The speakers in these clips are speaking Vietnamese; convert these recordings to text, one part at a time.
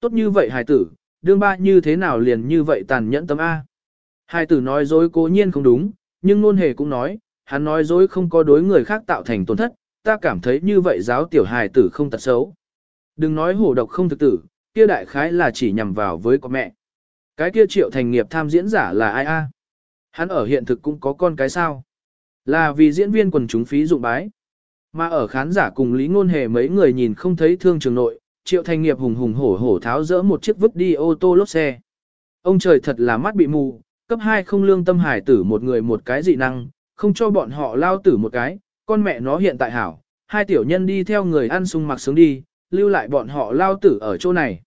tốt như vậy hài tử, đương ba như thế nào liền như vậy tàn nhẫn tâm A. Hài tử nói dối cố nhiên không đúng, nhưng ngôn hề cũng nói, hắn nói dối không có đối người khác tạo thành tổn thất, ta cảm thấy như vậy giáo tiểu hài tử không tật xấu. Đừng nói hổ độc không thực tử, kia đại khái là chỉ nhằm vào với con mẹ. Cái kia triệu thành nghiệp tham diễn giả là ai a? Hắn ở hiện thực cũng có con cái sao? Là vì diễn viên quần chúng phí dụng bái. Mà ở khán giả cùng Lý Ngôn Hề mấy người nhìn không thấy thương trường nội, triệu thành nghiệp hùng hùng hổ hổ tháo rỡ một chiếc vứt đi ô tô lốp xe. Ông trời thật là mắt bị mù, cấp 2 không lương tâm hải tử một người một cái dị năng, không cho bọn họ lao tử một cái, con mẹ nó hiện tại hảo, hai tiểu nhân đi theo người ăn sung mặc sướng đi, lưu lại bọn họ lao tử ở chỗ này.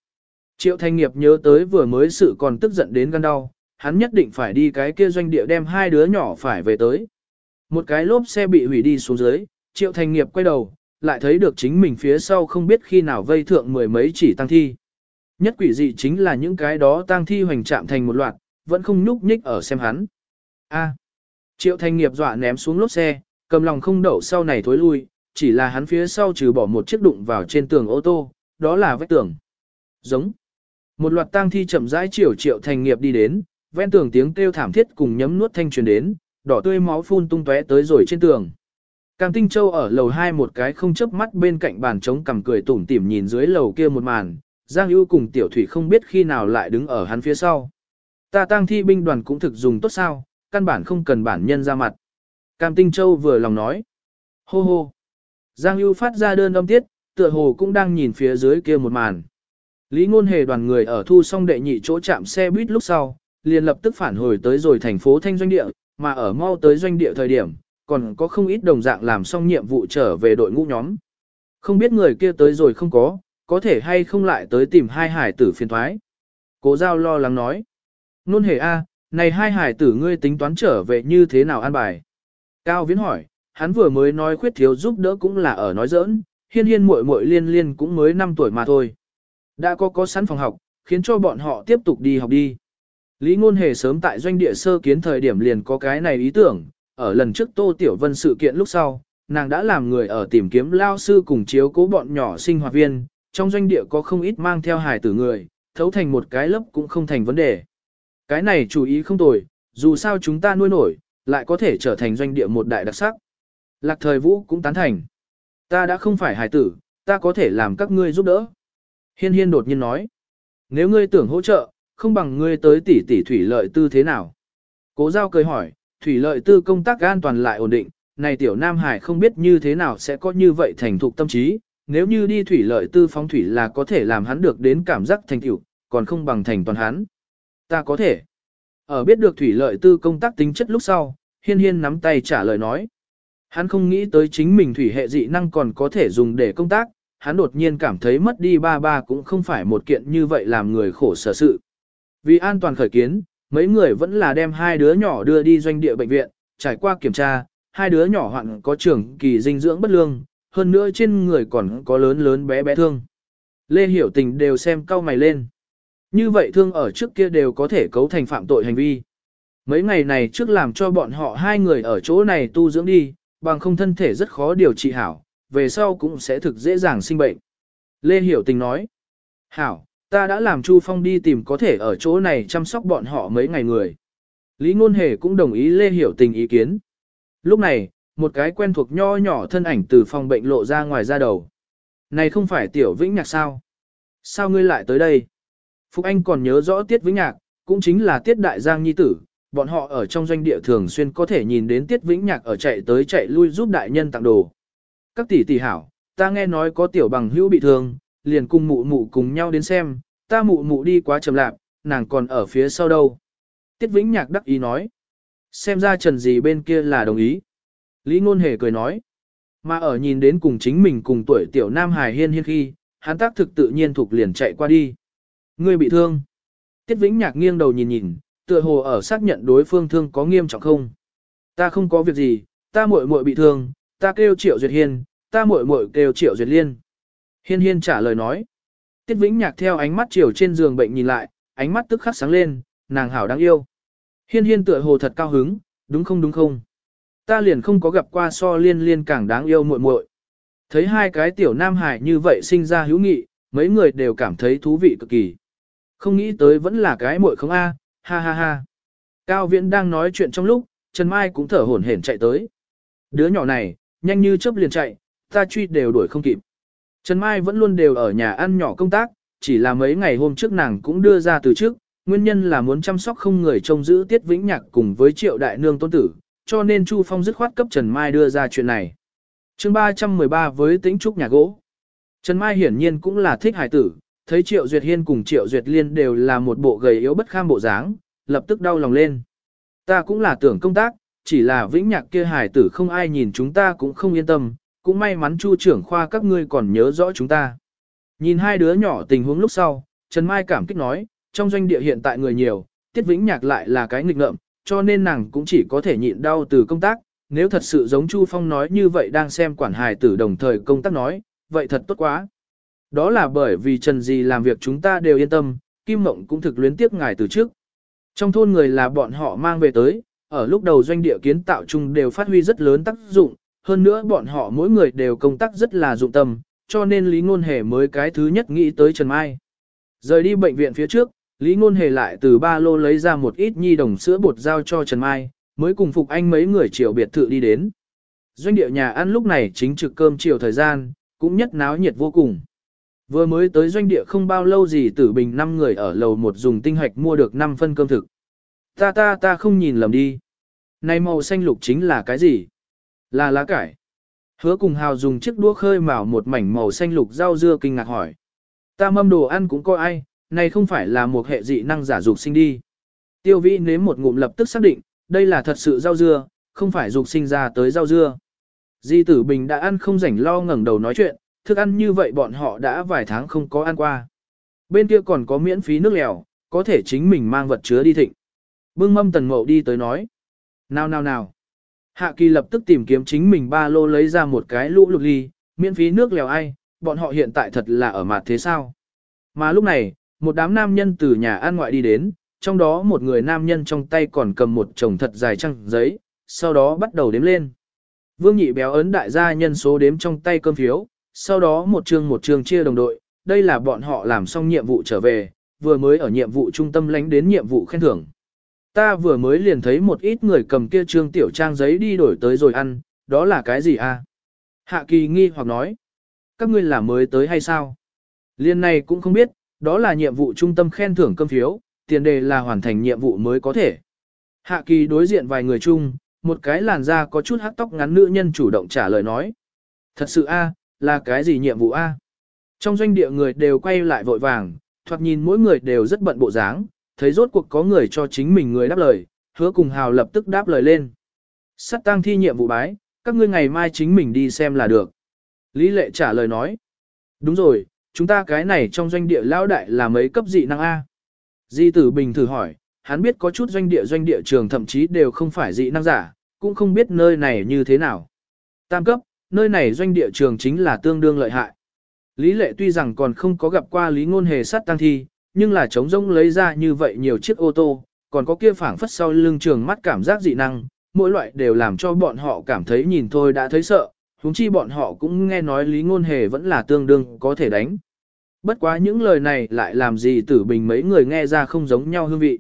Triệu Thanh Nghiệp nhớ tới vừa mới sự còn tức giận đến gan đau, hắn nhất định phải đi cái kia doanh địa đem hai đứa nhỏ phải về tới. Một cái lốp xe bị hủy đi xuống dưới, Triệu Thanh Nghiệp quay đầu, lại thấy được chính mình phía sau không biết khi nào vây thượng mười mấy chỉ tăng thi. Nhất quỷ dị chính là những cái đó tăng thi hoành chạm thành một loạt, vẫn không nhúc nhích ở xem hắn. A. Triệu Thanh Nghiệp dọa ném xuống lốp xe, cầm lòng không đậu sau này thối lui, chỉ là hắn phía sau trừ bỏ một chiếc đụng vào trên tường ô tô, đó là vách tường. Giống. Một loạt tang thi chậm rãi chiều triệu thành nghiệp đi đến, ven tường tiếng kêu thảm thiết cùng nhấm nuốt thanh truyền đến, đỏ tươi máu phun tung tóe tới rồi trên tường. Cam Tinh Châu ở lầu 2 một cái không chớp mắt bên cạnh bàn trống cầm cười tủm tỉm nhìn dưới lầu kia một màn, Giang Ưu cùng Tiểu Thủy không biết khi nào lại đứng ở hắn phía sau. Ta tang thi binh đoàn cũng thực dùng tốt sao, căn bản không cần bản nhân ra mặt. Cam Tinh Châu vừa lòng nói. Hô hô. Giang Ưu phát ra đơn âm tiết, tựa hồ cũng đang nhìn phía dưới kia một màn. Lý Ngôn Hề đoàn người ở thu xong đệ nhị chỗ chạm xe buýt lúc sau, liền lập tức phản hồi tới rồi thành phố Thanh Doanh Địa, mà ở mau tới doanh địa thời điểm, còn có không ít đồng dạng làm xong nhiệm vụ trở về đội ngũ nhóm. Không biết người kia tới rồi không có, có thể hay không lại tới tìm hai hải tử phiền thoái. Cố giao lo lắng nói. Nôn hề a, này hai hải tử ngươi tính toán trở về như thế nào an bài? Cao Viễn hỏi, hắn vừa mới nói khuyết thiếu giúp đỡ cũng là ở nói giỡn, hiên hiên muội muội liên liên cũng mới 5 tuổi mà thôi. Đã có có sẵn phòng học, khiến cho bọn họ tiếp tục đi học đi. Lý Ngôn Hề sớm tại doanh địa sơ kiến thời điểm liền có cái này ý tưởng, ở lần trước Tô Tiểu Vân sự kiện lúc sau, nàng đã làm người ở tìm kiếm lao sư cùng chiếu cố bọn nhỏ sinh hoạt viên, trong doanh địa có không ít mang theo hài tử người, thấu thành một cái lớp cũng không thành vấn đề. Cái này chủ ý không tồi, dù sao chúng ta nuôi nổi, lại có thể trở thành doanh địa một đại đặc sắc. Lạc thời vũ cũng tán thành. Ta đã không phải hài tử, ta có thể làm các ngươi giúp đỡ. Hiên hiên đột nhiên nói. Nếu ngươi tưởng hỗ trợ, không bằng ngươi tới tỷ tỷ thủy lợi tư thế nào. Cố giao cười hỏi, thủy lợi tư công tác an toàn lại ổn định, này tiểu Nam Hải không biết như thế nào sẽ có như vậy thành thục tâm trí, nếu như đi thủy lợi tư phóng thủy là có thể làm hắn được đến cảm giác thành tựu, còn không bằng thành toàn hắn. Ta có thể. Ở biết được thủy lợi tư công tác tính chất lúc sau, hiên hiên nắm tay trả lời nói. Hắn không nghĩ tới chính mình thủy hệ dị năng còn có thể dùng để công tác, hắn đột nhiên cảm thấy mất đi ba ba cũng không phải một kiện như vậy làm người khổ sở sự. Vì an toàn khởi kiến, mấy người vẫn là đem hai đứa nhỏ đưa đi doanh địa bệnh viện, trải qua kiểm tra, hai đứa nhỏ hoạn có trưởng kỳ dinh dưỡng bất lương, hơn nữa trên người còn có lớn lớn bé bé thương. Lê Hiểu Tình đều xem cau mày lên. Như vậy thương ở trước kia đều có thể cấu thành phạm tội hành vi. Mấy ngày này trước làm cho bọn họ hai người ở chỗ này tu dưỡng đi, bằng không thân thể rất khó điều trị hảo, về sau cũng sẽ thực dễ dàng sinh bệnh. Lê Hiểu Tình nói, Hảo, ta đã làm Chu Phong đi tìm có thể ở chỗ này chăm sóc bọn họ mấy ngày người. Lý Ngôn Hề cũng đồng ý Lê Hiểu Tình ý kiến. Lúc này, một cái quen thuộc nho nhỏ thân ảnh từ phòng bệnh lộ ra ngoài ra đầu. Này không phải Tiểu Vĩnh Nhạc sao? Sao ngươi lại tới đây? Phúc Anh còn nhớ rõ Tiết Vĩnh Nhạc, cũng chính là Tiết Đại Giang Nhi Tử, bọn họ ở trong doanh địa thường xuyên có thể nhìn đến Tiết Vĩnh Nhạc ở chạy tới chạy lui giúp đại nhân tặng đồ. Các tỷ tỷ hảo, ta nghe nói có tiểu bằng hữu bị thương, liền cùng mụ mụ cùng nhau đến xem, ta mụ mụ đi quá chậm lạc, nàng còn ở phía sau đâu. Tiết Vĩnh Nhạc đắc ý nói. Xem ra trần gì bên kia là đồng ý. Lý Ngôn Hề cười nói. Mà ở nhìn đến cùng chính mình cùng tuổi tiểu Nam Hải hiên hiên khi, hắn tác thực tự nhiên thuộc liền chạy qua đi. Ngươi bị thương. Tiết Vĩnh Nhạc nghiêng đầu nhìn nhìn, tựa hồ ở xác nhận đối phương thương có nghiêm trọng không. Ta không có việc gì, ta muội muội bị thương, ta kêu Triệu Duyệt Hiên, ta muội muội kêu Triệu Duyệt Liên. Hiên Hiên trả lời nói. Tiết Vĩnh Nhạc theo ánh mắt chiều trên giường bệnh nhìn lại, ánh mắt tức khắc sáng lên, nàng hảo đáng yêu. Hiên Hiên tựa hồ thật cao hứng, đúng không đúng không? Ta liền không có gặp qua so liên liên càng đáng yêu muội muội. Thấy hai cái tiểu nam hải như vậy sinh ra hữu nghị, mấy người đều cảm thấy thú vị cực kỳ. Không nghĩ tới vẫn là cái muội không a, ha ha ha. Cao Viễn đang nói chuyện trong lúc, Trần Mai cũng thở hổn hển chạy tới. Đứa nhỏ này, nhanh như chớp liền chạy, ta truy đều đuổi không kịp. Trần Mai vẫn luôn đều ở nhà ăn nhỏ công tác, chỉ là mấy ngày hôm trước nàng cũng đưa ra từ trước, nguyên nhân là muốn chăm sóc không người trông giữ Tiết Vĩnh Nhạc cùng với Triệu Đại Nương tôn tử, cho nên Chu Phong dứt khoát cấp Trần Mai đưa ra chuyện này. chương 313 với tính trúc nhà gỗ. Trần Mai hiển nhiên cũng là thích hải tử, thấy Triệu Duyệt Hiên cùng Triệu Duyệt Liên đều là một bộ gầy yếu bất kham bộ dáng, lập tức đau lòng lên. Ta cũng là tưởng công tác, chỉ là Vĩnh Nhạc kia hải tử không ai nhìn chúng ta cũng không yên tâm, cũng may mắn Chu trưởng khoa các ngươi còn nhớ rõ chúng ta. Nhìn hai đứa nhỏ tình huống lúc sau, Trần Mai cảm kích nói, trong doanh địa hiện tại người nhiều, Tiết Vĩnh Nhạc lại là cái nghịch ngợm, cho nên nàng cũng chỉ có thể nhịn đau từ công tác, nếu thật sự giống Chu Phong nói như vậy đang xem quản hài tử đồng thời công tác nói, vậy thật tốt quá. Đó là bởi vì Trần Di làm việc chúng ta đều yên tâm, Kim Mộng cũng thực luyến tiếc ngài từ trước. Trong thôn người là bọn họ mang về tới, ở lúc đầu doanh địa kiến tạo chung đều phát huy rất lớn tác dụng, hơn nữa bọn họ mỗi người đều công tác rất là dụng tâm, cho nên Lý Ngôn Hề mới cái thứ nhất nghĩ tới Trần Mai. Rời đi bệnh viện phía trước, Lý Ngôn Hề lại từ ba lô lấy ra một ít nhi đồng sữa bột giao cho Trần Mai, mới cùng Phục Anh mấy người chiều biệt thự đi đến. Doanh địa nhà ăn lúc này chính trực cơm chiều thời gian, cũng nhất náo nhiệt vô cùng. Vừa mới tới doanh địa không bao lâu gì tử bình 5 người ở lầu một dùng tinh hạch mua được 5 phân cơm thực. Ta ta ta không nhìn lầm đi. Này màu xanh lục chính là cái gì? Là lá cải. Hứa cùng hào dùng chiếc đũa khơi mào một mảnh màu xanh lục rau dưa kinh ngạc hỏi. Ta mâm đồ ăn cũng có ai, này không phải là một hệ dị năng giả dục sinh đi. Tiêu vĩ nếm một ngụm lập tức xác định, đây là thật sự rau dưa, không phải dục sinh ra tới rau dưa. Di tử bình đã ăn không rảnh lo ngẩng đầu nói chuyện, thức ăn như vậy bọn họ đã vài tháng không có ăn qua. Bên kia còn có miễn phí nước lèo, có thể chính mình mang vật chứa đi thịnh. Bưng mâm tần mậu đi tới nói. Nào nào nào. Hạ kỳ lập tức tìm kiếm chính mình ba lô lấy ra một cái lũ lụt ly, miễn phí nước lèo ai, bọn họ hiện tại thật là ở mặt thế sao. Mà lúc này, một đám nam nhân từ nhà an ngoại đi đến, trong đó một người nam nhân trong tay còn cầm một chồng thật dài trăng giấy, sau đó bắt đầu đếm lên. Vương nhị béo ấn đại gia nhân số đếm trong tay cơm phiếu, sau đó một trường một trường chia đồng đội, đây là bọn họ làm xong nhiệm vụ trở về, vừa mới ở nhiệm vụ trung tâm lánh đến nhiệm vụ khen thưởng. Ta vừa mới liền thấy một ít người cầm kia trương tiểu trang giấy đi đổi tới rồi ăn, đó là cái gì a? Hạ kỳ nghi hoặc nói, các ngươi là mới tới hay sao? Liên này cũng không biết, đó là nhiệm vụ trung tâm khen thưởng cơm phiếu, tiền đề là hoàn thành nhiệm vụ mới có thể. Hạ kỳ đối diện vài người chung, một cái làn da có chút hắc tóc ngắn nữ nhân chủ động trả lời nói. Thật sự a, là cái gì nhiệm vụ a? Trong doanh địa người đều quay lại vội vàng, thoạt nhìn mỗi người đều rất bận bộ dáng, thấy rốt cuộc có người cho chính mình người đáp lời, hứa cùng hào lập tức đáp lời lên. Sắt tăng thi nhiệm vụ bái, các ngươi ngày mai chính mình đi xem là được. Lý lệ trả lời nói. Đúng rồi, chúng ta cái này trong doanh địa lão đại là mấy cấp dị năng A. Di tử bình thử hỏi, hắn biết có chút doanh địa doanh địa trường thậm chí đều không phải dị năng giả, cũng không biết nơi này như thế nào. Tam cấp, nơi này doanh địa trường chính là tương đương lợi hại. Lý lệ tuy rằng còn không có gặp qua lý ngôn hề sát tăng thi, nhưng là trống rỗng lấy ra như vậy nhiều chiếc ô tô, còn có kia phảng phất sau lưng trường mắt cảm giác dị năng, mỗi loại đều làm cho bọn họ cảm thấy nhìn thôi đã thấy sợ, huống chi bọn họ cũng nghe nói lý ngôn hề vẫn là tương đương có thể đánh. Bất quá những lời này lại làm gì tử bình mấy người nghe ra không giống nhau hương vị.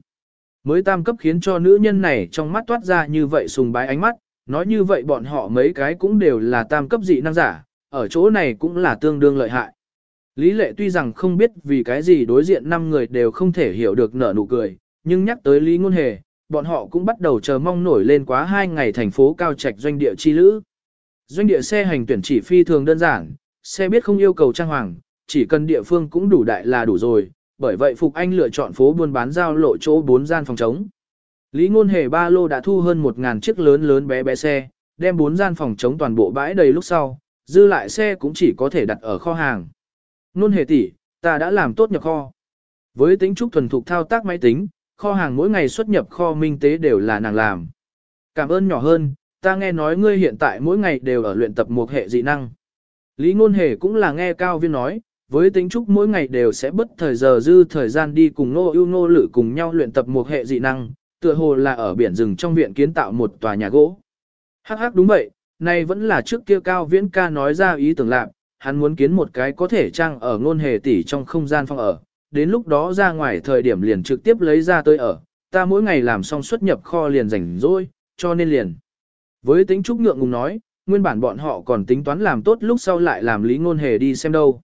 Mới tam cấp khiến cho nữ nhân này trong mắt toát ra như vậy sùng bái ánh mắt, nói như vậy bọn họ mấy cái cũng đều là tam cấp dị năng giả, ở chỗ này cũng là tương đương lợi hại. Lý lệ tuy rằng không biết vì cái gì đối diện năm người đều không thể hiểu được nở nụ cười, nhưng nhắc tới Lý Ngôn Hề, bọn họ cũng bắt đầu chờ mong nổi lên quá hai ngày thành phố cao trạch doanh địa chi lữ. Doanh địa xe hành tuyển chỉ phi thường đơn giản, xe biết không yêu cầu trang hoàng, chỉ cần địa phương cũng đủ đại là đủ rồi, bởi vậy Phục Anh lựa chọn phố buôn bán giao lộ chỗ 4 gian phòng trống. Lý Ngôn Hề ba lô đã thu hơn 1.000 chiếc lớn lớn bé bé xe, đem 4 gian phòng trống toàn bộ bãi đầy lúc sau, dư lại xe cũng chỉ có thể đặt ở kho hàng. Nôn Hề tỷ, ta đã làm tốt nhập kho. Với tính trúc thuần thục thao tác máy tính, kho hàng mỗi ngày xuất nhập kho minh tế đều là nàng làm. Cảm ơn nhỏ hơn, ta nghe nói ngươi hiện tại mỗi ngày đều ở luyện tập một hệ dị năng. Lý Ngôn Hề cũng là nghe Cao Viên nói, với tính trúc mỗi ngày đều sẽ bất thời giờ dư thời gian đi cùng nô ưu nô lự cùng nhau luyện tập một hệ dị năng, tựa hồ là ở biển rừng trong viện kiến tạo một tòa nhà gỗ. Hắc hắc đúng vậy, này vẫn là trước kia Cao Viễn ca nói ra ý tưởng lạc, hắn muốn kiến một cái có thể trang ở ngôn hề tỷ trong không gian phòng ở, đến lúc đó ra ngoài thời điểm liền trực tiếp lấy ra tới ở, ta mỗi ngày làm xong xuất nhập kho liền rảnh rỗi, cho nên liền. Với tính trúc ngượng ngùng nói, nguyên bản bọn họ còn tính toán làm tốt lúc sau lại làm lý ngôn hề đi xem đâu.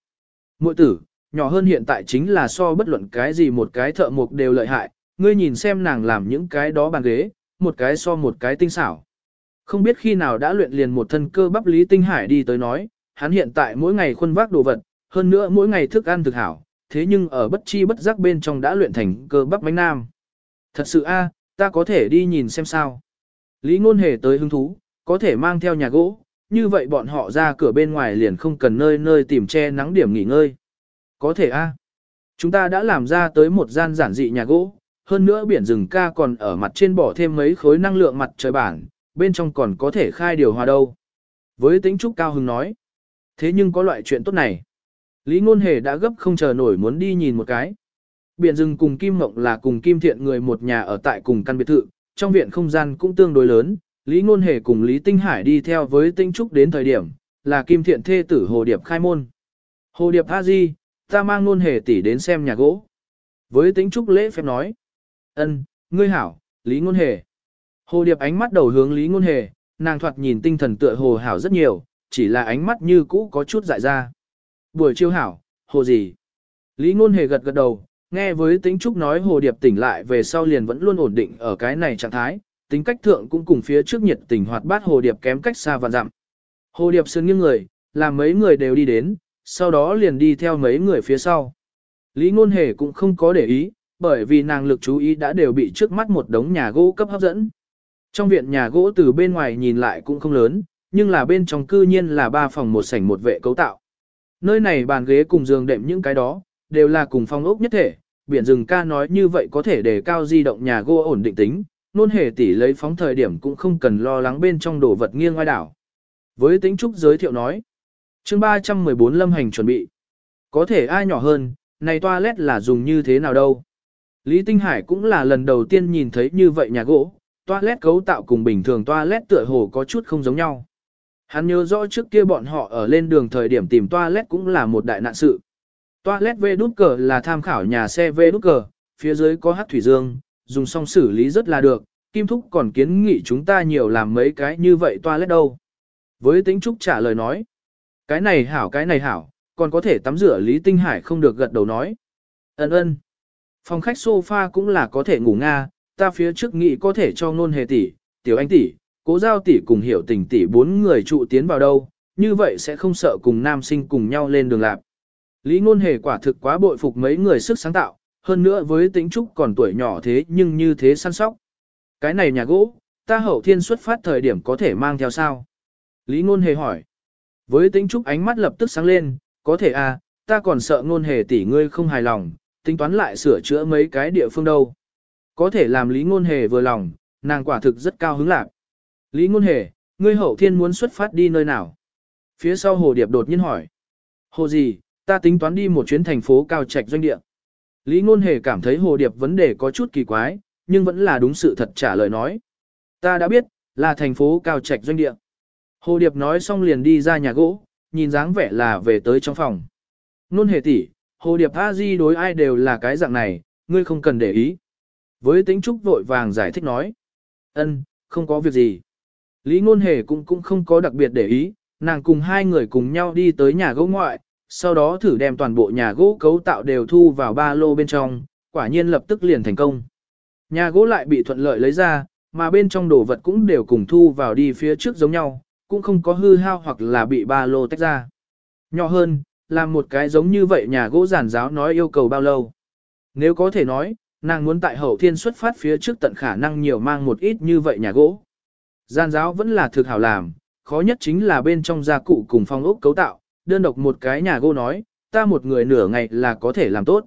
Mội tử, nhỏ hơn hiện tại chính là so bất luận cái gì một cái thợ mộc đều lợi hại, ngươi nhìn xem nàng làm những cái đó bàn ghế, một cái so một cái tinh xảo. Không biết khi nào đã luyện liền một thân cơ bắp Lý Tinh Hải đi tới nói, hắn hiện tại mỗi ngày khuân vác đồ vật, hơn nữa mỗi ngày thức ăn thực hảo, thế nhưng ở bất chi bất giác bên trong đã luyện thành cơ bắp bánh nam. Thật sự a, ta có thể đi nhìn xem sao. Lý ngôn hề tới hứng thú, có thể mang theo nhà gỗ, như vậy bọn họ ra cửa bên ngoài liền không cần nơi nơi tìm che nắng điểm nghỉ ngơi. Có thể a. Chúng ta đã làm ra tới một gian giản dị nhà gỗ, hơn nữa biển rừng ca còn ở mặt trên bỏ thêm mấy khối năng lượng mặt trời bản, bên trong còn có thể khai điều hòa đâu. Với tính trúc cao hứng nói. Thế nhưng có loại chuyện tốt này. Lý Ngôn Hề đã gấp không chờ nổi muốn đi nhìn một cái. Biển rừng cùng Kim Mộng là cùng Kim Thiện người một nhà ở tại cùng căn biệt thự, trong viện không gian cũng tương đối lớn. Lý Ngôn Hề cùng Lý Tinh Hải đi theo với Tinh Trúc đến thời điểm, là Kim Thiện thê tử Hồ Điệp khai môn. Hồ Điệp A Di, ta mang Ngôn Hề tỷ đến xem nhà gỗ. Với Tinh Trúc lễ phép nói. ân, ngươi hảo, Lý Ngôn Hề. Hồ Điệp ánh mắt đầu hướng Lý Ngôn Hề, nàng thoạt nhìn tinh thần tựa hồ hảo rất nhiều, chỉ là ánh mắt như cũ có chút dại ra. Buổi chiêu hảo, hồ gì? Lý Ngôn Hề gật gật đầu, nghe với tính trúc nói hồ điệp tỉnh lại về sau liền vẫn luôn ổn định ở cái này trạng thái, tính cách thượng cũng cùng phía trước nhiệt tình hoạt bát hồ điệp kém cách xa và dặm. Hồ điệp sướng nghiêng người, làm mấy người đều đi đến, sau đó liền đi theo mấy người phía sau. Lý Ngôn Hề cũng không có để ý, bởi vì nàng lực chú ý đã đều bị trước mắt một đống nhà gỗ cấp hấp dẫn. Trong viện nhà gỗ từ bên ngoài nhìn lại cũng không lớn, nhưng là bên trong cư nhiên là ba phòng một sảnh một vệ cấu tạo. Nơi này bàn ghế cùng giường đệm những cái đó, đều là cùng phong ốc nhất thể, biển rừng ca nói như vậy có thể để cao di động nhà gỗ ổn định tính, nôn hề tỷ lấy phóng thời điểm cũng không cần lo lắng bên trong đồ vật nghiêng ngoài đảo. Với tính trúc giới thiệu nói, chương 314 lâm hành chuẩn bị, có thể ai nhỏ hơn, này toilet là dùng như thế nào đâu. Lý Tinh Hải cũng là lần đầu tiên nhìn thấy như vậy nhà gỗ, toilet cấu tạo cùng bình thường toilet tựa hồ có chút không giống nhau. Hắn nhớ rõ trước kia bọn họ ở lên đường thời điểm tìm toilet cũng là một đại nạn sự. Toilet V đút cờ là tham khảo nhà xe V đút cờ, phía dưới có hát thủy dương, dùng xong xử lý rất là được, Kim Thúc còn kiến nghị chúng ta nhiều làm mấy cái như vậy toilet đâu. Với tính Trúc trả lời nói, cái này hảo cái này hảo, còn có thể tắm rửa Lý Tinh Hải không được gật đầu nói. Ấn ơn. Phòng khách sofa cũng là có thể ngủ nga, ta phía trước nghĩ có thể cho ngôn hề tỷ, tiểu anh tỷ, cố giao tỷ cùng hiểu tình tỷ bốn người trụ tiến vào đâu, như vậy sẽ không sợ cùng nam sinh cùng nhau lên đường lạp. Lý ngôn hề quả thực quá bội phục mấy người sức sáng tạo, hơn nữa với tính trúc còn tuổi nhỏ thế nhưng như thế săn sóc. Cái này nhà gỗ, ta hậu thiên xuất phát thời điểm có thể mang theo sao? Lý ngôn hề hỏi. Với tính trúc ánh mắt lập tức sáng lên, có thể à, ta còn sợ ngôn hề tỷ ngươi không hài lòng, tính toán lại sửa chữa mấy cái địa phương đâu. Có thể làm lý ngôn hề vừa lòng, nàng quả thực rất cao hứng lạc. Lý ngôn hề, ngươi hậu thiên muốn xuất phát đi nơi nào? Phía sau hồ điệp đột nhiên hỏi. Hồ gì, ta tính toán đi một chuyến thành phố cao trạch doanh địa. Lý ngôn hề cảm thấy hồ điệp vấn đề có chút kỳ quái, nhưng vẫn là đúng sự thật trả lời nói. Ta đã biết, là thành phố cao trạch doanh địa. Hồ điệp nói xong liền đi ra nhà gỗ, nhìn dáng vẻ là về tới trong phòng. Ngôn hề tỷ, hồ điệp a di đối ai đều là cái dạng này, ngươi không cần để ý. Với tính trúc vội vàng giải thích nói. ân, không có việc gì. Lý ngôn hề cũng cũng không có đặc biệt để ý, nàng cùng hai người cùng nhau đi tới nhà gỗ ngoại, sau đó thử đem toàn bộ nhà gỗ cấu tạo đều thu vào ba lô bên trong, quả nhiên lập tức liền thành công. Nhà gỗ lại bị thuận lợi lấy ra, mà bên trong đồ vật cũng đều cùng thu vào đi phía trước giống nhau, cũng không có hư hao hoặc là bị ba lô tách ra. Nhỏ hơn, làm một cái giống như vậy nhà gỗ giản giáo nói yêu cầu bao lâu. Nếu có thể nói, nàng muốn tại hậu thiên xuất phát phía trước tận khả năng nhiều mang một ít như vậy nhà gỗ. Gian giáo vẫn là thực hảo làm, khó nhất chính là bên trong gia cụ cùng phong ốc cấu tạo, đơn độc một cái nhà gỗ nói, ta một người nửa ngày là có thể làm tốt.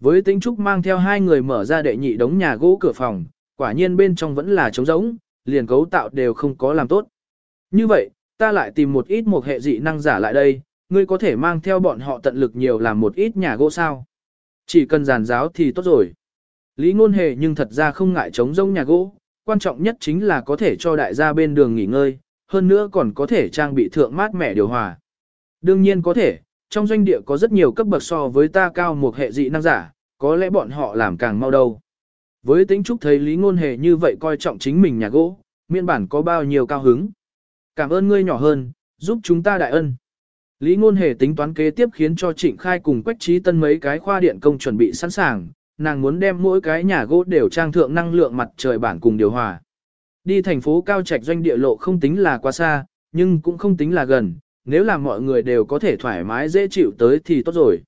Với tính trúc mang theo hai người mở ra đệ nhị đống nhà gỗ cửa phòng, quả nhiên bên trong vẫn là trống rỗng, liền cấu tạo đều không có làm tốt. Như vậy, ta lại tìm một ít một hệ dị năng giả lại đây, ngươi có thể mang theo bọn họ tận lực nhiều làm một ít nhà gỗ sao. Chỉ cần giàn giáo thì tốt rồi. Lý ngôn hề nhưng thật ra không ngại trống rỗng nhà gỗ, quan trọng nhất chính là có thể cho đại gia bên đường nghỉ ngơi, hơn nữa còn có thể trang bị thượng mát mẻ điều hòa. Đương nhiên có thể, trong doanh địa có rất nhiều cấp bậc so với ta cao một hệ dị năng giả, có lẽ bọn họ làm càng mau đâu. Với tính trúc thấy Lý Ngôn Hề như vậy coi trọng chính mình nhà gỗ, miên bản có bao nhiêu cao hứng. Cảm ơn ngươi nhỏ hơn, giúp chúng ta đại ân. Lý Ngôn Hề tính toán kế tiếp khiến cho Trịnh Khai cùng Quách Trí Tân mấy cái khoa điện công chuẩn bị sẵn sàng, nàng muốn đem mỗi cái nhà gỗ đều trang thượng năng lượng mặt trời bản cùng điều hòa. Đi thành phố cao trạch doanh địa lộ không tính là quá xa, nhưng cũng không tính là gần, nếu là mọi người đều có thể thoải mái dễ chịu tới thì tốt rồi.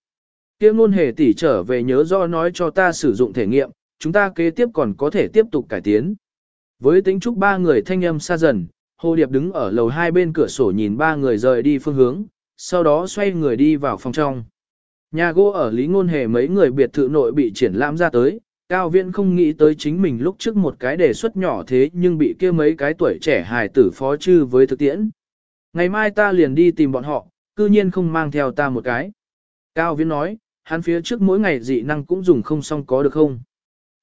Kiếm ngôn hề tỉ trở về nhớ do nói cho ta sử dụng thể nghiệm, chúng ta kế tiếp còn có thể tiếp tục cải tiến. Với tính trúc ba người thanh âm xa dần, Hồ Điệp đứng ở lầu hai bên cửa sổ nhìn ba người rời đi phương hướng, sau đó xoay người đi vào phòng trong. Nhà gỗ ở Lý Ngôn Hề mấy người biệt thự nội bị triển lãm ra tới, Cao Viễn không nghĩ tới chính mình lúc trước một cái đề xuất nhỏ thế nhưng bị kia mấy cái tuổi trẻ hài tử phó chư với thực tiễn. Ngày mai ta liền đi tìm bọn họ, cư nhiên không mang theo ta một cái. Cao Viễn nói, hắn phía trước mỗi ngày dị năng cũng dùng không xong có được không?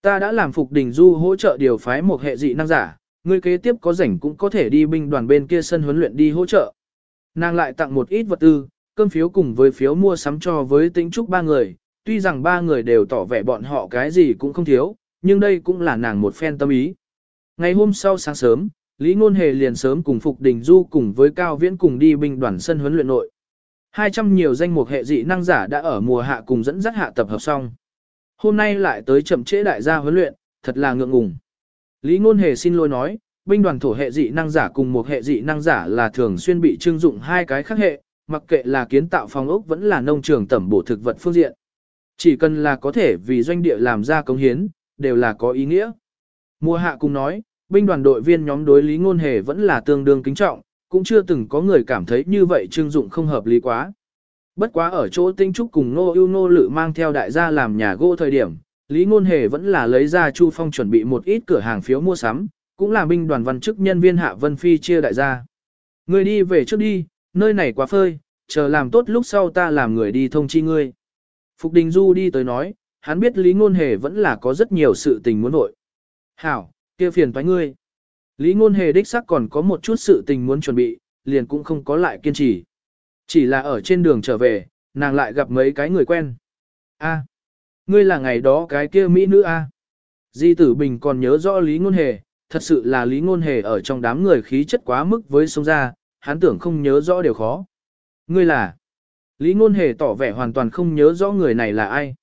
Ta đã làm Phục Đình Du hỗ trợ điều phái một hệ dị năng giả, người kế tiếp có rảnh cũng có thể đi binh đoàn bên kia sân huấn luyện đi hỗ trợ. Nàng lại tặng một ít vật tư, cơm phiếu cùng với phiếu mua sắm cho với tĩnh trúc ba người, tuy rằng ba người đều tỏ vẻ bọn họ cái gì cũng không thiếu, nhưng đây cũng là nàng một phen tâm ý. Ngày hôm sau sáng sớm, Lý Ngôn Hề liền sớm cùng Phục Đình Du cùng với Cao Viễn cùng đi binh đoàn sân huấn luyện nội. 200 nhiều danh mục hệ dị năng giả đã ở mùa hạ cùng dẫn dắt hạ tập hợp xong. Hôm nay lại tới chậm trễ đại gia huấn luyện, thật là ngượng ngùng. Lý Ngôn Hề xin lỗi nói, binh đoàn thổ hệ dị năng giả cùng một hệ dị năng giả là thường xuyên bị trưng dụng hai cái khác hệ, mặc kệ là kiến tạo phòng ốc vẫn là nông trường tẩm bổ thực vật phương diện. Chỉ cần là có thể vì doanh địa làm ra công hiến, đều là có ý nghĩa. Mùa hạ cùng nói, binh đoàn đội viên nhóm đối lý ngôn hề vẫn là tương đương kính trọng, cũng chưa từng có người cảm thấy như vậy trưng dụng không hợp lý quá. Bất quá ở chỗ tinh trúc cùng nô ưu nô lự mang theo đại gia làm nhà gỗ thời điểm, Lý Ngôn Hề vẫn là lấy ra Chu Phong chuẩn bị một ít cửa hàng phiếu mua sắm, cũng là binh đoàn văn chức nhân viên Hạ Vân Phi chia đại gia. Người đi về trước đi, nơi này quá phơi, chờ làm tốt lúc sau ta làm người đi thông chi ngươi. Phục Đình Du đi tới nói, hắn biết Lý Ngôn Hề vẫn là có rất nhiều sự tình muốn vội. Hảo, kia phiền toái ngươi. Lý Ngôn Hề đích xác còn có một chút sự tình muốn chuẩn bị, liền cũng không có lại kiên trì. Chỉ là ở trên đường trở về, nàng lại gặp mấy cái người quen. A, ngươi là ngày đó cái kia Mỹ nữ A. Di Tử Bình còn nhớ rõ Lý Ngôn Hề, thật sự là Lý Ngôn Hề ở trong đám người khí chất quá mức với sông ra, hắn tưởng không nhớ rõ điều khó. Ngươi là? Lý Ngôn Hề tỏ vẻ hoàn toàn không nhớ rõ người này là ai.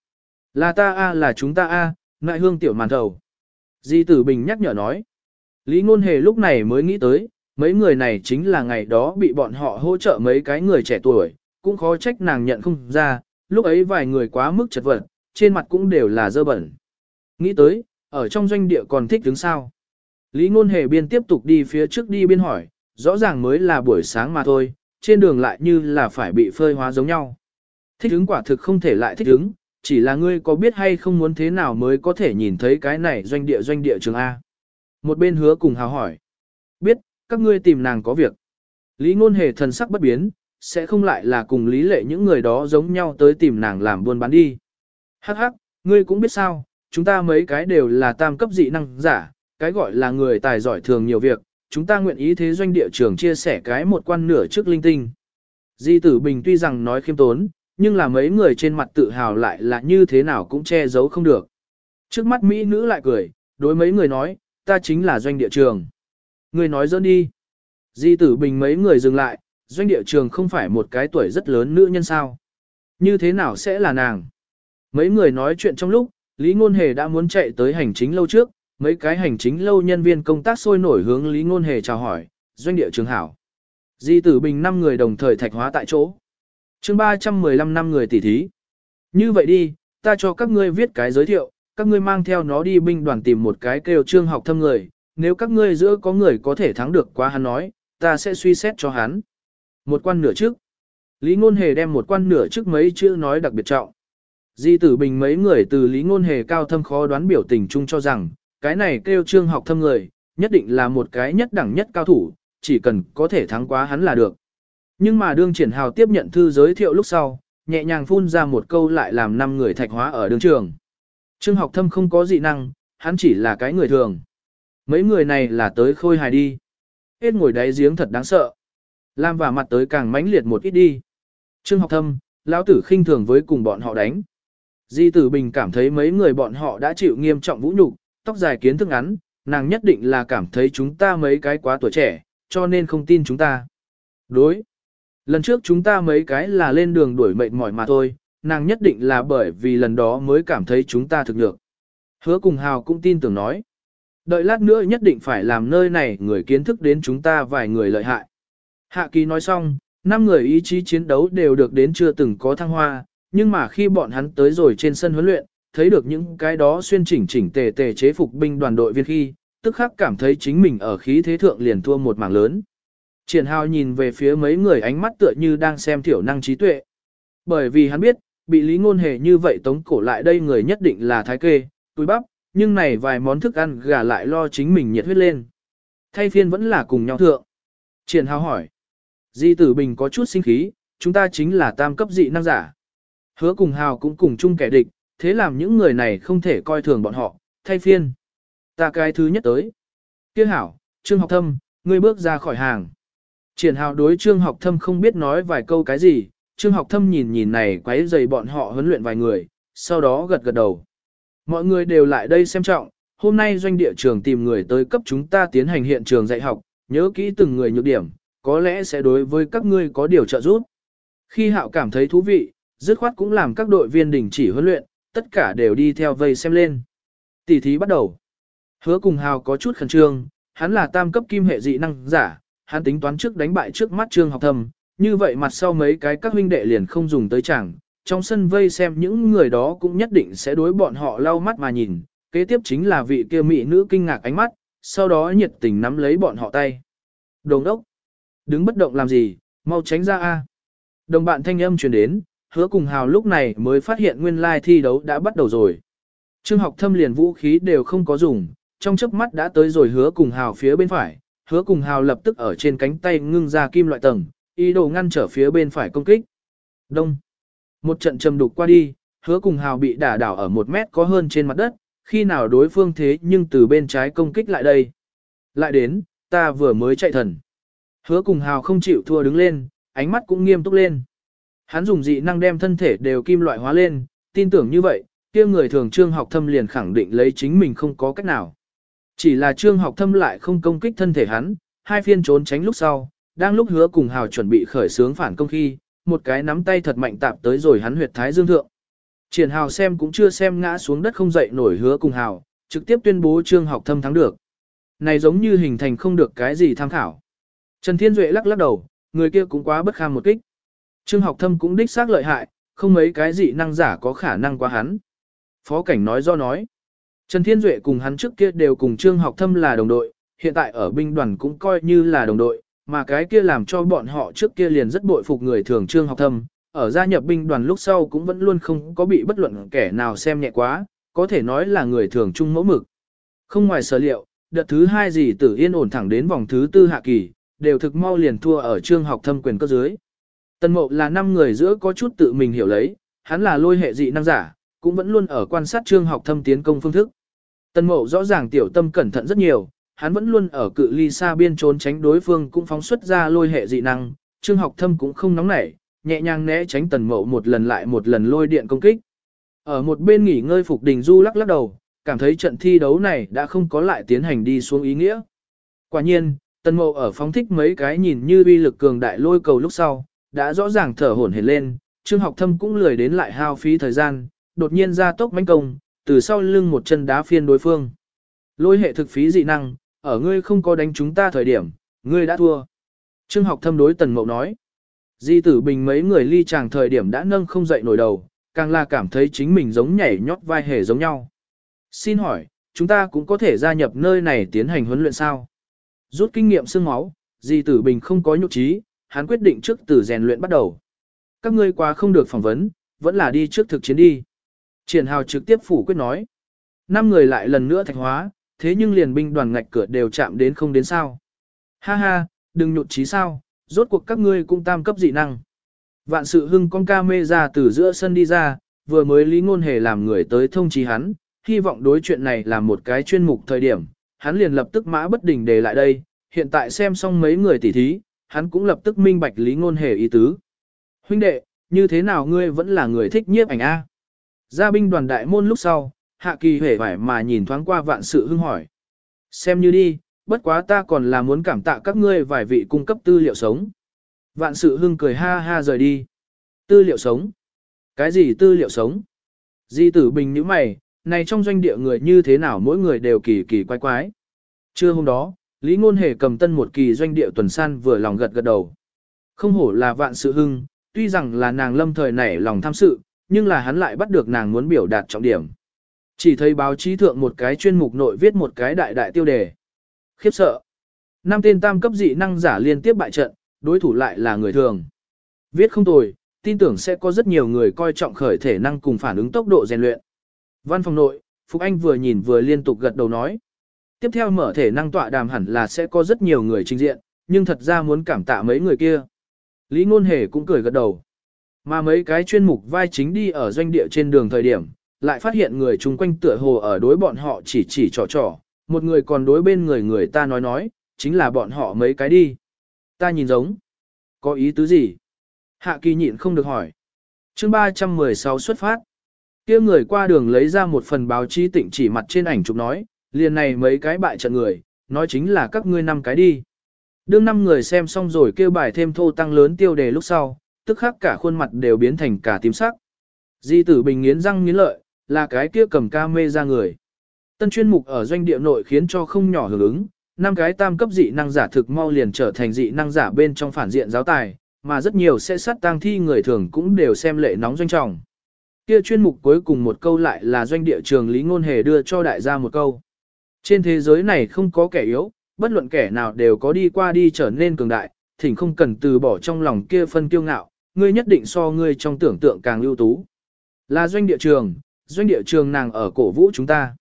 Là ta a là chúng ta a, ngại hương tiểu màn thầu. Di Tử Bình nhắc nhở nói. Lý Ngôn Hề lúc này mới nghĩ tới, mấy người này chính là ngày đó bị bọn họ hỗ trợ mấy cái người trẻ tuổi, cũng khó trách nàng nhận không ra, lúc ấy vài người quá mức chật vật, trên mặt cũng đều là dơ bẩn. Nghĩ tới, ở trong doanh địa còn thích đứng sao. Lý Ngôn Hề biên tiếp tục đi phía trước đi biên hỏi, rõ ràng mới là buổi sáng mà thôi, trên đường lại như là phải bị phơi hóa giống nhau. Thích ứng quả thực không thể lại thích ứng, chỉ là ngươi có biết hay không muốn thế nào mới có thể nhìn thấy cái này doanh địa doanh địa trường A. Một bên hứa cùng hào hỏi. Biết, các ngươi tìm nàng có việc. Lý ngôn hề thần sắc bất biến, sẽ không lại là cùng lý lệ những người đó giống nhau tới tìm nàng làm buôn bán đi. Hắc hắc, ngươi cũng biết sao, chúng ta mấy cái đều là tam cấp dị năng giả, cái gọi là người tài giỏi thường nhiều việc, chúng ta nguyện ý thế doanh địa trường chia sẻ cái một quan nửa trước linh tinh. Di tử bình tuy rằng nói khiêm tốn, nhưng là mấy người trên mặt tự hào lại là như thế nào cũng che giấu không được. Trước mắt Mỹ nữ lại cười, đối mấy người nói, ta chính là doanh địa trường. Người nói dẫn đi. Di tử bình mấy người dừng lại, doanh địa trường không phải một cái tuổi rất lớn nữ nhân sao. Như thế nào sẽ là nàng? Mấy người nói chuyện trong lúc, Lý Ngôn Hề đã muốn chạy tới hành chính lâu trước, mấy cái hành chính lâu nhân viên công tác sôi nổi hướng Lý Ngôn Hề chào hỏi, doanh địa trường hảo. Di tử bình 5 người đồng thời thạch hóa tại chỗ. chương 315 năm người tỉ thí. Như vậy đi, ta cho các ngươi viết cái giới thiệu, các ngươi mang theo nó đi binh đoàn tìm một cái kêu trương học thâm người, nếu các ngươi giữa có người có thể thắng được quá hắn nói, ta sẽ suy xét cho hắn. Một quan nửa trước. Lý Ngôn Hề đem một quan nửa trước mấy chữ nói đặc biệt trọng. Di tử bình mấy người từ Lý Ngôn Hề cao thâm khó đoán biểu tình chung cho rằng, cái này kêu trương học thâm người, nhất định là một cái nhất đẳng nhất cao thủ, chỉ cần có thể thắng quá hắn là được. Nhưng mà đương triển hào tiếp nhận thư giới thiệu lúc sau, nhẹ nhàng phun ra một câu lại làm năm người thạch hóa ở đường trường. Trương học thâm không có dị năng, hắn chỉ là cái người thường. Mấy người này là tới khôi hài đi. Hết ngồi đáy giếng thật đáng sợ. Lam và mặt tới càng mãnh liệt một ít đi. Trương học thâm, lão tử khinh thường với cùng bọn họ đánh. Di tử bình cảm thấy mấy người bọn họ đã chịu nghiêm trọng vũ nhục, tóc dài kiến thức ngắn, nàng nhất định là cảm thấy chúng ta mấy cái quá tuổi trẻ, cho nên không tin chúng ta. Đối. Lần trước chúng ta mấy cái là lên đường đuổi mệt mỏi mà thôi, nàng nhất định là bởi vì lần đó mới cảm thấy chúng ta thực được. Hứa cùng hào cũng tin tưởng nói. Đợi lát nữa nhất định phải làm nơi này người kiến thức đến chúng ta vài người lợi hại. Hạ kỳ nói xong, năm người ý chí chiến đấu đều được đến chưa từng có thăng hoa, nhưng mà khi bọn hắn tới rồi trên sân huấn luyện, thấy được những cái đó xuyên chỉnh chỉnh tề tề chế phục binh đoàn đội viên khi, tức khắc cảm thấy chính mình ở khí thế thượng liền thua một mảng lớn. Triển hào nhìn về phía mấy người ánh mắt tựa như đang xem thiểu năng trí tuệ. Bởi vì hắn biết, bị lý ngôn hề như vậy tống cổ lại đây người nhất định là thái kê, túi bắp, nhưng này vài món thức ăn gà lại lo chính mình nhiệt huyết lên. Thay phiên vẫn là cùng nhau thượng. Triển hào hỏi. Di tử bình có chút sinh khí, chúng ta chính là tam cấp dị năng giả. Hứa cùng hào cũng cùng chung kẻ địch, thế làm những người này không thể coi thường bọn họ, thay phiên. Ta cái thứ nhất tới. Kiếc hảo, trương học thâm, ngươi bước ra khỏi hàng. Triển hào đối trương học thâm không biết nói vài câu cái gì, trương học thâm nhìn nhìn này quấy dày bọn họ huấn luyện vài người, sau đó gật gật đầu. Mọi người đều lại đây xem trọng, hôm nay doanh địa trường tìm người tới cấp chúng ta tiến hành hiện trường dạy học, nhớ kỹ từng người nhược điểm, có lẽ sẽ đối với các ngươi có điều trợ giúp. Khi hạo cảm thấy thú vị, dứt khoát cũng làm các đội viên đình chỉ huấn luyện, tất cả đều đi theo vây xem lên. Tỷ thí bắt đầu. Hứa cùng hào có chút khẩn trương, hắn là tam cấp kim hệ dị năng giả, hắn tính toán trước đánh bại trước mắt trương học thầm, như vậy mặt sau mấy cái các huynh đệ liền không dùng tới chẳng, trong sân vây xem những người đó cũng nhất định sẽ đối bọn họ lau mắt mà nhìn, kế tiếp chính là vị kia mỹ nữ kinh ngạc ánh mắt, sau đó nhiệt tình nắm lấy bọn họ tay. Đồng đốc, đứng bất động làm gì, mau tránh ra a. Đồng bạn thanh âm truyền đến, hứa cùng hào lúc này mới phát hiện nguyên lai thi đấu đã bắt đầu rồi. Trương học thâm liền vũ khí đều không có dùng, trong chớp mắt đã tới rồi hứa cùng hào phía bên phải, hứa cùng hào lập tức ở trên cánh tay ngưng ra kim loại tầng, ý đồ ngăn trở phía bên phải công kích. Đông. Một trận trầm đục qua đi, hứa cùng hào bị đả đảo ở một mét có hơn trên mặt đất, khi nào đối phương thế nhưng từ bên trái công kích lại đây. Lại đến, ta vừa mới chạy thần. Hứa cùng hào không chịu thua đứng lên, ánh mắt cũng nghiêm túc lên. Hắn dùng dị năng đem thân thể đều kim loại hóa lên, tin tưởng như vậy, kia người thường trương học thâm liền khẳng định lấy chính mình không có cách nào. Chỉ là trương học thâm lại không công kích thân thể hắn, hai phiên trốn tránh lúc sau, đang lúc hứa cùng hào chuẩn bị khởi sướng phản công khi, một cái nắm tay thật mạnh tạp tới rồi hắn huyệt thái dương thượng. Triển hào xem cũng chưa xem ngã xuống đất không dậy nổi hứa cùng hào, trực tiếp tuyên bố trương học thâm thắng được. Này giống như hình thành không được cái gì tham khảo. Trần Thiên Duệ lắc lắc đầu, người kia cũng quá bất kham một kích. Trương học thâm cũng đích xác lợi hại, không mấy cái gì năng giả có khả năng qua hắn. Phó cảnh nói do nói. Trần Thiên Duệ cùng hắn trước kia đều cùng Trương học thâm là đồng đội, hiện tại ở binh đoàn cũng coi như là đồng đội, mà cái kia làm cho bọn họ trước kia liền rất bội phục người thường Trương học thâm. Ở gia nhập binh đoàn lúc sau cũng vẫn luôn không có bị bất luận kẻ nào xem nhẹ quá, có thể nói là người thường chung mẫu mực. Không ngoài sở liệu, đợt thứ hai gì tử yên ổn thẳng đến vòng thứ tư hạ kỳ, đều thực mau liền thua ở trương học thâm quyền cơ dưới. Tần mộ là năm người giữa có chút tự mình hiểu lấy, hắn là lôi hệ dị năng giả, cũng vẫn luôn ở quan sát trương học thâm tiến công phương thức. Tần mộ rõ ràng tiểu tâm cẩn thận rất nhiều, hắn vẫn luôn ở cự ly xa biên trốn tránh đối phương cũng phóng xuất ra lôi hệ dị năng, trương học thâm cũng không nóng nảy, nhẹ nhàng né tránh tần mộ một lần lại một lần lôi điện công kích. Ở một bên nghỉ ngơi phục đình du lắc lắc đầu, cảm thấy trận thi đấu này đã không có lại tiến hành đi xuống ý nghĩa. Quả nhiên, Tần mộ ở phóng thích mấy cái nhìn như uy lực cường đại lôi cầu lúc sau, đã rõ ràng thở hổn hển lên, Trương học thâm cũng lười đến lại hao phí thời gian, đột nhiên ra tốc mãnh công, từ sau lưng một chân đá phiên đối phương. Lôi hệ thực phí dị năng, ở ngươi không có đánh chúng ta thời điểm, ngươi đã thua. Trương học thâm đối tần Mậu nói. Di tử bình mấy người ly chàng thời điểm đã nâng không dậy nổi đầu, càng là cảm thấy chính mình giống nhảy nhót vai hề giống nhau. Xin hỏi, chúng ta cũng có thể gia nhập nơi này tiến hành huấn luyện sao? Rút kinh nghiệm xương máu, Di Tử Bình không có nhục trí, hắn quyết định trước từ rèn luyện bắt đầu. Các ngươi quá không được phỏng vấn, vẫn là đi trước thực chiến đi. Triển Hào trực tiếp phủ quyết nói. Năm người lại lần nữa thạch hóa, thế nhưng liền binh đoàn ngạch cửa đều chạm đến không đến sao. Ha ha, đừng nhụt chí sao, rốt cuộc các ngươi cũng tam cấp dị năng. Vạn sự hưng con ca mê ra từ giữa sân đi ra, vừa mới lý ngôn hề làm người tới thông chí hắn, hy vọng đối chuyện này là một cái chuyên mục thời điểm, hắn liền lập tức mã bất đình đề lại đây, hiện tại xem xong mấy người tỉ thí, hắn cũng lập tức minh bạch lý ngôn hề ý tứ. Huynh đệ, như thế nào ngươi vẫn là người thích nhiếp ảnh A. Gia binh đoàn đại môn lúc sau, hạ kỳ hề vải mà nhìn thoáng qua vạn sự hưng hỏi. Xem như đi, bất quá ta còn là muốn cảm tạ các ngươi vài vị cung cấp tư liệu sống. Vạn sự hưng cười ha ha rời đi. Tư liệu sống? Cái gì tư liệu sống? Di tử bình như mày, này trong doanh địa người như thế nào mỗi người đều kỳ kỳ quái quái. Trưa hôm đó, Lý Ngôn Hề cầm tân một kỳ doanh địa tuần san vừa lòng gật gật đầu. Không hổ là vạn sự hưng, tuy rằng là nàng lâm thời nảy lòng tham sự, nhưng là hắn lại bắt được nàng muốn biểu đạt trọng điểm. Chỉ thấy báo chí thượng một cái chuyên mục nội viết một cái đại đại tiêu đề. Khiếp sợ. Năm tên tam cấp dị năng giả liên tiếp bại trận, đối thủ lại là người thường. Viết không tồi, tin tưởng sẽ có rất nhiều người coi trọng khởi thể năng cùng phản ứng tốc độ rèn luyện. Văn phòng nội, Phục Anh vừa nhìn vừa liên tục gật đầu nói. Tiếp theo mở thể năng tọa đàm hẳn là sẽ có rất nhiều người trình diện, nhưng thật ra muốn cảm tạ mấy người kia. Lý Ngôn Hề cũng cười gật đầu. Mà mấy cái chuyên mục vai chính đi ở doanh địa trên đường thời điểm, lại phát hiện người chung quanh tựa hồ ở đối bọn họ chỉ chỉ trò trò, một người còn đối bên người người ta nói nói, chính là bọn họ mấy cái đi. Ta nhìn giống. Có ý tứ gì? Hạ kỳ nhịn không được hỏi. chương 316 xuất phát. kia người qua đường lấy ra một phần báo chí tịnh chỉ mặt trên ảnh chụp nói, liền này mấy cái bại trận người, nói chính là các ngươi năm cái đi. Đương năm người xem xong rồi kêu bài thêm thô tăng lớn tiêu đề lúc sau, tức khắc cả khuôn mặt đều biến thành cả tím sắc. Di tử bình nghiến răng nghiến lợi, là cái kia cầm ca mê ra người. Tân chuyên mục ở doanh địa nội khiến cho không nhỏ hưởng ứng, năm cái tam cấp dị năng giả thực mau liền trở thành dị năng giả bên trong phản diện giáo tài, mà rất nhiều sẽ sát tang thi người thường cũng đều xem lệ nóng doanh trọng. Kia chuyên mục cuối cùng một câu lại là doanh địa trường Lý Ngôn Hề đưa cho đại gia một câu. Trên thế giới này không có kẻ yếu, bất luận kẻ nào đều có đi qua đi trở nên cường đại, thỉnh không cần từ bỏ trong lòng kia phân kiêu ngạo, ngươi nhất định so ngươi trong tưởng tượng càng ưu tú. Là doanh địa trường, doanh địa trường nàng ở cổ vũ chúng ta.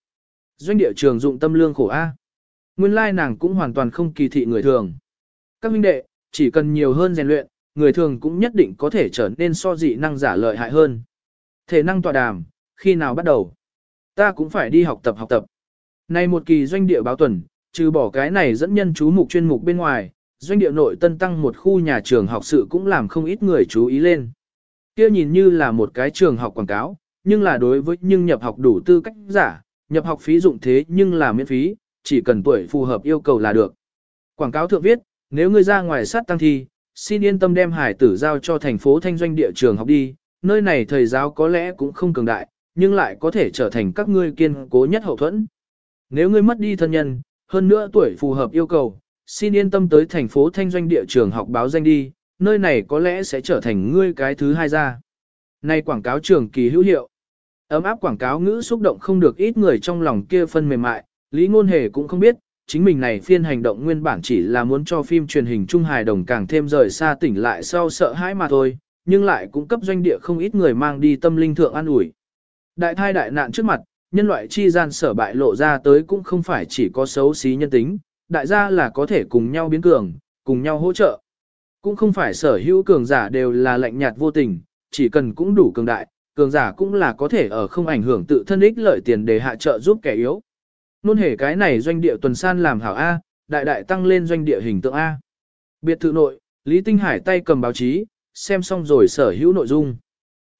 Doanh địa trường dụng tâm lương khổ A. Nguyên lai nàng cũng hoàn toàn không kỳ thị người thường. Các huynh đệ, chỉ cần nhiều hơn rèn luyện, người thường cũng nhất định có thể trở nên so dị năng giả lợi hại hơn. Thể năng tọa đàm, khi nào bắt đầu? Ta cũng phải đi học tập học tập. Này một kỳ doanh địa báo tuần, trừ bỏ cái này dẫn nhân chú mục chuyên mục bên ngoài, doanh địa nội tân tăng một khu nhà trường học sự cũng làm không ít người chú ý lên. Kia nhìn như là một cái trường học quảng cáo, nhưng là đối với nhưng nhập học đủ tư cách giả, nhập học phí dụng thế nhưng là miễn phí, chỉ cần tuổi phù hợp yêu cầu là được. Quảng cáo thượng viết, nếu ngươi ra ngoài sát tăng thi, xin yên tâm đem hải tử giao cho thành phố thanh doanh địa trường học đi, nơi này thầy giáo có lẽ cũng không cường đại, nhưng lại có thể trở thành các ngươi kiên cố nhất hậu thuẫn. Nếu ngươi mất đi thân nhân, hơn nữa tuổi phù hợp yêu cầu, xin yên tâm tới thành phố thanh doanh địa trường học báo danh đi, nơi này có lẽ sẽ trở thành ngươi cái thứ hai ra. Này quảng cáo trường kỳ hữu hiệu. Ấm áp quảng cáo ngữ xúc động không được ít người trong lòng kia phân mềm mại, Lý Ngôn Hề cũng không biết, chính mình này phiên hành động nguyên bản chỉ là muốn cho phim truyền hình Trung Hài Đồng càng thêm rời xa tỉnh lại sau sợ hãi mà thôi, nhưng lại cũng cấp doanh địa không ít người mang đi tâm linh thượng an ủi. Đại thai đại nạn trước mặt, nhân loại chi gian sở bại lộ ra tới cũng không phải chỉ có xấu xí nhân tính, đại gia là có thể cùng nhau biến cường, cùng nhau hỗ trợ. Cũng không phải sở hữu cường giả đều là lạnh nhạt vô tình, chỉ cần cũng đủ cường đại, cường giả cũng là có thể ở không ảnh hưởng tự thân ích lợi tiền để hạ trợ giúp kẻ yếu. Nôn hề cái này doanh địa tuần san làm hảo A, đại đại tăng lên doanh địa hình tượng A. Biệt thự nội, Lý Tinh Hải tay cầm báo chí, xem xong rồi sở hữu nội dung.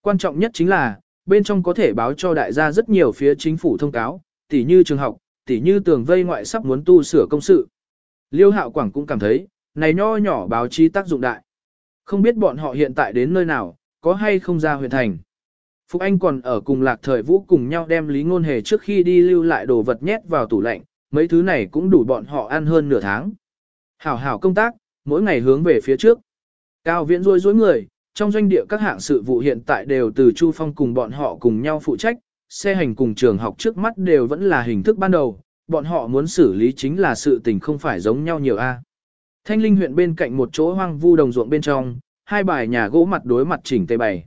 Quan trọng nhất chính là, bên trong có thể báo cho đại gia rất nhiều phía chính phủ thông cáo, tỉ như trường học, tỉ như tường vây ngoại sắp muốn tu sửa công sự. Liêu Hạo Quảng cũng cảm thấy, này nho nhỏ báo chí tác dụng đại. Không biết bọn họ hiện tại đến nơi nào, có hay không ra huyện thành. Phúc Anh còn ở cùng lạc thời vũ cùng nhau đem lý ngôn hề trước khi đi lưu lại đồ vật nhét vào tủ lạnh, mấy thứ này cũng đủ bọn họ ăn hơn nửa tháng. Hảo hảo công tác, mỗi ngày hướng về phía trước. Cao viễn rôi rối người, trong doanh địa các hạng sự vụ hiện tại đều từ Chu Phong cùng bọn họ cùng nhau phụ trách, xe hành cùng trường học trước mắt đều vẫn là hình thức ban đầu, bọn họ muốn xử lý chính là sự tình không phải giống nhau nhiều a. Thanh Linh huyện bên cạnh một chỗ hoang vu đồng ruộng bên trong, hai bài nhà gỗ mặt đối mặt chỉnh tề bày.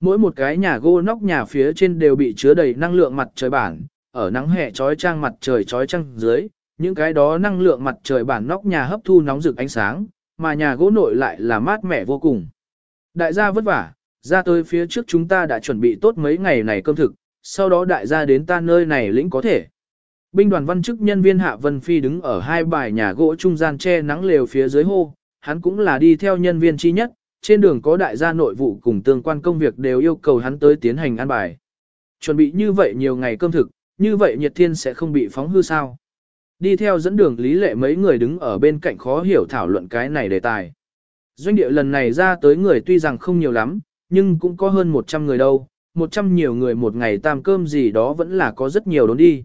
Mỗi một cái nhà gỗ nóc nhà phía trên đều bị chứa đầy năng lượng mặt trời bản, ở nắng hè trói trang mặt trời trói trang dưới, những cái đó năng lượng mặt trời bản nóc nhà hấp thu nóng rực ánh sáng, mà nhà gỗ nội lại là mát mẻ vô cùng. Đại gia vất vả, ra tới phía trước chúng ta đã chuẩn bị tốt mấy ngày này cơm thực, sau đó đại gia đến ta nơi này lĩnh có thể. Binh đoàn văn chức nhân viên Hạ Vân Phi đứng ở hai bài nhà gỗ trung gian che nắng lều phía dưới hô, hắn cũng là đi theo nhân viên chi nhất, trên đường có đại gia nội vụ cùng tương quan công việc đều yêu cầu hắn tới tiến hành ăn bài. Chuẩn bị như vậy nhiều ngày cơm thực, như vậy nhiệt thiên sẽ không bị phóng hư sao. Đi theo dẫn đường lý lệ mấy người đứng ở bên cạnh khó hiểu thảo luận cái này đề tài. Doanh địa lần này ra tới người tuy rằng không nhiều lắm, nhưng cũng có hơn 100 người đâu, 100 nhiều người một ngày tam cơm gì đó vẫn là có rất nhiều đốn đi.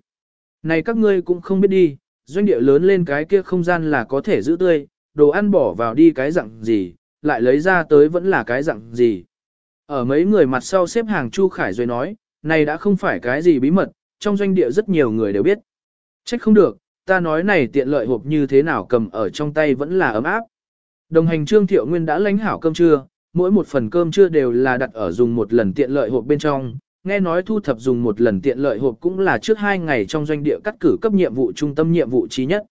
Này các ngươi cũng không biết đi, doanh địa lớn lên cái kia không gian là có thể giữ tươi, đồ ăn bỏ vào đi cái dạng gì, lại lấy ra tới vẫn là cái dạng gì. Ở mấy người mặt sau xếp hàng Chu Khải rồi nói, này đã không phải cái gì bí mật, trong doanh địa rất nhiều người đều biết. Trách không được, ta nói này tiện lợi hộp như thế nào cầm ở trong tay vẫn là ấm áp. Đồng hành Trương Thiệu Nguyên đã lãnh hảo cơm trưa, mỗi một phần cơm trưa đều là đặt ở dùng một lần tiện lợi hộp bên trong. Nghe nói thu thập dùng một lần tiện lợi hộp cũng là trước hai ngày trong doanh địa cắt cử cấp nhiệm vụ trung tâm nhiệm vụ trí nhất.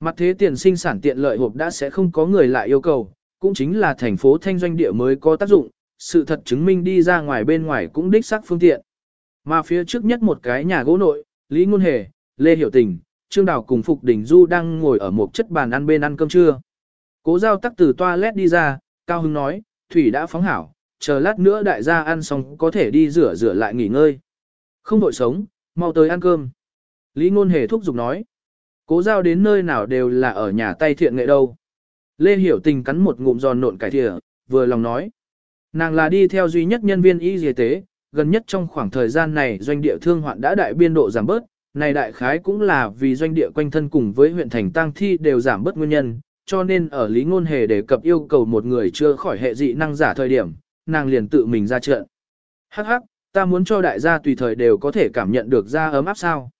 Mặt thế tiền sinh sản tiện lợi hộp đã sẽ không có người lại yêu cầu, cũng chính là thành phố thanh doanh địa mới có tác dụng, sự thật chứng minh đi ra ngoài bên ngoài cũng đích xác phương tiện. Mà phía trước nhất một cái nhà gỗ nội, Lý Ngôn Hề, Lê Hiểu Tình, Trương Đào cùng Phục Đình Du đang ngồi ở một chất bàn ăn bên ăn cơm trưa. Cố giao tắc từ toilet đi ra, Cao Hưng nói, Thủy đã phóng hảo, chờ lát nữa đại gia ăn xong có thể đi rửa rửa lại nghỉ ngơi. Không vội sống, mau tới ăn cơm. Lý Ngôn Hề thúc giục nói. Cố giao đến nơi nào đều là ở nhà tay thiện nghệ đâu. Lê Hiểu Tình cắn một ngụm giòn nộn cải thìa, vừa lòng nói. Nàng là đi theo duy nhất nhân viên y y tế, gần nhất trong khoảng thời gian này doanh địa thương hoạn đã đại biên độ giảm bớt, này đại khái cũng là vì doanh địa quanh thân cùng với huyện thành tăng thi đều giảm bớt nguyên nhân, cho nên ở Lý Ngôn Hề đề cập yêu cầu một người chưa khỏi hệ dị năng giả thời điểm, nàng liền tự mình ra trận. Hắc hắc, ta muốn cho đại gia tùy thời đều có thể cảm nhận được da ấm áp sao.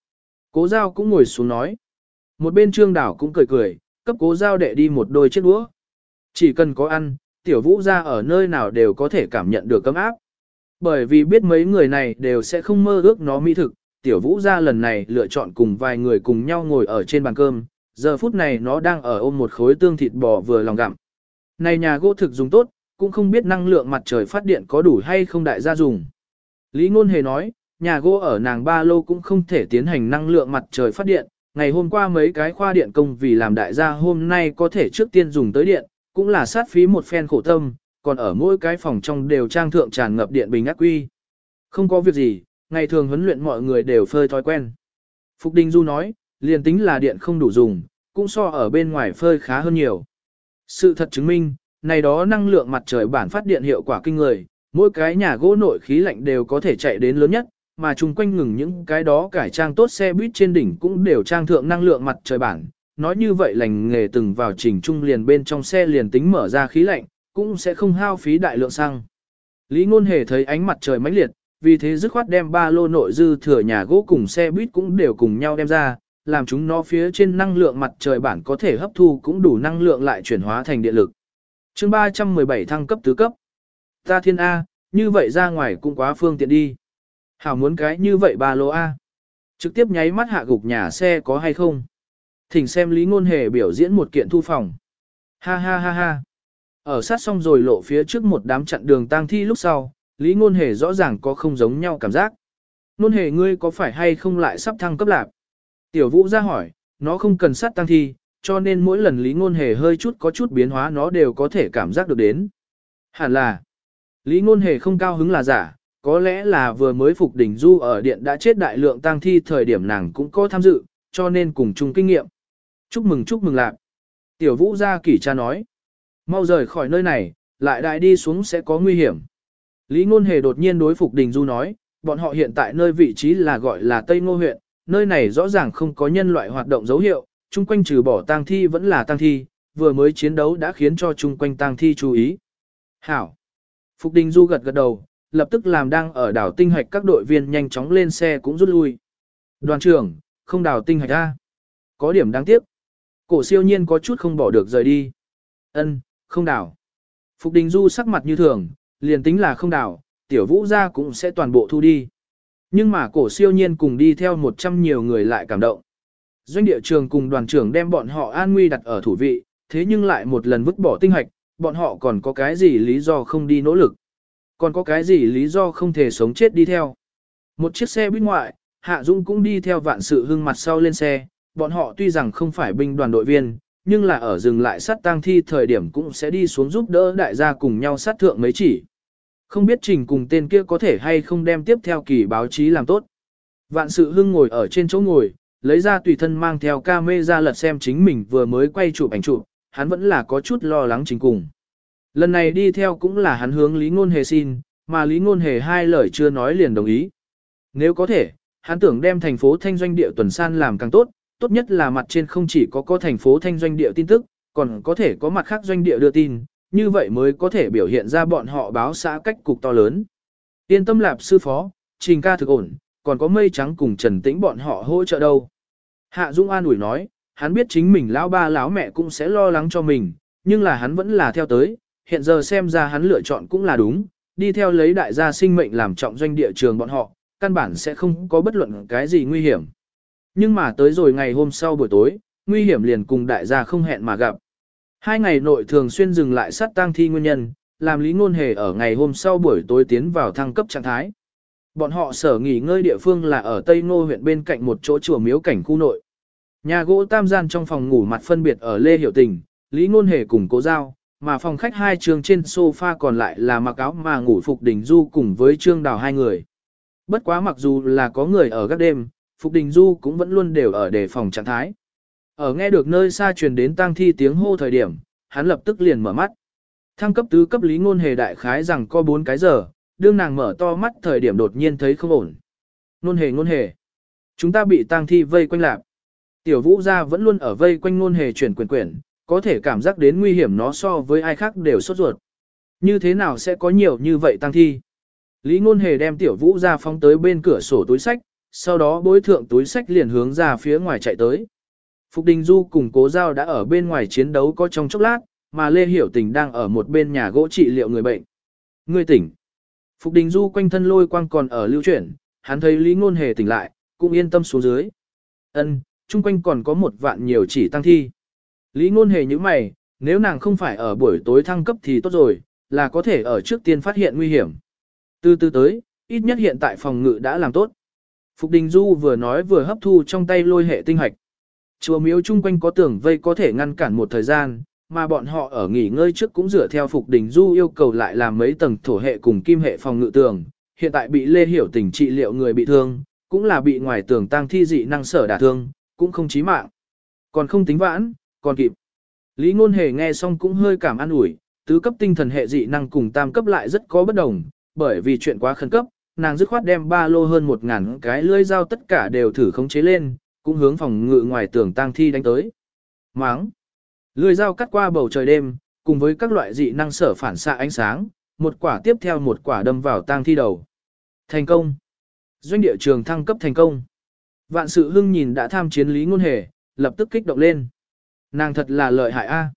Cố giao cũng ngồi xuống nói. Một bên trương đảo cũng cười cười, cấp cố giao đệ đi một đôi chiếc đũa. Chỉ cần có ăn, tiểu vũ ra ở nơi nào đều có thể cảm nhận được cấm áp. Bởi vì biết mấy người này đều sẽ không mơ ước nó mỹ thực, tiểu vũ ra lần này lựa chọn cùng vài người cùng nhau ngồi ở trên bàn cơm, giờ phút này nó đang ở ôm một khối tương thịt bò vừa lòng gặm. Này nhà gỗ thực dùng tốt, cũng không biết năng lượng mặt trời phát điện có đủ hay không đại gia dùng. Lý Ngôn Hề nói, nhà gỗ ở nàng ba lô cũng không thể tiến hành năng lượng mặt trời phát điện, ngày hôm qua mấy cái khoa điện công vì làm đại gia hôm nay có thể trước tiên dùng tới điện, cũng là sát phí một phen khổ tâm, còn ở mỗi cái phòng trong đều trang thượng tràn ngập điện bình ác quy. Không có việc gì, ngày thường huấn luyện mọi người đều phơi thói quen. Phục Đình Du nói, liền tính là điện không đủ dùng, cũng so ở bên ngoài phơi khá hơn nhiều. Sự thật chứng minh, này đó năng lượng mặt trời bản phát điện hiệu quả kinh người, mỗi cái nhà gỗ nội khí lạnh đều có thể chạy đến lớn nhất, mà chung quanh ngừng những cái đó cải trang tốt xe buýt trên đỉnh cũng đều trang thượng năng lượng mặt trời bản. Nói như vậy lành nghề từng vào trình trung liền bên trong xe liền tính mở ra khí lạnh, cũng sẽ không hao phí đại lượng xăng. Lý Ngôn Hề thấy ánh mặt trời mãnh liệt, vì thế dứt khoát đem ba lô nội dư thừa nhà gỗ cùng xe buýt cũng đều cùng nhau đem ra, làm chúng nó phía trên năng lượng mặt trời bản có thể hấp thu cũng đủ năng lượng lại chuyển hóa thành điện lực. Chương 317 thăng cấp tứ cấp. Ta thiên A, như vậy ra ngoài cũng quá phương tiện đi. Hảo muốn cái như vậy ba lô A. Trực tiếp nháy mắt hạ gục nhà xe có hay không? Thỉnh xem Lý Ngôn Hề biểu diễn một kiện thu phòng. Ha ha ha ha. Ở sát xong rồi lộ phía trước một đám chặn đường tang thi lúc sau, Lý Ngôn Hề rõ ràng có không giống nhau cảm giác. Ngôn Hề ngươi có phải hay không lại sắp thăng cấp lạc? Tiểu Vũ ra hỏi, nó không cần sát tăng thi, cho nên mỗi lần Lý Ngôn Hề hơi chút có chút biến hóa nó đều có thể cảm giác được đến. Hẳn là, Lý Ngôn Hề không cao hứng là giả, có lẽ là vừa mới phục đỉnh du ở điện đã chết đại lượng tăng thi thời điểm nàng cũng có tham dự, cho nên cùng chung kinh nghiệm. Chúc mừng chúc mừng lạc. Tiểu Vũ ra kỷ cha nói, mau rời khỏi nơi này, lại đại đi xuống sẽ có nguy hiểm. Lý Ngôn Hề đột nhiên đối phục đình du nói, bọn họ hiện tại nơi vị trí là gọi là Tây Ngô huyện, nơi này rõ ràng không có nhân loại hoạt động dấu hiệu, chung quanh trừ bỏ tang thi vẫn là tang thi, vừa mới chiến đấu đã khiến cho chung quanh tang thi chú ý. Hảo. Phục Đình Du gật gật đầu, lập tức làm đang ở đảo tinh hạch các đội viên nhanh chóng lên xe cũng rút lui. Đoàn trưởng, không đảo tinh hạch ra. Có điểm đáng tiếc. Cổ siêu nhiên có chút không bỏ được rời đi. Ân, không đảo. Phục Đình Du sắc mặt như thường, liền tính là không đảo, tiểu vũ gia cũng sẽ toàn bộ thu đi. Nhưng mà cổ siêu nhiên cùng đi theo một trăm nhiều người lại cảm động. Doanh địa trường cùng đoàn trưởng đem bọn họ an nguy đặt ở thủ vị, thế nhưng lại một lần vứt bỏ tinh hạch, bọn họ còn có cái gì lý do không đi nỗ lực. Còn có cái gì lý do không thể sống chết đi theo. Một chiếc xe buýt ngoại, Hạ Dung cũng đi theo vạn sự hưng mặt sau lên xe, bọn họ tuy rằng không phải binh đoàn đội viên, nhưng là ở dừng lại sát tang thi thời điểm cũng sẽ đi xuống giúp đỡ đại gia cùng nhau sát thượng mấy chỉ. Không biết trình cùng tên kia có thể hay không đem tiếp theo kỳ báo chí làm tốt. Vạn sự hưng ngồi ở trên chỗ ngồi, lấy ra tùy thân mang theo ca mê ra lật xem chính mình vừa mới quay chụp ảnh chụp, hắn vẫn là có chút lo lắng trình cùng. Lần này đi theo cũng là hắn hướng Lý Ngôn Hề xin, mà Lý Ngôn Hề hai lời chưa nói liền đồng ý. Nếu có thể, hắn tưởng đem thành phố thanh doanh địa tuần san làm càng tốt, tốt nhất là mặt trên không chỉ có có thành phố thanh doanh địa tin tức, còn có thể có mặt khác doanh địa đưa tin, như vậy mới có thể biểu hiện ra bọn họ báo xã cách cục to lớn. Yên tâm lạp sư phó, trình ca thực ổn, còn có mây trắng cùng Trần Tĩnh bọn họ hỗ trợ đâu. Hạ Dung an ủi nói, hắn biết chính mình lão ba lão mẹ cũng sẽ lo lắng cho mình, nhưng là hắn vẫn là theo tới, hiện giờ xem ra hắn lựa chọn cũng là đúng, đi theo lấy đại gia sinh mệnh làm trọng doanh địa trường bọn họ, căn bản sẽ không có bất luận cái gì nguy hiểm. Nhưng mà tới rồi ngày hôm sau buổi tối, nguy hiểm liền cùng đại gia không hẹn mà gặp. Hai ngày nội thường xuyên dừng lại sát tang thi nguyên nhân, làm lý ngôn hề ở ngày hôm sau buổi tối tiến vào thăng cấp trạng thái. Bọn họ sở nghỉ ngơi địa phương là ở Tây Ngô huyện bên cạnh một chỗ chùa miếu cảnh khu nội. Nhà gỗ tam gian trong phòng ngủ mặt phân biệt ở Lê Hiểu Tình, Lý Ngôn Hề cùng cố giao, mà phòng khách hai trường trên sofa còn lại là mặc áo mà ngủ Phục Đình Du cùng với Trương Đào hai người. Bất quá mặc dù là có người ở các đêm, Phục Đình Du cũng vẫn luôn đều ở đề phòng trạng thái. Ở nghe được nơi xa truyền đến tang thi tiếng hô thời điểm, hắn lập tức liền mở mắt. Thăng cấp tứ cấp lý ngôn hề đại khái rằng có 4 cái giờ, đương nàng mở to mắt thời điểm đột nhiên thấy không ổn. Ngôn hề ngôn hề. Chúng ta bị tang thi vây quanh lạc. Tiểu vũ gia vẫn luôn ở vây quanh ngôn hề chuyển quyền quyển, có thể cảm giác đến nguy hiểm nó so với ai khác đều sốt ruột. Như thế nào sẽ có nhiều như vậy tang thi? Lý ngôn hề đem tiểu vũ gia phóng tới bên cửa sổ túi sách, sau đó bối thượng túi sách liền hướng ra phía ngoài chạy tới. Phục Đình Du cùng cố giao đã ở bên ngoài chiến đấu có trong chốc lát, mà Lê Hiểu Tình đang ở một bên nhà gỗ trị liệu người bệnh. Người tỉnh. Phục Đình Du quanh thân lôi quang còn ở lưu chuyển, hắn thấy Lý Ngôn Hề tỉnh lại, cũng yên tâm xuống dưới. Ân, chung quanh còn có một vạn nhiều chỉ tăng thi. Lý Ngôn Hề như mày, nếu nàng không phải ở buổi tối thăng cấp thì tốt rồi, là có thể ở trước tiên phát hiện nguy hiểm. Từ từ tới, ít nhất hiện tại phòng ngự đã làm tốt. Phục Đình Du vừa nói vừa hấp thu trong tay lôi hệ tinh hạch. Chùa miếu chung quanh có tường vây có thể ngăn cản một thời gian, mà bọn họ ở nghỉ ngơi trước cũng dựa theo Phục Đình Du yêu cầu lại làm mấy tầng thổ hệ cùng kim hệ phòng ngự tường. Hiện tại bị Lê Hiểu Tình trị liệu người bị thương, cũng là bị ngoài tường tăng thi dị năng sở đả thương, cũng không chí mạng. Còn không tính vãn, còn kịp. Lý Ngôn Hề nghe xong cũng hơi cảm an ủi, tứ cấp tinh thần hệ dị năng cùng tam cấp lại rất có bất đồng, bởi vì chuyện quá khẩn cấp, nàng dứt khoát đem ba lô hơn một ngàn cái lưỡi dao tất cả đều thử khống chế lên, cũng hướng phòng ngự ngoài tường tang thi đánh tới. Máng! Lưỡi dao cắt qua bầu trời đêm, cùng với các loại dị năng sở phản xạ ánh sáng, một quả tiếp theo một quả đâm vào tang thi đầu. Thành công! Doanh địa trường thăng cấp thành công. Vạn sự hưng nhìn đã tham chiến lý ngôn hề, lập tức kích động lên. Nàng thật là lợi hại a.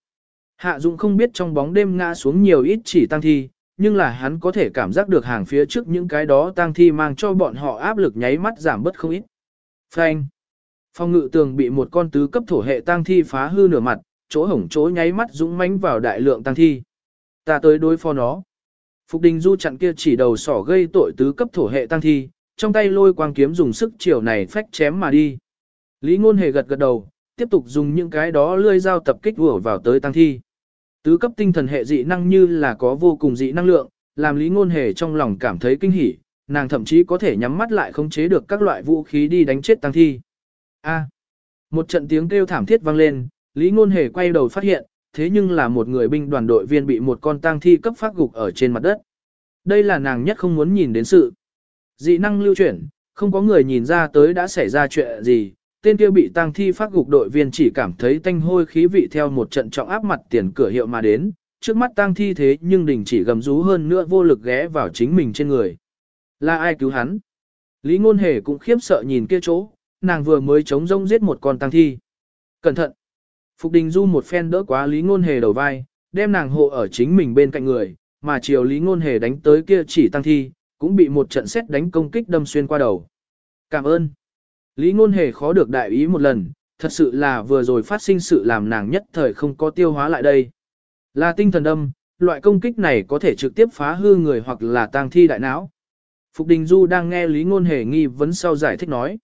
Hạ Dũng không biết trong bóng đêm ngã xuống nhiều ít chỉ tang thi, nhưng là hắn có thể cảm giác được hàng phía trước những cái đó tang thi mang cho bọn họ áp lực nháy mắt giảm bớt không ít. Phanh. Phòng ngự tường bị một con tứ cấp thổ hệ tang thi phá hư nửa mặt, chỗ hổng chỗ nháy mắt dũng mãnh vào đại lượng tang thi. Ta tới đối phó nó. Phục Đình Du chặn kia chỉ đầu sỏ gây tội tứ cấp thổ hệ tang thi, trong tay lôi quang kiếm dùng sức chiều này phách chém mà đi. Lý Ngôn Hề gật gật đầu, tiếp tục dùng những cái đó lươi dao tập kích vừa vào tới tang thi. Tứ cấp tinh thần hệ dị năng như là có vô cùng dị năng lượng, làm Lý Ngôn Hề trong lòng cảm thấy kinh hỉ, nàng thậm chí có thể nhắm mắt lại khống chế được các loại vũ khí đi đánh chết tăng thi. A. một trận tiếng kêu thảm thiết vang lên, Lý Ngôn Hề quay đầu phát hiện, thế nhưng là một người binh đoàn đội viên bị một con tang thi cấp phát gục ở trên mặt đất. Đây là nàng nhất không muốn nhìn đến sự. Dị năng lưu chuyển, không có người nhìn ra tới đã xảy ra chuyện gì, tên kia bị tang thi phát gục đội viên chỉ cảm thấy tanh hôi khí vị theo một trận trọng áp mặt tiền cửa hiệu mà đến, trước mắt tang thi thế nhưng đình chỉ gầm rú hơn nữa vô lực ghé vào chính mình trên người. Là ai cứu hắn? Lý ngôn hề cũng khiếp sợ nhìn kia chỗ, nàng vừa mới chống rông giết một con tăng thi. Cẩn thận! Phục đình du một phen đỡ quá lý ngôn hề đầu vai, đem nàng hộ ở chính mình bên cạnh người, mà chiều lý ngôn hề đánh tới kia chỉ tăng thi, cũng bị một trận xét đánh công kích đâm xuyên qua đầu. Cảm ơn! Lý ngôn hề khó được đại ý một lần, thật sự là vừa rồi phát sinh sự làm nàng nhất thời không có tiêu hóa lại đây. Là tinh thần đâm, loại công kích này có thể trực tiếp phá hư người hoặc là tang thi đại não. Phục Đình Du đang nghe Lý Ngôn Hề nghi vấn sau giải thích nói.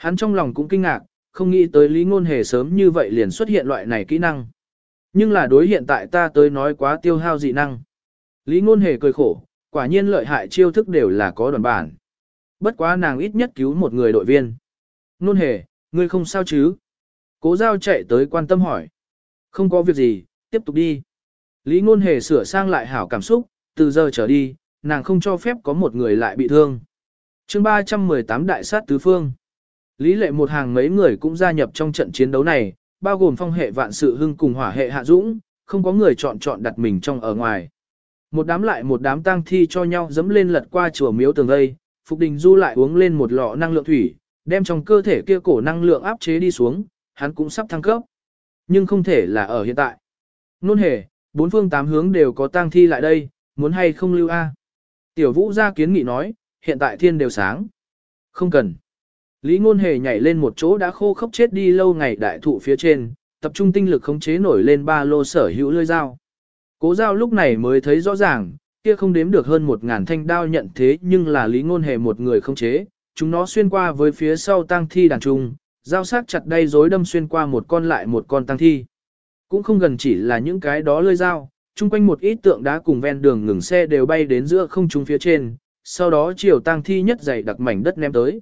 Hắn trong lòng cũng kinh ngạc, không nghĩ tới lý ngôn hề sớm như vậy liền xuất hiện loại này kỹ năng. Nhưng là đối hiện tại ta tới nói quá tiêu hao dị năng. Lý ngôn hề cười khổ, quả nhiên lợi hại chiêu thức đều là có đoàn bản. Bất quá nàng ít nhất cứu một người đội viên. Ngôn hề, ngươi không sao chứ? Cố giao chạy tới quan tâm hỏi. Không có việc gì, tiếp tục đi. Lý ngôn hề sửa sang lại hảo cảm xúc, từ giờ trở đi, nàng không cho phép có một người lại bị thương. chương 318 đại sát tứ phương. Lý lệ một hàng mấy người cũng gia nhập trong trận chiến đấu này, bao gồm phong hệ vạn sự hưng cùng hỏa hệ hạ dũng, không có người chọn chọn đặt mình trong ở ngoài. Một đám lại một đám tang thi cho nhau dẫm lên lật qua chùa miếu tường đây. Phục Đình Du lại uống lên một lọ năng lượng thủy, đem trong cơ thể kia cổ năng lượng áp chế đi xuống, hắn cũng sắp thăng cấp. Nhưng không thể là ở hiện tại. Nôn hề, bốn phương tám hướng đều có tang thi lại đây, muốn hay không lưu A. Tiểu vũ ra kiến nghị nói, hiện tại thiên đều sáng. Không cần. Lý ngôn hề nhảy lên một chỗ đã khô khốc chết đi lâu ngày đại thụ phía trên, tập trung tinh lực khống chế nổi lên ba lô sở hữu lưỡi dao. Cố dao lúc này mới thấy rõ ràng, kia không đếm được hơn một ngàn thanh đao nhận thế nhưng là lý ngôn hề một người khống chế, chúng nó xuyên qua với phía sau tang thi đàn trung, dao sắc chặt đây rối đâm xuyên qua một con lại một con tang thi. Cũng không gần chỉ là những cái đó lưỡi dao, chung quanh một ít tượng đá cùng ven đường ngừng xe đều bay đến giữa không trung phía trên, sau đó chiều tang thi nhất dày đặc mảnh đất ném tới.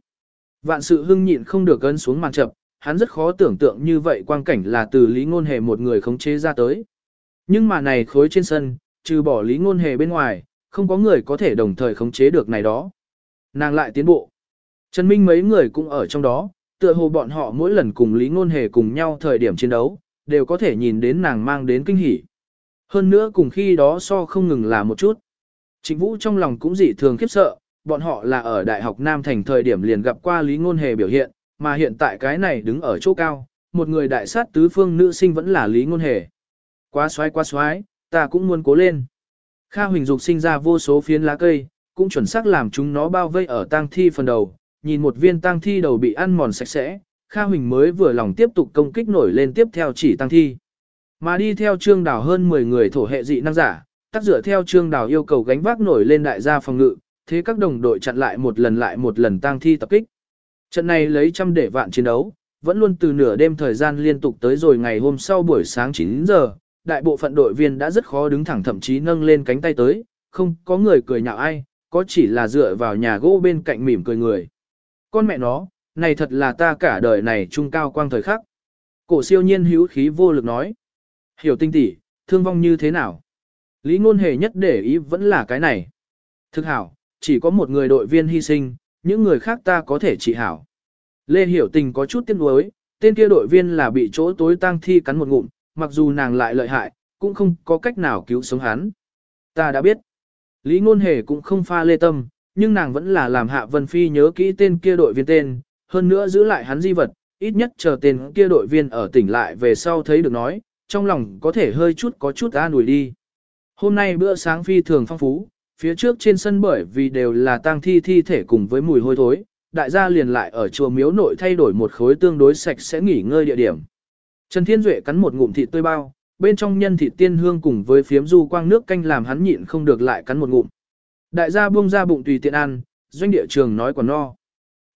Vạn sự hưng nhịn không được gân xuống màn chập, hắn rất khó tưởng tượng như vậy quang cảnh là từ lý ngôn hề một người khống chế ra tới. Nhưng mà này khối trên sân, trừ bỏ lý ngôn hề bên ngoài, không có người có thể đồng thời khống chế được này đó. Nàng lại tiến bộ. Trần Minh mấy người cũng ở trong đó, tựa hồ bọn họ mỗi lần cùng lý ngôn hề cùng nhau thời điểm chiến đấu, đều có thể nhìn đến nàng mang đến kinh hỉ. Hơn nữa cùng khi đó so không ngừng là một chút. Trịnh Vũ trong lòng cũng dị thường khiếp sợ, bọn họ là ở Đại học Nam Thành thời điểm liền gặp qua Lý Ngôn Hề biểu hiện, mà hiện tại cái này đứng ở chỗ cao, một người đại sát tứ phương nữ sinh vẫn là Lý Ngôn Hề. Quá xoái quá xoái, ta cũng muốn cố lên. Kha Huỳnh Dục sinh ra vô số phiến lá cây, cũng chuẩn xác làm chúng nó bao vây ở tang thi phần đầu, nhìn một viên tang thi đầu bị ăn mòn sạch sẽ, Kha Huỳnh mới vừa lòng tiếp tục công kích nổi lên tiếp theo chỉ tang thi. Mà đi theo trương đảo hơn 10 người thổ hệ dị năng giả, tác dựa theo trương đảo yêu cầu gánh vác nổi lên đại gia phòng ngự, thế các đồng đội chặn lại một lần lại một lần tang thi tập kích. Trận này lấy trăm để vạn chiến đấu, vẫn luôn từ nửa đêm thời gian liên tục tới rồi ngày hôm sau buổi sáng 9 giờ, đại bộ phận đội viên đã rất khó đứng thẳng thậm chí nâng lên cánh tay tới, không có người cười nhạo ai, có chỉ là dựa vào nhà gỗ bên cạnh mỉm cười người. Con mẹ nó, này thật là ta cả đời này trung cao quang thời khắc. Cổ siêu nhiên hữu khí vô lực nói. Hiểu tinh tỉ, thương vong như thế nào? Lý ngôn hề nhất để ý vẫn là cái này. Thực hảo, chỉ có một người đội viên hy sinh, những người khác ta có thể trị hảo. Lê Hiểu Tình có chút tiếc nuối, tên kia đội viên là bị chỗ tối tang thi cắn một ngụm, mặc dù nàng lại lợi hại, cũng không có cách nào cứu sống hắn. Ta đã biết. Lý Ngôn Hề cũng không pha lê tâm, nhưng nàng vẫn là làm Hạ Vân Phi nhớ kỹ tên kia đội viên tên, hơn nữa giữ lại hắn di vật, ít nhất chờ tên kia đội viên ở tỉnh lại về sau thấy được nói, trong lòng có thể hơi chút có chút an ủi đi. Hôm nay bữa sáng phi thường phong phú, phía trước trên sân bởi vì đều là tang thi thi thể cùng với mùi hôi thối, đại gia liền lại ở chùa miếu nội thay đổi một khối tương đối sạch sẽ nghỉ ngơi địa điểm. Trần Thiên Duệ cắn một ngụm thịt tươi bao, bên trong nhân thịt tiên hương cùng với phiếm du quang nước canh làm hắn nhịn không được lại cắn một ngụm. Đại gia buông ra bụng tùy tiện ăn, doanh địa trường nói còn no.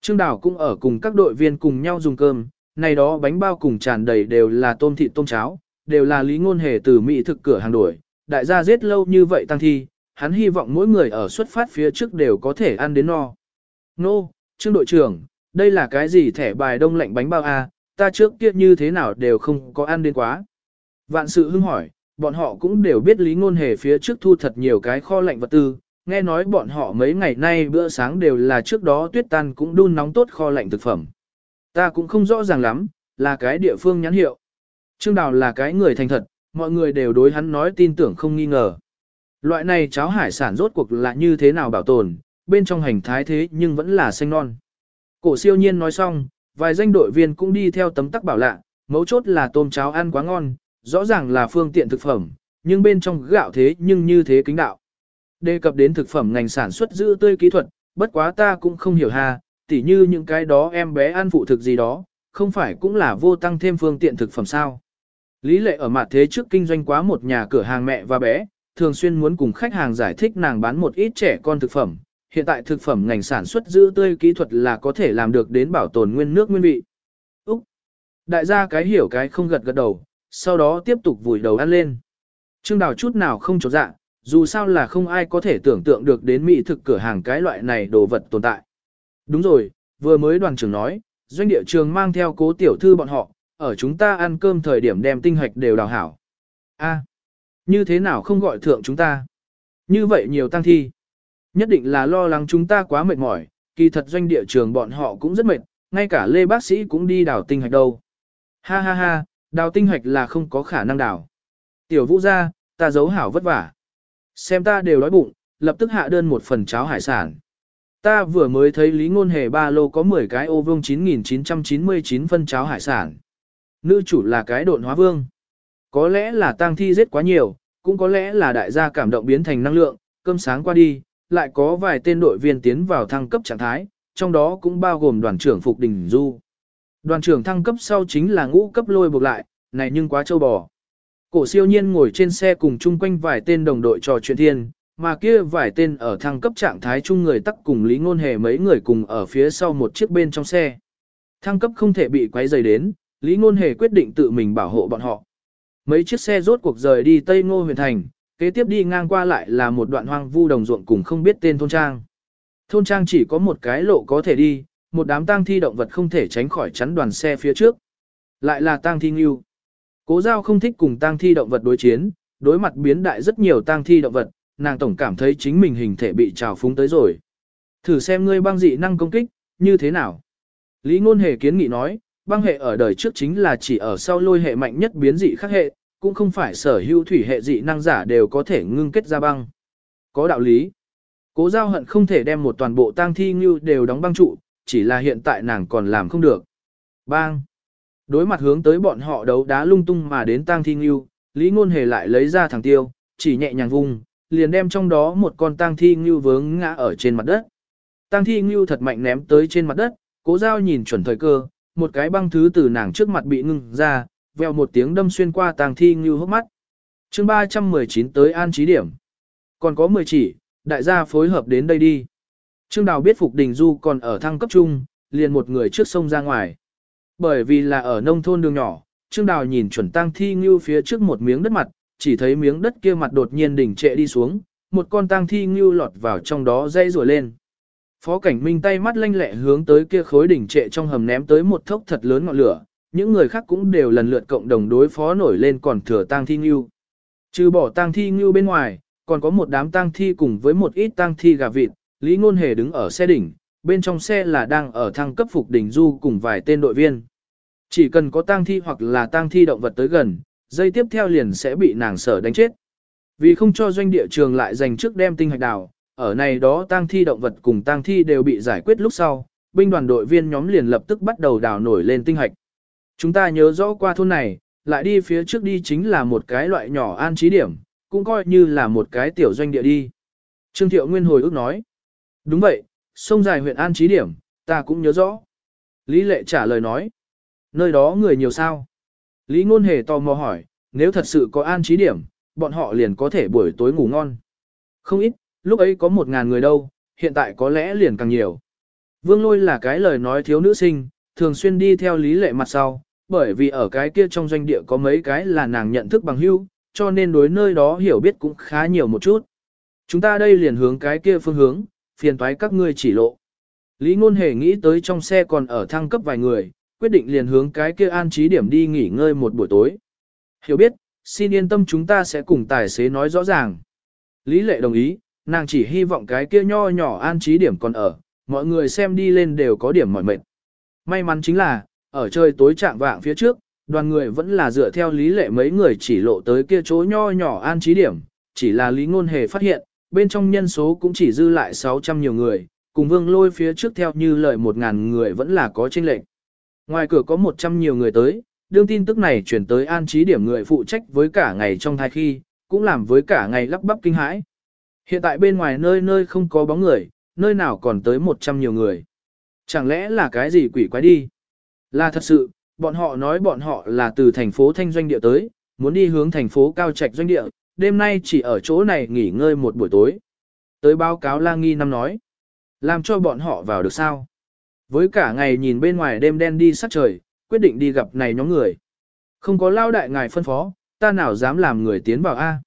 Trương Đảo cũng ở cùng các đội viên cùng nhau dùng cơm, này đó bánh bao cùng tràn đầy đều là tôm thịt tôm cháo, đều là lý ngôn hề từ mỹ thực cửa hàng đổi. Đại gia giết lâu như vậy tăng thi, hắn hy vọng mỗi người ở xuất phát phía trước đều có thể ăn đến no. Nô, no, Trương đội trưởng, đây là cái gì thẻ bài đông lạnh bánh bao à, ta trước kia như thế nào đều không có ăn đến quá. Vạn sự hưng hỏi, bọn họ cũng đều biết lý ngôn hề phía trước thu thật nhiều cái kho lạnh vật tư, nghe nói bọn họ mấy ngày nay bữa sáng đều là trước đó tuyết tan cũng đun nóng tốt kho lạnh thực phẩm. Ta cũng không rõ ràng lắm, là cái địa phương nhãn hiệu. Trương Đào là cái người thành thật, mọi người đều đối hắn nói tin tưởng không nghi ngờ. Loại này cháo hải sản rốt cuộc là như thế nào bảo tồn, bên trong hành thái thế nhưng vẫn là xanh non. Cổ siêu nhiên nói xong, vài danh đội viên cũng đi theo tấm tắc bảo lạ, mấu chốt là tôm cháo ăn quá ngon, rõ ràng là phương tiện thực phẩm, nhưng bên trong gạo thế nhưng như thế kính đạo. Đề cập đến thực phẩm ngành sản xuất giữ tươi kỹ thuật, bất quá ta cũng không hiểu ha, tỉ như những cái đó em bé ăn phụ thực gì đó, không phải cũng là vô tăng thêm phương tiện thực phẩm sao. Lý lệ ở mặt thế trước kinh doanh quá một nhà cửa hàng mẹ và bé, thường xuyên muốn cùng khách hàng giải thích nàng bán một ít trẻ con thực phẩm. Hiện tại thực phẩm ngành sản xuất giữ tươi kỹ thuật là có thể làm được đến bảo tồn nguyên nước nguyên vị. Úc, Đại gia cái hiểu cái không gật gật đầu, sau đó tiếp tục vùi đầu ăn lên. Trương Đào chút nào không trột dạ, dù sao là không ai có thể tưởng tượng được đến mỹ thực cửa hàng cái loại này đồ vật tồn tại. Đúng rồi, vừa mới đoàn trưởng nói, doanh địa trường mang theo cố tiểu thư bọn họ, ở chúng ta ăn cơm thời điểm đem tinh hoạch đều đào hảo. A, như thế nào không gọi thượng chúng ta? Như vậy nhiều tăng thi. Nhất định là lo lắng chúng ta quá mệt mỏi, kỳ thật doanh địa trường bọn họ cũng rất mệt, ngay cả lê bác sĩ cũng đi đào tinh hạch đâu. Ha ha ha, đào tinh hạch là không có khả năng đào. Tiểu vũ ra, ta giấu hảo vất vả. Xem ta đều đói bụng, lập tức hạ đơn một phần cháo hải sản. Ta vừa mới thấy Lý Ngôn Hề ba lô có 10 cái ô vương 9999 phân cháo hải sản. Nữ chủ là cái độn hóa vương. Có lẽ là tang thi giết quá nhiều, cũng có lẽ là đại gia cảm động biến thành năng lượng, cơm sáng qua đi, lại có vài tên đội viên tiến vào thăng cấp trạng thái, trong đó cũng bao gồm đoàn trưởng Phục Đình Du. Đoàn trưởng thăng cấp sau chính là ngũ cấp lôi buộc lại, này nhưng quá châu bò. Cổ siêu nhiên ngồi trên xe cùng chung quanh vài tên đồng đội trò chuyện thiên, mà kia vài tên ở thăng cấp trạng thái chung người tắc cùng Lý Ngôn Hề mấy người cùng ở phía sau một chiếc bên trong xe. Thăng cấp không thể bị quấy rầy đến, Lý Ngôn Hề quyết định tự mình bảo hộ bọn họ. Mấy chiếc xe rốt cuộc rời đi Tây Ngô huyện thành, kế tiếp đi ngang qua lại là một đoạn hoang vu đồng ruộng cùng không biết tên thôn trang. Thôn trang chỉ có một cái lộ có thể đi, một đám tang thi động vật không thể tránh khỏi chắn đoàn xe phía trước. Lại là tang thi ngưu. Cố giao không thích cùng tang thi động vật đối chiến, đối mặt biến đại rất nhiều tang thi động vật, nàng tổng cảm thấy chính mình hình thể bị trào phúng tới rồi. Thử xem ngươi băng dị năng công kích, như thế nào? Lý ngôn hề kiến nghị nói, băng hệ ở đời trước chính là chỉ ở sau lôi hệ mạnh nhất biến dị khác hệ, cũng không phải sở hữu thủy hệ dị năng giả đều có thể ngưng kết ra băng. Có đạo lý. Cố giao hận không thể đem một toàn bộ tang thi như đều đóng băng trụ, chỉ là hiện tại nàng còn làm không được. Bang! Đối mặt hướng tới bọn họ đấu đá lung tung mà đến tang thi như, Lý Ngôn Hề lại lấy ra thằng tiêu, chỉ nhẹ nhàng vung, liền đem trong đó một con tang thi như vướng ngã ở trên mặt đất. Tang thi như thật mạnh ném tới trên mặt đất, cố giao nhìn chuẩn thời cơ, một cái băng thứ từ nàng trước mặt bị ngưng ra, veo một tiếng đâm xuyên qua tang thi như hốc mắt. chương 319 tới an trí điểm. Còn có 10 chỉ, đại gia phối hợp đến đây đi. Trương Đào biết Phục Đình Du còn ở thăng cấp trung, liền một người trước sông ra ngoài. Bởi vì là ở nông thôn đường nhỏ, Trương Đào nhìn chuẩn tang thi ngưu phía trước một miếng đất mặt, chỉ thấy miếng đất kia mặt đột nhiên đỉnh trệ đi xuống, một con tang thi ngưu lọt vào trong đó dây rùa lên. Phó cảnh minh tay mắt lanh lẹ hướng tới kia khối đỉnh trệ trong hầm ném tới một thốc thật lớn ngọn lửa, những người khác cũng đều lần lượt cộng đồng đối phó nổi lên còn thừa tang thi ngưu. Trừ bỏ tang thi ngưu bên ngoài, còn có một đám tang thi cùng với một ít tang thi gà vịt, Lý Ngôn Hề đứng ở xe đỉnh, bên trong xe là đang ở thăng cấp phục đỉnh du cùng vài tên đội viên. Chỉ cần có tang thi hoặc là tang thi động vật tới gần, dây tiếp theo liền sẽ bị nàng sở đánh chết. Vì không cho doanh địa trường lại dành trước đem tinh hạch đào, ở này đó tang thi động vật cùng tang thi đều bị giải quyết lúc sau, binh đoàn đội viên nhóm liền lập tức bắt đầu đào nổi lên tinh hạch. Chúng ta nhớ rõ qua thôn này, lại đi phía trước đi chính là một cái loại nhỏ an trí điểm, cũng coi như là một cái tiểu doanh địa đi. Trương Thiệu Nguyên hồi ước nói. Đúng vậy, sông dài huyện an trí điểm, ta cũng nhớ rõ. Lý Lệ trả lời nói. Nơi đó người nhiều sao? Lý Ngôn Hề tò mò hỏi, nếu thật sự có an trí điểm, bọn họ liền có thể buổi tối ngủ ngon. Không ít, lúc ấy có một ngàn người đâu, hiện tại có lẽ liền càng nhiều. Vương Lôi là cái lời nói thiếu nữ sinh, thường xuyên đi theo lý lệ mặt sau, bởi vì ở cái kia trong doanh địa có mấy cái là nàng nhận thức bằng hữu, cho nên đối nơi đó hiểu biết cũng khá nhiều một chút. Chúng ta đây liền hướng cái kia phương hướng, phiền toái các ngươi chỉ lộ. Lý Ngôn Hề nghĩ tới trong xe còn ở thăng cấp vài người, quyết định liền hướng cái kia an trí điểm đi nghỉ ngơi một buổi tối. Hiểu biết, xin yên tâm chúng ta sẽ cùng tài xế nói rõ ràng. Lý lệ đồng ý, nàng chỉ hy vọng cái kia nho nhỏ an trí điểm còn ở, mọi người xem đi lên đều có điểm mỏi mệt. May mắn chính là, ở trời tối trạng vạng phía trước, đoàn người vẫn là dựa theo lý lệ mấy người chỉ lộ tới kia chỗ nho nhỏ an trí điểm, chỉ là lý ngôn hề phát hiện, bên trong nhân số cũng chỉ dư lại 600 nhiều người, cùng vương lôi phía trước theo như lời 1.000 người vẫn là có chênh lệnh. Ngoài cửa có 100 nhiều người tới, đương tin tức này chuyển tới an trí điểm người phụ trách với cả ngày trong thai khi, cũng làm với cả ngày lắp bắp kinh hãi. Hiện tại bên ngoài nơi nơi không có bóng người, nơi nào còn tới 100 nhiều người. Chẳng lẽ là cái gì quỷ quái đi? Là thật sự, bọn họ nói bọn họ là từ thành phố Thanh Doanh Địa tới, muốn đi hướng thành phố Cao Trạch Doanh Địa, đêm nay chỉ ở chỗ này nghỉ ngơi một buổi tối. Tới báo cáo lang nghi năm nói, làm cho bọn họ vào được sao? Với cả ngày nhìn bên ngoài đêm đen đi sát trời, quyết định đi gặp này nhóm người. Không có lao đại ngài phân phó, ta nào dám làm người tiến vào A.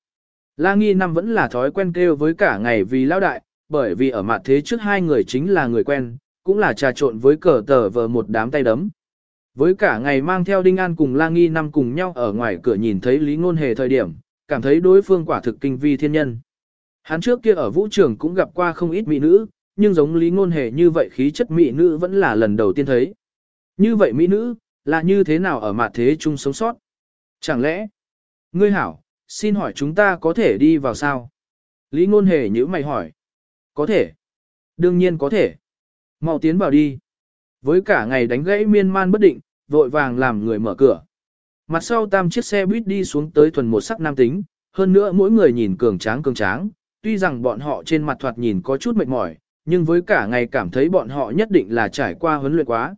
La nghi năm vẫn là thói quen kêu với cả ngày vì lao đại, bởi vì ở mặt thế trước hai người chính là người quen, cũng là trà trộn với cờ tờ vờ một đám tay đấm. Với cả ngày mang theo Đinh An cùng La Nghi năm cùng nhau ở ngoài cửa nhìn thấy Lý Ngôn Hề thời điểm, cảm thấy đối phương quả thực kinh vi thiên nhân. Hắn trước kia ở vũ trường cũng gặp qua không ít mỹ nữ, nhưng giống Lý Ngôn Hề như vậy khí chất mỹ nữ vẫn là lần đầu tiên thấy. Như vậy mỹ nữ, là như thế nào ở mặt thế chung sống sót? Chẳng lẽ, ngươi hảo, xin hỏi chúng ta có thể đi vào sao? Lý Ngôn Hề nhữ mày hỏi. Có thể. Đương nhiên có thể. mau tiến vào đi. Với cả ngày đánh gãy miên man bất định, vội vàng làm người mở cửa. Mặt sau tam chiếc xe buýt đi xuống tới thuần một sắc nam tính, hơn nữa mỗi người nhìn cường tráng cường tráng, tuy rằng bọn họ trên mặt thoạt nhìn có chút mệt mỏi, nhưng với cả ngày cảm thấy bọn họ nhất định là trải qua huấn luyện quá.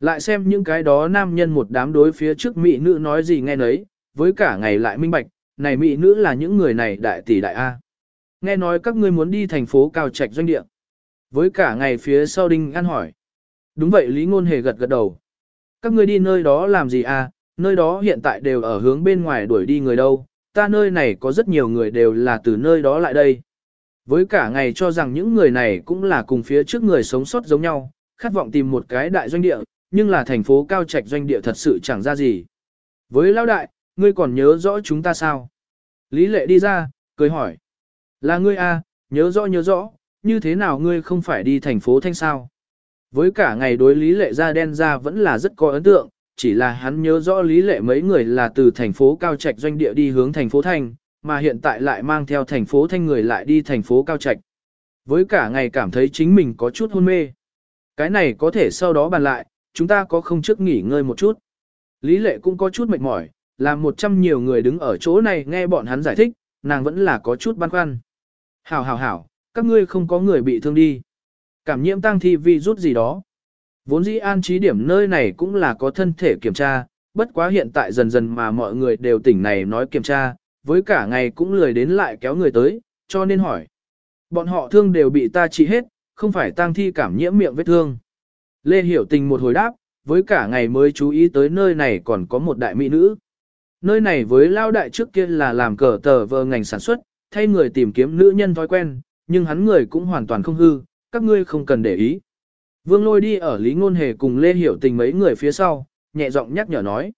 Lại xem những cái đó nam nhân một đám đối phía trước mỹ nữ nói gì nghe nấy, với cả ngày lại minh bạch, này mỹ nữ là những người này đại tỷ đại A. Nghe nói các ngươi muốn đi thành phố Cao Trạch doanh địa. Với cả ngày phía sau Đinh ăn hỏi. Đúng vậy Lý Ngôn Hề gật gật đầu. Các ngươi đi nơi đó làm gì à, nơi đó hiện tại đều ở hướng bên ngoài đuổi đi người đâu, ta nơi này có rất nhiều người đều là từ nơi đó lại đây. Với cả ngày cho rằng những người này cũng là cùng phía trước người sống sót giống nhau, khát vọng tìm một cái đại doanh địa, nhưng là thành phố cao trạch doanh địa thật sự chẳng ra gì. Với lão đại, ngươi còn nhớ rõ chúng ta sao? Lý lệ đi ra, cười hỏi. Là ngươi a, à, nhớ rõ nhớ rõ, như thế nào ngươi không phải đi thành phố Thanh sao? Với cả ngày đối lý lệ ra đen ra vẫn là rất có ấn tượng, chỉ là hắn nhớ rõ lý lệ mấy người là từ thành phố Cao Trạch doanh địa đi hướng thành phố Thanh, mà hiện tại lại mang theo thành phố Thanh người lại đi thành phố Cao Trạch. Với cả ngày cảm thấy chính mình có chút hôn mê. Cái này có thể sau đó bàn lại, chúng ta có không trước nghỉ ngơi một chút. Lý lệ cũng có chút mệt mỏi, làm một trăm nhiều người đứng ở chỗ này nghe bọn hắn giải thích, nàng vẫn là có chút băn khoăn. Hảo hảo hảo, các ngươi không có người bị thương đi. Cảm nhiễm tăng thi vi rút gì đó. Vốn dĩ an trí điểm nơi này cũng là có thân thể kiểm tra, bất quá hiện tại dần dần mà mọi người đều tỉnh này nói kiểm tra, với cả ngày cũng lười đến lại kéo người tới, cho nên hỏi. Bọn họ thương đều bị ta trị hết, không phải tăng thi cảm nhiễm miệng vết thương. Lê Hiểu Tình một hồi đáp, với cả ngày mới chú ý tới nơi này còn có một đại mỹ nữ. Nơi này với lao đại trước kia là làm cờ tờ vờ ngành sản xuất, thay người tìm kiếm nữ nhân thói quen, nhưng hắn người cũng hoàn toàn không hư, các ngươi không cần để ý. Vương lôi đi ở Lý Ngôn Hề cùng Lê Hiểu Tình mấy người phía sau, nhẹ giọng nhắc nhở nói.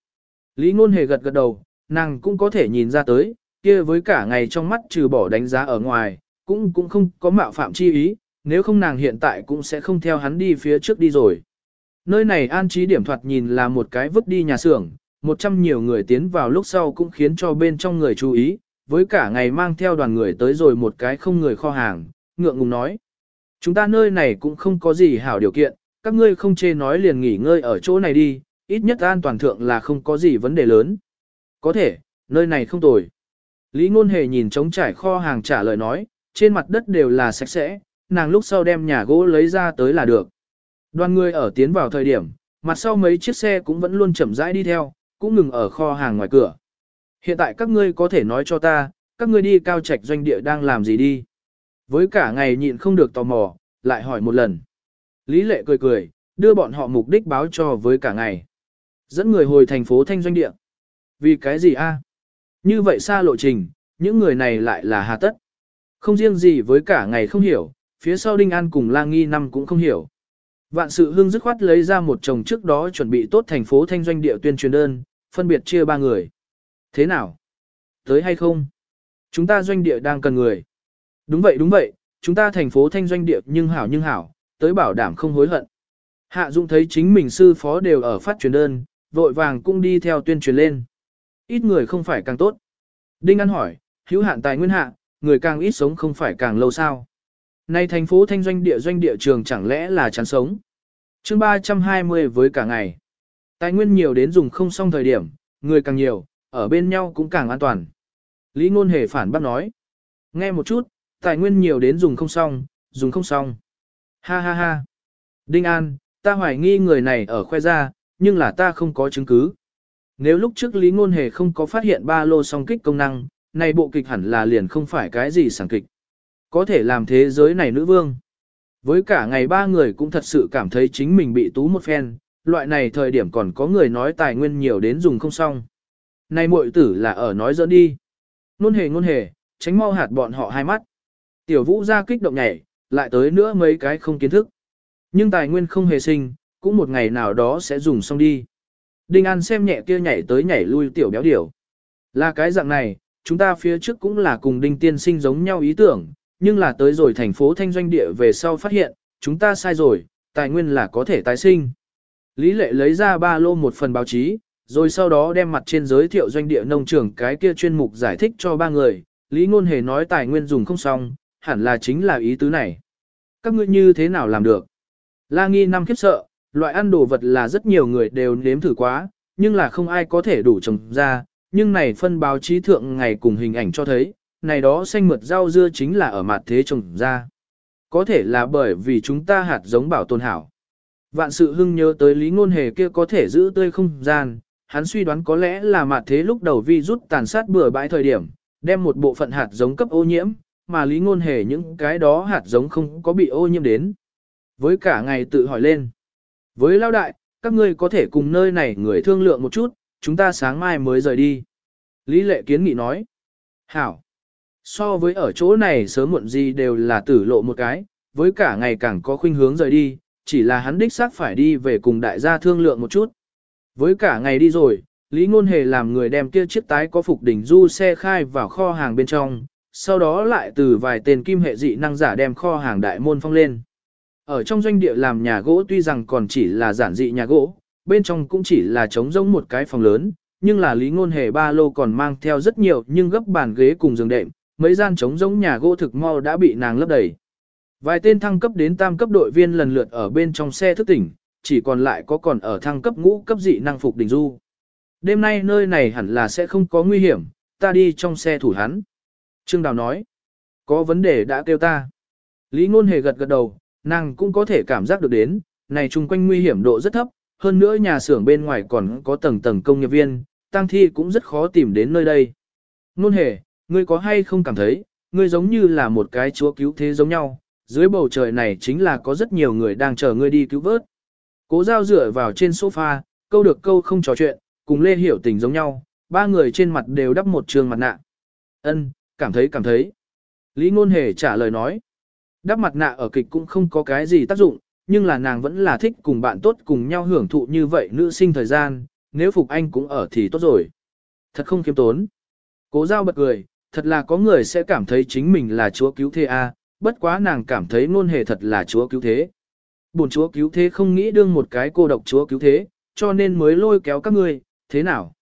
Lý Ngôn Hề gật gật đầu, nàng cũng có thể nhìn ra tới, kia với cả ngày trong mắt trừ bỏ đánh giá ở ngoài, cũng cũng không có mạo phạm chi ý, nếu không nàng hiện tại cũng sẽ không theo hắn đi phía trước đi rồi. Nơi này an trí điểm thoạt nhìn là một cái vứt đi nhà xưởng, một trăm nhiều người tiến vào lúc sau cũng khiến cho bên trong người chú ý, với cả ngày mang theo đoàn người tới rồi một cái không người kho hàng, ngượng ngùng nói. Chúng ta nơi này cũng không có gì hảo điều kiện, các ngươi không chê nói liền nghỉ ngơi ở chỗ này đi, ít nhất an toàn thượng là không có gì vấn đề lớn. Có thể, nơi này không tồi. Lý Ngôn Hề nhìn trống trải kho hàng trả lời nói, trên mặt đất đều là sạch sẽ, nàng lúc sau đem nhà gỗ lấy ra tới là được. Đoàn người ở tiến vào thời điểm, mặt sau mấy chiếc xe cũng vẫn luôn chậm rãi đi theo, cũng ngừng ở kho hàng ngoài cửa. Hiện tại các ngươi có thể nói cho ta, các ngươi đi cao trạch doanh địa đang làm gì đi. Với cả ngày nhịn không được tò mò, lại hỏi một lần. Lý lệ cười cười, đưa bọn họ mục đích báo cho với cả ngày. Dẫn người hồi thành phố Thanh Doanh Địa. Vì cái gì a? Như vậy xa lộ trình, những người này lại là hà tất. Không riêng gì với cả ngày không hiểu, phía sau Đinh An cùng lang nghi năm cũng không hiểu. Vạn sự hương dứt khoát lấy ra một chồng trước đó chuẩn bị tốt thành phố Thanh Doanh Địa tuyên truyền đơn, phân biệt chia ba người. Thế nào? Tới hay không? Chúng ta doanh địa đang cần người. Đúng vậy đúng vậy, chúng ta thành phố thanh doanh địa nhưng hảo nhưng hảo, tới bảo đảm không hối hận. Hạ Dung thấy chính mình sư phó đều ở phát truyền đơn, vội vàng cũng đi theo tuyên truyền lên. Ít người không phải càng tốt. Đinh An hỏi, hữu hạn tài nguyên hạ, người càng ít sống không phải càng lâu sao. Nay thành phố thanh doanh địa doanh địa trường chẳng lẽ là chán sống. chương 320 với cả ngày. Tài nguyên nhiều đến dùng không xong thời điểm, người càng nhiều, ở bên nhau cũng càng an toàn. Lý Ngôn Hề phản bác nói. Nghe một chút, tài nguyên nhiều đến dùng không xong, dùng không xong. Ha ha ha. Đinh An, ta hoài nghi người này ở khoe ra, nhưng là ta không có chứng cứ. Nếu lúc trước Lý Ngôn Hề không có phát hiện ba lô song kích công năng, này bộ kịch hẳn là liền không phải cái gì sảng kịch. Có thể làm thế giới này nữ vương. Với cả ngày ba người cũng thật sự cảm thấy chính mình bị tú một phen, loại này thời điểm còn có người nói tài nguyên nhiều đến dùng không xong. Này muội tử là ở nói dẫn đi. Nôn hề nôn hề, tránh mau hạt bọn họ hai mắt. Tiểu vũ ra kích động nhảy, lại tới nữa mấy cái không kiến thức. Nhưng tài nguyên không hề sinh, cũng một ngày nào đó sẽ dùng xong đi. Đinh An xem nhẹ kia nhảy tới nhảy lui tiểu béo điểu. Là cái dạng này, chúng ta phía trước cũng là cùng Đinh Tiên sinh giống nhau ý tưởng, nhưng là tới rồi thành phố thanh doanh địa về sau phát hiện, chúng ta sai rồi, tài nguyên là có thể tái sinh. Lý lệ lấy ra ba lô một phần báo chí, rồi sau đó đem mặt trên giới thiệu doanh địa nông trường cái kia chuyên mục giải thích cho ba người, Lý Ngôn Hề nói tài nguyên dùng không xong, hẳn là chính là ý tứ này. Các ngươi như thế nào làm được? La Nghi năm khiếp sợ, loại ăn đồ vật là rất nhiều người đều nếm thử quá, nhưng là không ai có thể đủ trồng ra, nhưng này phân báo chí thượng ngày cùng hình ảnh cho thấy, này đó xanh mượt rau dưa chính là ở mặt thế trồng ra. Có thể là bởi vì chúng ta hạt giống bảo tồn hảo. Vạn sự hưng nhớ tới lý ngôn hề kia có thể giữ tươi không gian, hắn suy đoán có lẽ là mặt thế lúc đầu vi rút tàn sát bừa bãi thời điểm, đem một bộ phận hạt giống cấp ô nhiễm, mà lý ngôn hề những cái đó hạt giống không có bị ô nhiễm đến. Với cả ngày tự hỏi lên. Với lao đại, các ngươi có thể cùng nơi này người thương lượng một chút, chúng ta sáng mai mới rời đi. Lý lệ kiến nghị nói. Hảo. So với ở chỗ này sớm muộn gì đều là tử lộ một cái, với cả ngày càng có khuynh hướng rời đi, chỉ là hắn đích xác phải đi về cùng đại gia thương lượng một chút. Với cả ngày đi rồi, Lý Ngôn Hề làm người đem kia chiếc tái có phục đỉnh du xe khai vào kho hàng bên trong, sau đó lại từ vài tên kim hệ dị năng giả đem kho hàng đại môn phong lên. Ở trong doanh địa làm nhà gỗ tuy rằng còn chỉ là giản dị nhà gỗ, bên trong cũng chỉ là trống rỗng một cái phòng lớn, nhưng là Lý Ngôn Hề ba lô còn mang theo rất nhiều nhưng gấp bàn ghế cùng giường đệm, mấy gian trống giống nhà gỗ thực mau đã bị nàng lấp đầy. Vài tên thăng cấp đến tam cấp đội viên lần lượt ở bên trong xe thức tỉnh, chỉ còn lại có còn ở thăng cấp ngũ cấp dị năng phục đỉnh du. Đêm nay nơi này hẳn là sẽ không có nguy hiểm, ta đi trong xe thủ hắn. Trương Đào nói, có vấn đề đã kêu ta. Lý Ngôn Hề gật gật đầu, nàng cũng có thể cảm giác được đến, này chung quanh nguy hiểm độ rất thấp, hơn nữa nhà xưởng bên ngoài còn có tầng tầng công nghiệp viên, tăng thi cũng rất khó tìm đến nơi đây. Ngôn Hề, ngươi có hay không cảm thấy, ngươi giống như là một cái chúa cứu thế giống nhau, dưới bầu trời này chính là có rất nhiều người đang chờ ngươi đi cứu vớt. Cố giao dựa vào trên sofa, câu được câu không trò chuyện, cùng Lê Hiểu Tình giống nhau, ba người trên mặt đều đắp một trường mặt nạ. Ân, cảm thấy cảm thấy. Lý Ngôn Hề trả lời nói. Đắp mặt nạ ở kịch cũng không có cái gì tác dụng, nhưng là nàng vẫn là thích cùng bạn tốt cùng nhau hưởng thụ như vậy nữ sinh thời gian, nếu Phục Anh cũng ở thì tốt rồi. Thật không kiếm tốn. Cố giao bật cười, thật là có người sẽ cảm thấy chính mình là chúa cứu thế a, bất quá nàng cảm thấy ngôn hề thật là chúa cứu thế. Bổn chúa cứu thế không nghĩ đương một cái cô độc chúa cứu thế, cho nên mới lôi kéo các ngươi, thế nào?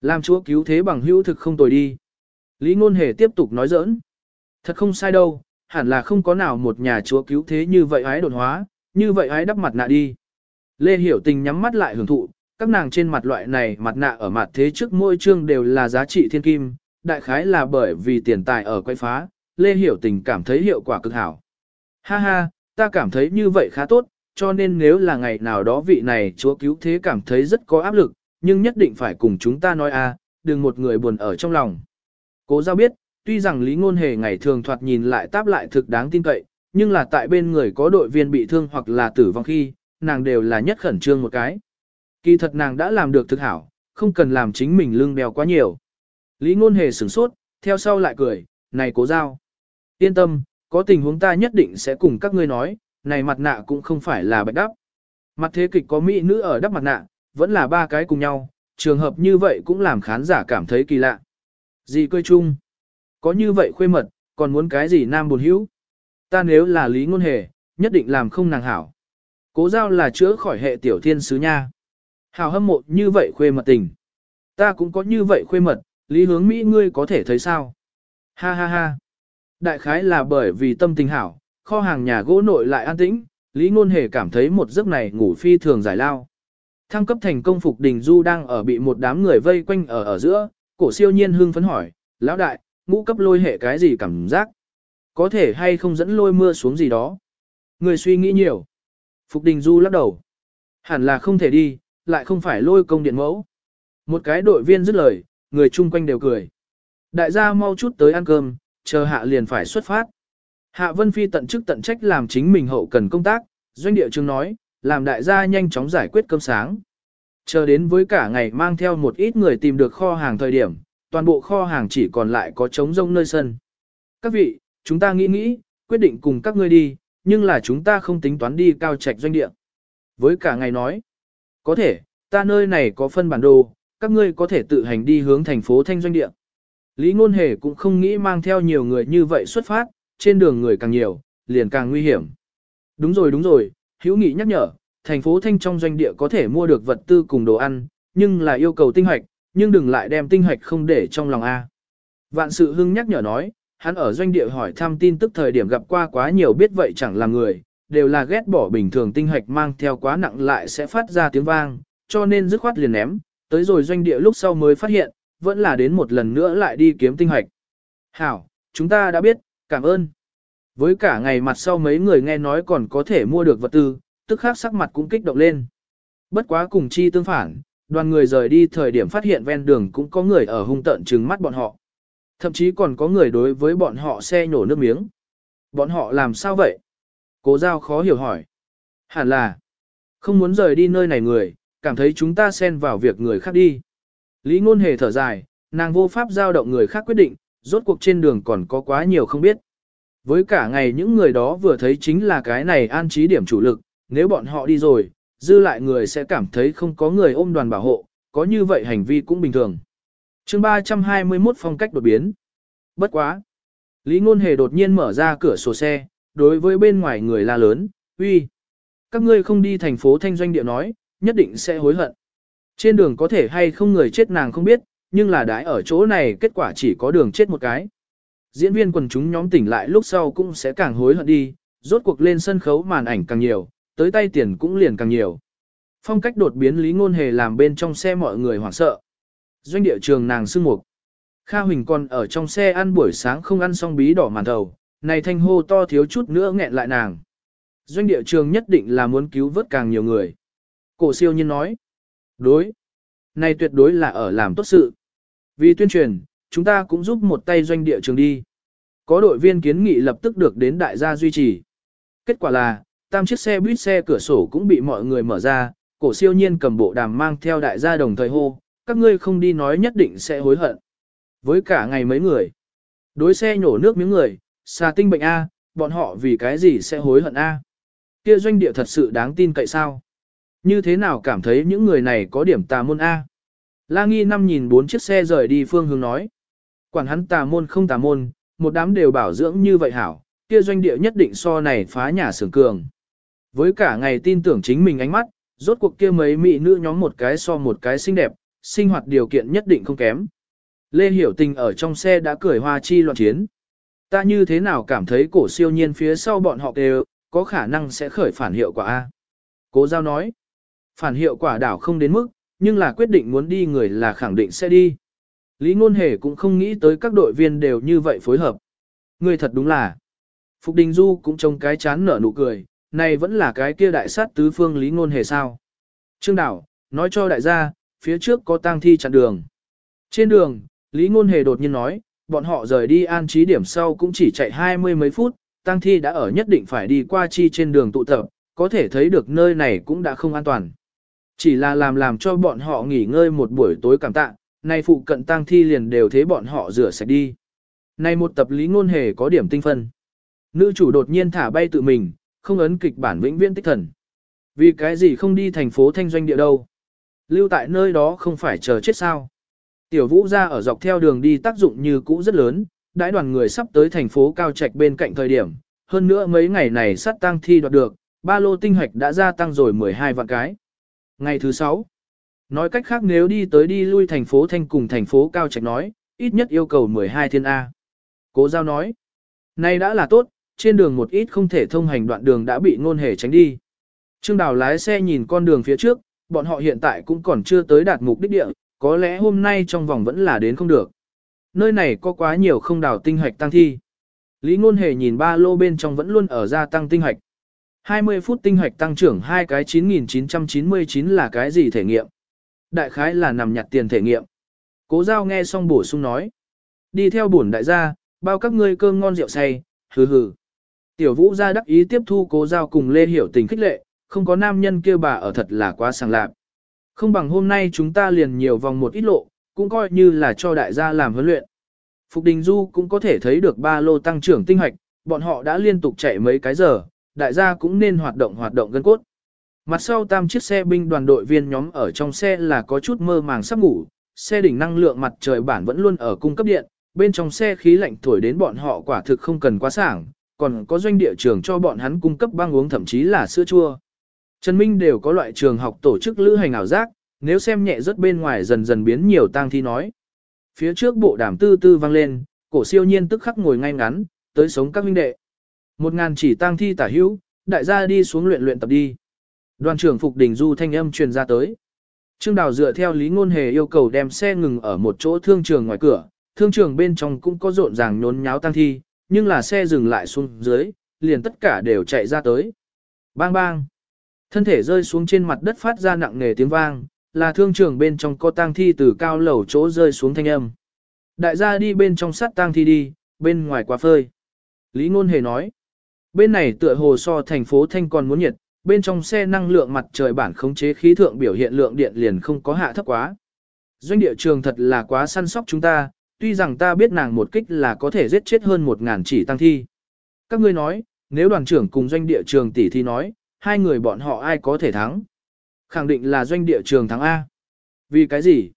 Làm chúa cứu thế bằng hữu thực không tồi đi. Lý ngôn hề tiếp tục nói giỡn. Thật không sai đâu, hẳn là không có nào một nhà chúa cứu thế như vậy ái đột hóa, như vậy ái đắp mặt nạ đi. Lê Hiểu Tình nhắm mắt lại hưởng thụ, các nàng trên mặt loại này mặt nạ ở mặt thế trước môi trương đều là giá trị thiên kim, đại khái là bởi vì tiền tài ở quay phá, Lê Hiểu Tình cảm thấy hiệu quả cực hảo. Ha ha, ta cảm thấy như vậy khá tốt, cho nên nếu là ngày nào đó vị này chúa cứu thế cảm thấy rất có áp lực, nhưng nhất định phải cùng chúng ta nói a, đừng một người buồn ở trong lòng. Cố giao biết, tuy rằng Lý Ngôn Hề ngày thường thoạt nhìn lại táp lại thực đáng tin cậy, nhưng là tại bên người có đội viên bị thương hoặc là tử vong khi, nàng đều là nhất khẩn trương một cái. Kỳ thật nàng đã làm được thực hảo, không cần làm chính mình lưng bèo quá nhiều. Lý Ngôn Hề sửng sốt, theo sau lại cười, này cố giao. Yên tâm, có tình huống ta nhất định sẽ cùng các ngươi nói, này mặt nạ cũng không phải là bạch đắp. Mặt thế kịch có mỹ nữ ở đắp mặt nạ, vẫn là ba cái cùng nhau, trường hợp như vậy cũng làm khán giả cảm thấy kỳ lạ. Gì cười chung? Có như vậy khuê mật, còn muốn cái gì nam buồn hữu? Ta nếu là lý ngôn hề, nhất định làm không nàng hảo. Cố giao là chữa khỏi hệ tiểu thiên sứ nha. Hảo hâm mộ như vậy khuê mật tình. Ta cũng có như vậy khuê mật, lý hướng Mỹ ngươi có thể thấy sao? Ha ha ha. Đại khái là bởi vì tâm tình hảo, kho hàng nhà gỗ nội lại an tĩnh, Lý Ngôn Hề cảm thấy một giấc này ngủ phi thường giải lao. Thăng cấp thành công Phục Đình Du đang ở bị một đám người vây quanh ở ở giữa, cổ siêu nhiên hưng phấn hỏi, lão đại, ngũ cấp lôi hệ cái gì cảm giác? Có thể hay không dẫn lôi mưa xuống gì đó? Người suy nghĩ nhiều. Phục Đình Du lắc đầu. Hẳn là không thể đi, lại không phải lôi công điện mẫu. Một cái đội viên dứt lời, người chung quanh đều cười. Đại gia mau chút tới ăn cơm, chờ hạ liền phải xuất phát. Hạ Vân Phi tận chức tận trách làm chính mình hậu cần công tác, doanh địa trường nói, làm đại gia nhanh chóng giải quyết cơm sáng. Chờ đến với cả ngày mang theo một ít người tìm được kho hàng thời điểm, toàn bộ kho hàng chỉ còn lại có trống rông nơi sân. Các vị, chúng ta nghĩ nghĩ, quyết định cùng các ngươi đi, nhưng là chúng ta không tính toán đi cao trạch doanh địa. Với cả ngày nói, có thể, ta nơi này có phân bản đồ, các ngươi có thể tự hành đi hướng thành phố Thanh Doanh địa. Lý Ngôn Hề cũng không nghĩ mang theo nhiều người như vậy xuất phát, trên đường người càng nhiều, liền càng nguy hiểm. Đúng rồi đúng rồi, Hữu Nghị nhắc nhở, thành phố Thanh trong doanh địa có thể mua được vật tư cùng đồ ăn, nhưng là yêu cầu tinh hoạch, nhưng đừng lại đem tinh hoạch không để trong lòng A. Vạn sự hưng nhắc nhở nói, hắn ở doanh địa hỏi thăm tin tức thời điểm gặp qua quá nhiều biết vậy chẳng là người, đều là ghét bỏ bình thường tinh hoạch mang theo quá nặng lại sẽ phát ra tiếng vang, cho nên dứt khoát liền ném, tới rồi doanh địa lúc sau mới phát hiện, vẫn là đến một lần nữa lại đi kiếm tinh hoạch. Hảo, chúng ta đã biết, cảm ơn. Với cả ngày mặt sau mấy người nghe nói còn có thể mua được vật tư, tức khác sắc mặt cũng kích động lên. Bất quá cùng chi tương phản, đoàn người rời đi thời điểm phát hiện ven đường cũng có người ở hung tận trừng mắt bọn họ. Thậm chí còn có người đối với bọn họ xe nhổ nước miếng. Bọn họ làm sao vậy? Cố giao khó hiểu hỏi. Hẳn là, không muốn rời đi nơi này người, cảm thấy chúng ta xen vào việc người khác đi. Lý ngôn hề thở dài, nàng vô pháp giao động người khác quyết định, rốt cuộc trên đường còn có quá nhiều không biết. Với cả ngày những người đó vừa thấy chính là cái này an trí điểm chủ lực, nếu bọn họ đi rồi, dư lại người sẽ cảm thấy không có người ôm đoàn bảo hộ, có như vậy hành vi cũng bình thường. chương 321 phong cách đột biến. Bất quá. Lý Ngôn Hề đột nhiên mở ra cửa sổ xe, đối với bên ngoài người la lớn, uy, Các ngươi không đi thành phố Thanh Doanh địa nói, nhất định sẽ hối hận. Trên đường có thể hay không người chết nàng không biết, nhưng là đãi ở chỗ này kết quả chỉ có đường chết một cái. Diễn viên quần chúng nhóm tỉnh lại lúc sau cũng sẽ càng hối hận đi, rốt cuộc lên sân khấu màn ảnh càng nhiều, tới tay tiền cũng liền càng nhiều. Phong cách đột biến lý ngôn hề làm bên trong xe mọi người hoảng sợ. Doanh địa trường nàng sưng mục. Kha Huỳnh còn ở trong xe ăn buổi sáng không ăn xong bí đỏ màn thầu, này thanh hô to thiếu chút nữa nghẹn lại nàng. Doanh địa trường nhất định là muốn cứu vớt càng nhiều người. Cổ siêu nhiên nói. Đối. Này tuyệt đối là ở làm tốt sự. Vì tuyên truyền, chúng ta cũng giúp một tay doanh địa trường đi. Có đội viên kiến nghị lập tức được đến đại gia duy trì. Kết quả là, tam chiếc xe buýt xe cửa sổ cũng bị mọi người mở ra, cổ siêu nhiên cầm bộ đàm mang theo đại gia đồng thời hô, các ngươi không đi nói nhất định sẽ hối hận. Với cả ngày mấy người, đối xe nhổ nước miếng người, xà tinh bệnh A, bọn họ vì cái gì sẽ hối hận A. Kia doanh địa thật sự đáng tin cậy sao? Như thế nào cảm thấy những người này có điểm tà môn A? La Nghi năm nhìn bốn chiếc xe rời đi phương hướng nói. Quản hắn tà môn không tà môn, một đám đều bảo dưỡng như vậy hảo, kia doanh địa nhất định so này phá nhà xưởng cường. Với cả ngày tin tưởng chính mình ánh mắt, rốt cuộc kia mấy mỹ nữ nhóm một cái so một cái xinh đẹp, sinh hoạt điều kiện nhất định không kém. Lê Hiểu Tình ở trong xe đã cười hoa chi loạn chiến. Ta như thế nào cảm thấy cổ siêu nhiên phía sau bọn họ đều, có khả năng sẽ khởi phản hiệu quả A. Cố giao nói, phản hiệu quả đảo không đến mức, nhưng là quyết định muốn đi người là khẳng định sẽ đi. Lý Ngôn Hề cũng không nghĩ tới các đội viên đều như vậy phối hợp. Người thật đúng là. Phục Đình Du cũng trông cái chán nở nụ cười, này vẫn là cái kia đại sát tứ phương Lý Ngôn Hề sao. Trương Đảo, nói cho đại gia, phía trước có tang thi chặn đường. Trên đường, Lý Ngôn Hề đột nhiên nói, bọn họ rời đi an trí điểm sau cũng chỉ chạy hai mươi mấy phút, tang thi đã ở nhất định phải đi qua chi trên đường tụ tập, có thể thấy được nơi này cũng đã không an toàn. Chỉ là làm làm cho bọn họ nghỉ ngơi một buổi tối cảm tạ, nay phụ cận tang thi liền đều thế bọn họ rửa sạch đi. Này một tập lý ngôn hề có điểm tinh phân. Nữ chủ đột nhiên thả bay tự mình, không ấn kịch bản vĩnh viễn tích thần. Vì cái gì không đi thành phố thanh doanh địa đâu? Lưu tại nơi đó không phải chờ chết sao? Tiểu vũ ra ở dọc theo đường đi tác dụng như cũ rất lớn, đãi đoàn người sắp tới thành phố Cao Trạch bên cạnh thời điểm. Hơn nữa mấy ngày này sát tăng thi đoạt được, ba lô tinh hoạch đã gia tăng rồi 12 vạn cái. Ngày thứ 6. Nói cách khác nếu đi tới đi lui thành phố Thanh cùng thành phố Cao Trạch nói, ít nhất yêu cầu 12 thiên A. Cố giao nói, nay đã là tốt, trên đường một ít không thể thông hành đoạn đường đã bị ngôn hề tránh đi. Trương Đào lái xe nhìn con đường phía trước, bọn họ hiện tại cũng còn chưa tới đạt mục đích địa, có lẽ hôm nay trong vòng vẫn là đến không được. Nơi này có quá nhiều không đào tinh hoạch tăng thi. Lý ngôn hề nhìn ba lô bên trong vẫn luôn ở gia tăng tinh hoạch. 20 phút tinh hoạch tăng trưởng hai cái 9999 là cái gì thể nghiệm? Đại khái là nằm nhặt tiền thể nghiệm. Cố giao nghe xong bổ sung nói. Đi theo bổn đại gia, bao các ngươi cơm ngon rượu say, hừ hừ. Tiểu vũ gia đắc ý tiếp thu cố giao cùng Lê Hiểu tình khích lệ, không có nam nhân kia bà ở thật là quá sàng lạc. Không bằng hôm nay chúng ta liền nhiều vòng một ít lộ, cũng coi như là cho đại gia làm huấn luyện. Phục Đình Du cũng có thể thấy được ba lô tăng trưởng tinh hoạch, bọn họ đã liên tục chạy mấy cái giờ, đại gia cũng nên hoạt động hoạt động gân cốt. Mặt sau tam chiếc xe binh đoàn đội viên nhóm ở trong xe là có chút mơ màng sắp ngủ, xe đỉnh năng lượng mặt trời bản vẫn luôn ở cung cấp điện, bên trong xe khí lạnh thổi đến bọn họ quả thực không cần quá sảng, còn có doanh địa trường cho bọn hắn cung cấp băng uống thậm chí là sữa chua. Trần Minh đều có loại trường học tổ chức lữ hành ảo giác, nếu xem nhẹ rất bên ngoài dần dần biến nhiều tang thi nói. Phía trước bộ đàm tư tư vang lên, cổ siêu nhiên tức khắc ngồi ngay ngắn, tới sống các huynh đệ. Một ngàn chỉ tang thi tả hữu, đại gia đi xuống luyện luyện tập đi. Đoàn trưởng Phục Đình Du thanh âm truyền ra tới. Trương Đào dựa theo Lý Ngôn Hề yêu cầu đem xe ngừng ở một chỗ thương trường ngoài cửa, thương trường bên trong cũng có rộn ràng nhốn nháo tang thi, nhưng là xe dừng lại xuống dưới, liền tất cả đều chạy ra tới. Bang bang. Thân thể rơi xuống trên mặt đất phát ra nặng nề tiếng vang, là thương trường bên trong có tang thi từ cao lầu chỗ rơi xuống thanh âm. Đại gia đi bên trong sắt tang thi đi, bên ngoài quá phơi. Lý Ngôn Hề nói. Bên này tựa hồ so thành phố Thanh còn muốn nhiệt, bên trong xe năng lượng mặt trời bản khống chế khí thượng biểu hiện lượng điện liền không có hạ thấp quá. Doanh địa trường thật là quá săn sóc chúng ta, tuy rằng ta biết nàng một kích là có thể giết chết hơn một ngàn chỉ tăng thi. Các ngươi nói, nếu đoàn trưởng cùng doanh địa trường tỷ thi nói, hai người bọn họ ai có thể thắng? Khẳng định là doanh địa trường thắng A. Vì cái gì?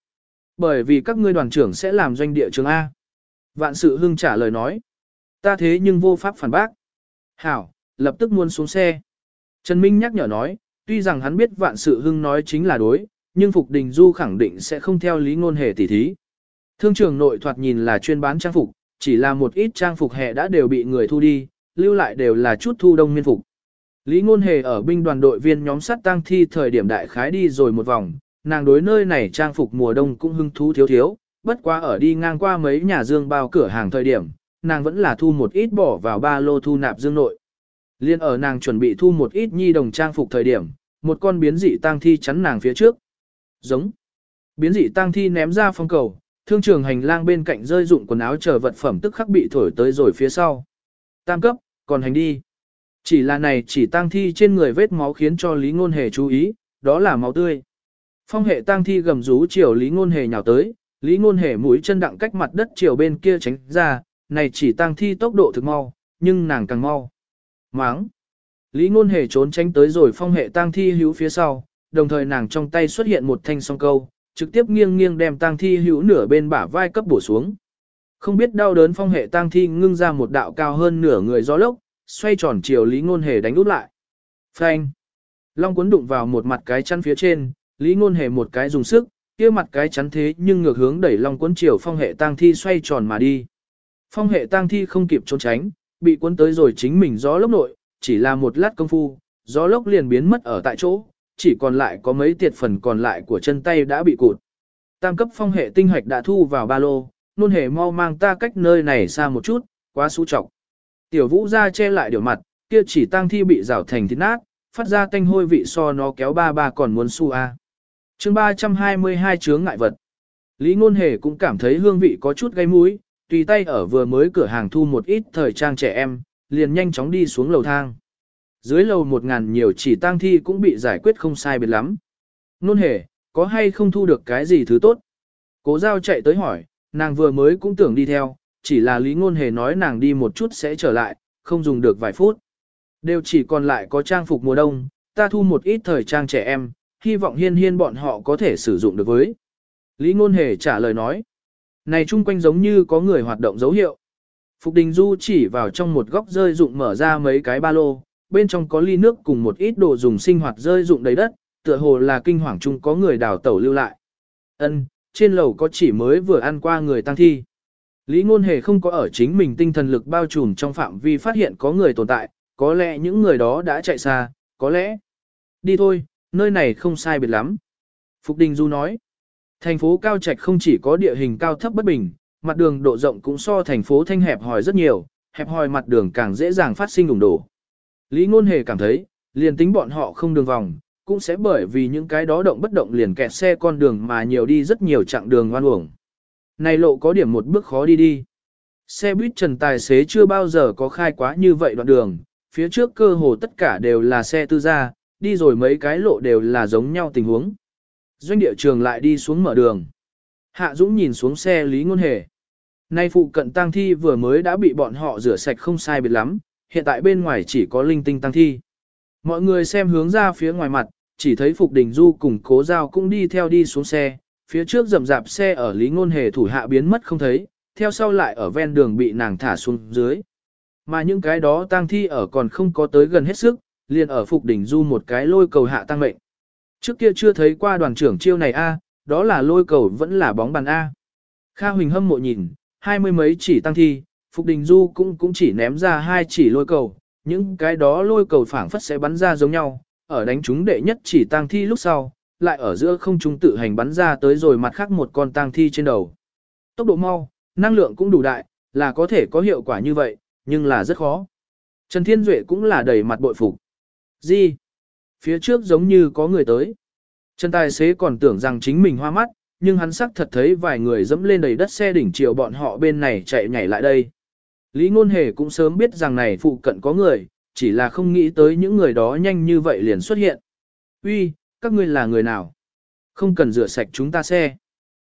Bởi vì các ngươi đoàn trưởng sẽ làm doanh địa trường A. Vạn sự hưng trả lời nói. Ta thế nhưng vô pháp phản bác. Hảo, lập tức muốn xuống xe. Trần Minh nhắc nhở nói, tuy rằng hắn biết vạn sự hưng nói chính là đối, nhưng Phục Đình Du khẳng định sẽ không theo lý ngôn hề tỉ thí. Thương trường nội thoạt nhìn là chuyên bán trang phục, chỉ là một ít trang phục hè đã đều bị người thu đi, lưu lại đều là chút thu đông miên phục. Lý ngôn hề ở binh đoàn đội viên nhóm sát tang thi thời điểm đại khái đi rồi một vòng, nàng đối nơi này trang phục mùa đông cũng hưng thú thiếu thiếu, bất quá ở đi ngang qua mấy nhà dương bao cửa hàng thời điểm, nàng vẫn là thu một ít bỏ vào ba lô thu nạp dương nội. Liên ở nàng chuẩn bị thu một ít nhi đồng trang phục thời điểm, một con biến dị tang thi chắn nàng phía trước. Giống. Biến dị tang thi ném ra phong cầu, thương trường hành lang bên cạnh rơi dụng quần áo chờ vật phẩm tức khắc bị thổi tới rồi phía sau. Tam cấp, còn hành đi. Chỉ là này chỉ tang thi trên người vết máu khiến cho Lý Ngôn Hề chú ý, đó là máu tươi. Phong hệ tang thi gầm rú chiều Lý Ngôn Hề nhào tới, Lý Ngôn Hề mũi chân đặng cách mặt đất chiều bên kia tránh ra, này chỉ tang thi tốc độ thực mau, nhưng nàng càng mau. Máng. Lý Ngôn Hề trốn tránh tới rồi phong hệ tang thi hữu phía sau, đồng thời nàng trong tay xuất hiện một thanh song câu, trực tiếp nghiêng nghiêng đem tang thi hữu nửa bên bả vai cấp bổ xuống. Không biết đau đớn phong hệ tang thi ngưng ra một đạo cao hơn nửa người gió lốc, xoay tròn chiều Lý Ngôn Hề đánh út lại. Phanh. Long cuốn đụng vào một mặt cái chắn phía trên, Lý Ngôn Hề một cái dùng sức, kia mặt cái chắn thế nhưng ngược hướng đẩy Long cuốn chiều phong hệ tang thi xoay tròn mà đi. Phong hệ tang thi không kịp trốn tránh, bị cuốn tới rồi chính mình gió lốc nội, chỉ là một lát công phu, gió lốc liền biến mất ở tại chỗ, chỉ còn lại có mấy tiệt phần còn lại của chân tay đã bị cụt. Tam cấp phong hệ tinh hoạch đã thu vào ba lô, nôn hề mau mang ta cách nơi này xa một chút, quá xú trọng. Tiểu vũ ra che lại điều mặt, kia chỉ tang thi bị rào thành thịt nát, phát ra tanh hôi vị so nó kéo ba ba còn muốn su a. Chương 322 chướng ngại vật. Lý ngôn hề cũng cảm thấy hương vị có chút gây mũi, tùy tay ở vừa mới cửa hàng thu một ít thời trang trẻ em, liền nhanh chóng đi xuống lầu thang. Dưới lầu một ngàn nhiều chỉ tang thi cũng bị giải quyết không sai biệt lắm. Nôn hề, có hay không thu được cái gì thứ tốt? Cố giao chạy tới hỏi, nàng vừa mới cũng tưởng đi theo, chỉ là lý ngôn hề nói nàng đi một chút sẽ trở lại, không dùng được vài phút. Đều chỉ còn lại có trang phục mùa đông, ta thu một ít thời trang trẻ em, hy vọng hiên hiên bọn họ có thể sử dụng được với. Lý ngôn hề trả lời nói. Này chung quanh giống như có người hoạt động dấu hiệu. Phục Đình Du chỉ vào trong một góc rơi dụng mở ra mấy cái ba lô, bên trong có ly nước cùng một ít đồ dùng sinh hoạt rơi dụng đầy đất, tựa hồ là kinh hoàng chung có người đào tẩu lưu lại. Ân, trên lầu có chỉ mới vừa ăn qua người tăng thi. Lý Ngôn Hề không có ở chính mình tinh thần lực bao trùm trong phạm vi phát hiện có người tồn tại, có lẽ những người đó đã chạy xa, có lẽ. Đi thôi, nơi này không sai biệt lắm. Phục Đình Du nói. Thành phố Cao Trạch không chỉ có địa hình cao thấp bất bình, mặt đường độ rộng cũng so thành phố Thanh hẹp hòi rất nhiều, hẹp hòi mặt đường càng dễ dàng phát sinh ủng đổ. Lý Ngôn Hề cảm thấy, liền tính bọn họ không đường vòng, cũng sẽ bởi vì những cái đó động bất động liền kẹt xe con đường mà nhiều đi rất nhiều chặng đường ngoan uổng. Này lộ có điểm một bước khó đi đi. Xe buýt trần tài xế chưa bao giờ có khai quá như vậy đoạn đường, phía trước cơ hồ tất cả đều là xe tư gia, đi rồi mấy cái lộ đều là giống nhau tình huống. Doanh địa trường lại đi xuống mở đường. Hạ Dũng nhìn xuống xe Lý Ngôn Hề. Nay phụ cận tang thi vừa mới đã bị bọn họ rửa sạch không sai biệt lắm, hiện tại bên ngoài chỉ có linh tinh tang thi. Mọi người xem hướng ra phía ngoài mặt, chỉ thấy Phục Đình Du cùng Cố Giao cũng đi theo đi xuống xe, phía trước rầm rạp xe ở Lý Ngôn Hề thủ hạ biến mất không thấy, theo sau lại ở ven đường bị nàng thả xuống dưới. Mà những cái đó tang thi ở còn không có tới gần hết sức, liền ở Phục Đỉnh Du một cái lôi cầu hạ tăng mệnh. Trước kia chưa thấy qua đoàn trưởng chiêu này a, đó là lôi cầu vẫn là bóng bàn a. Kha Huỳnh hâm mộ nhìn, hai mươi mấy chỉ tăng thi, Phục Đình Du cũng cũng chỉ ném ra hai chỉ lôi cầu, những cái đó lôi cầu phảng phất sẽ bắn ra giống nhau, ở đánh chúng đệ nhất chỉ tăng thi lúc sau, lại ở giữa không trung tự hành bắn ra tới rồi mặt khác một con tăng thi trên đầu. Tốc độ mau, năng lượng cũng đủ đại, là có thể có hiệu quả như vậy, nhưng là rất khó. Trần Thiên Duệ cũng là đầy mặt bội phục. Gì? Phía trước giống như có người tới. Trần tài xế còn tưởng rằng chính mình hoa mắt, nhưng hắn sắc thật thấy vài người dẫm lên đầy đất xe đỉnh chiều bọn họ bên này chạy nhảy lại đây. Lý Ngôn Hề cũng sớm biết rằng này phụ cận có người, chỉ là không nghĩ tới những người đó nhanh như vậy liền xuất hiện. Uy, các ngươi là người nào? Không cần rửa sạch chúng ta xe.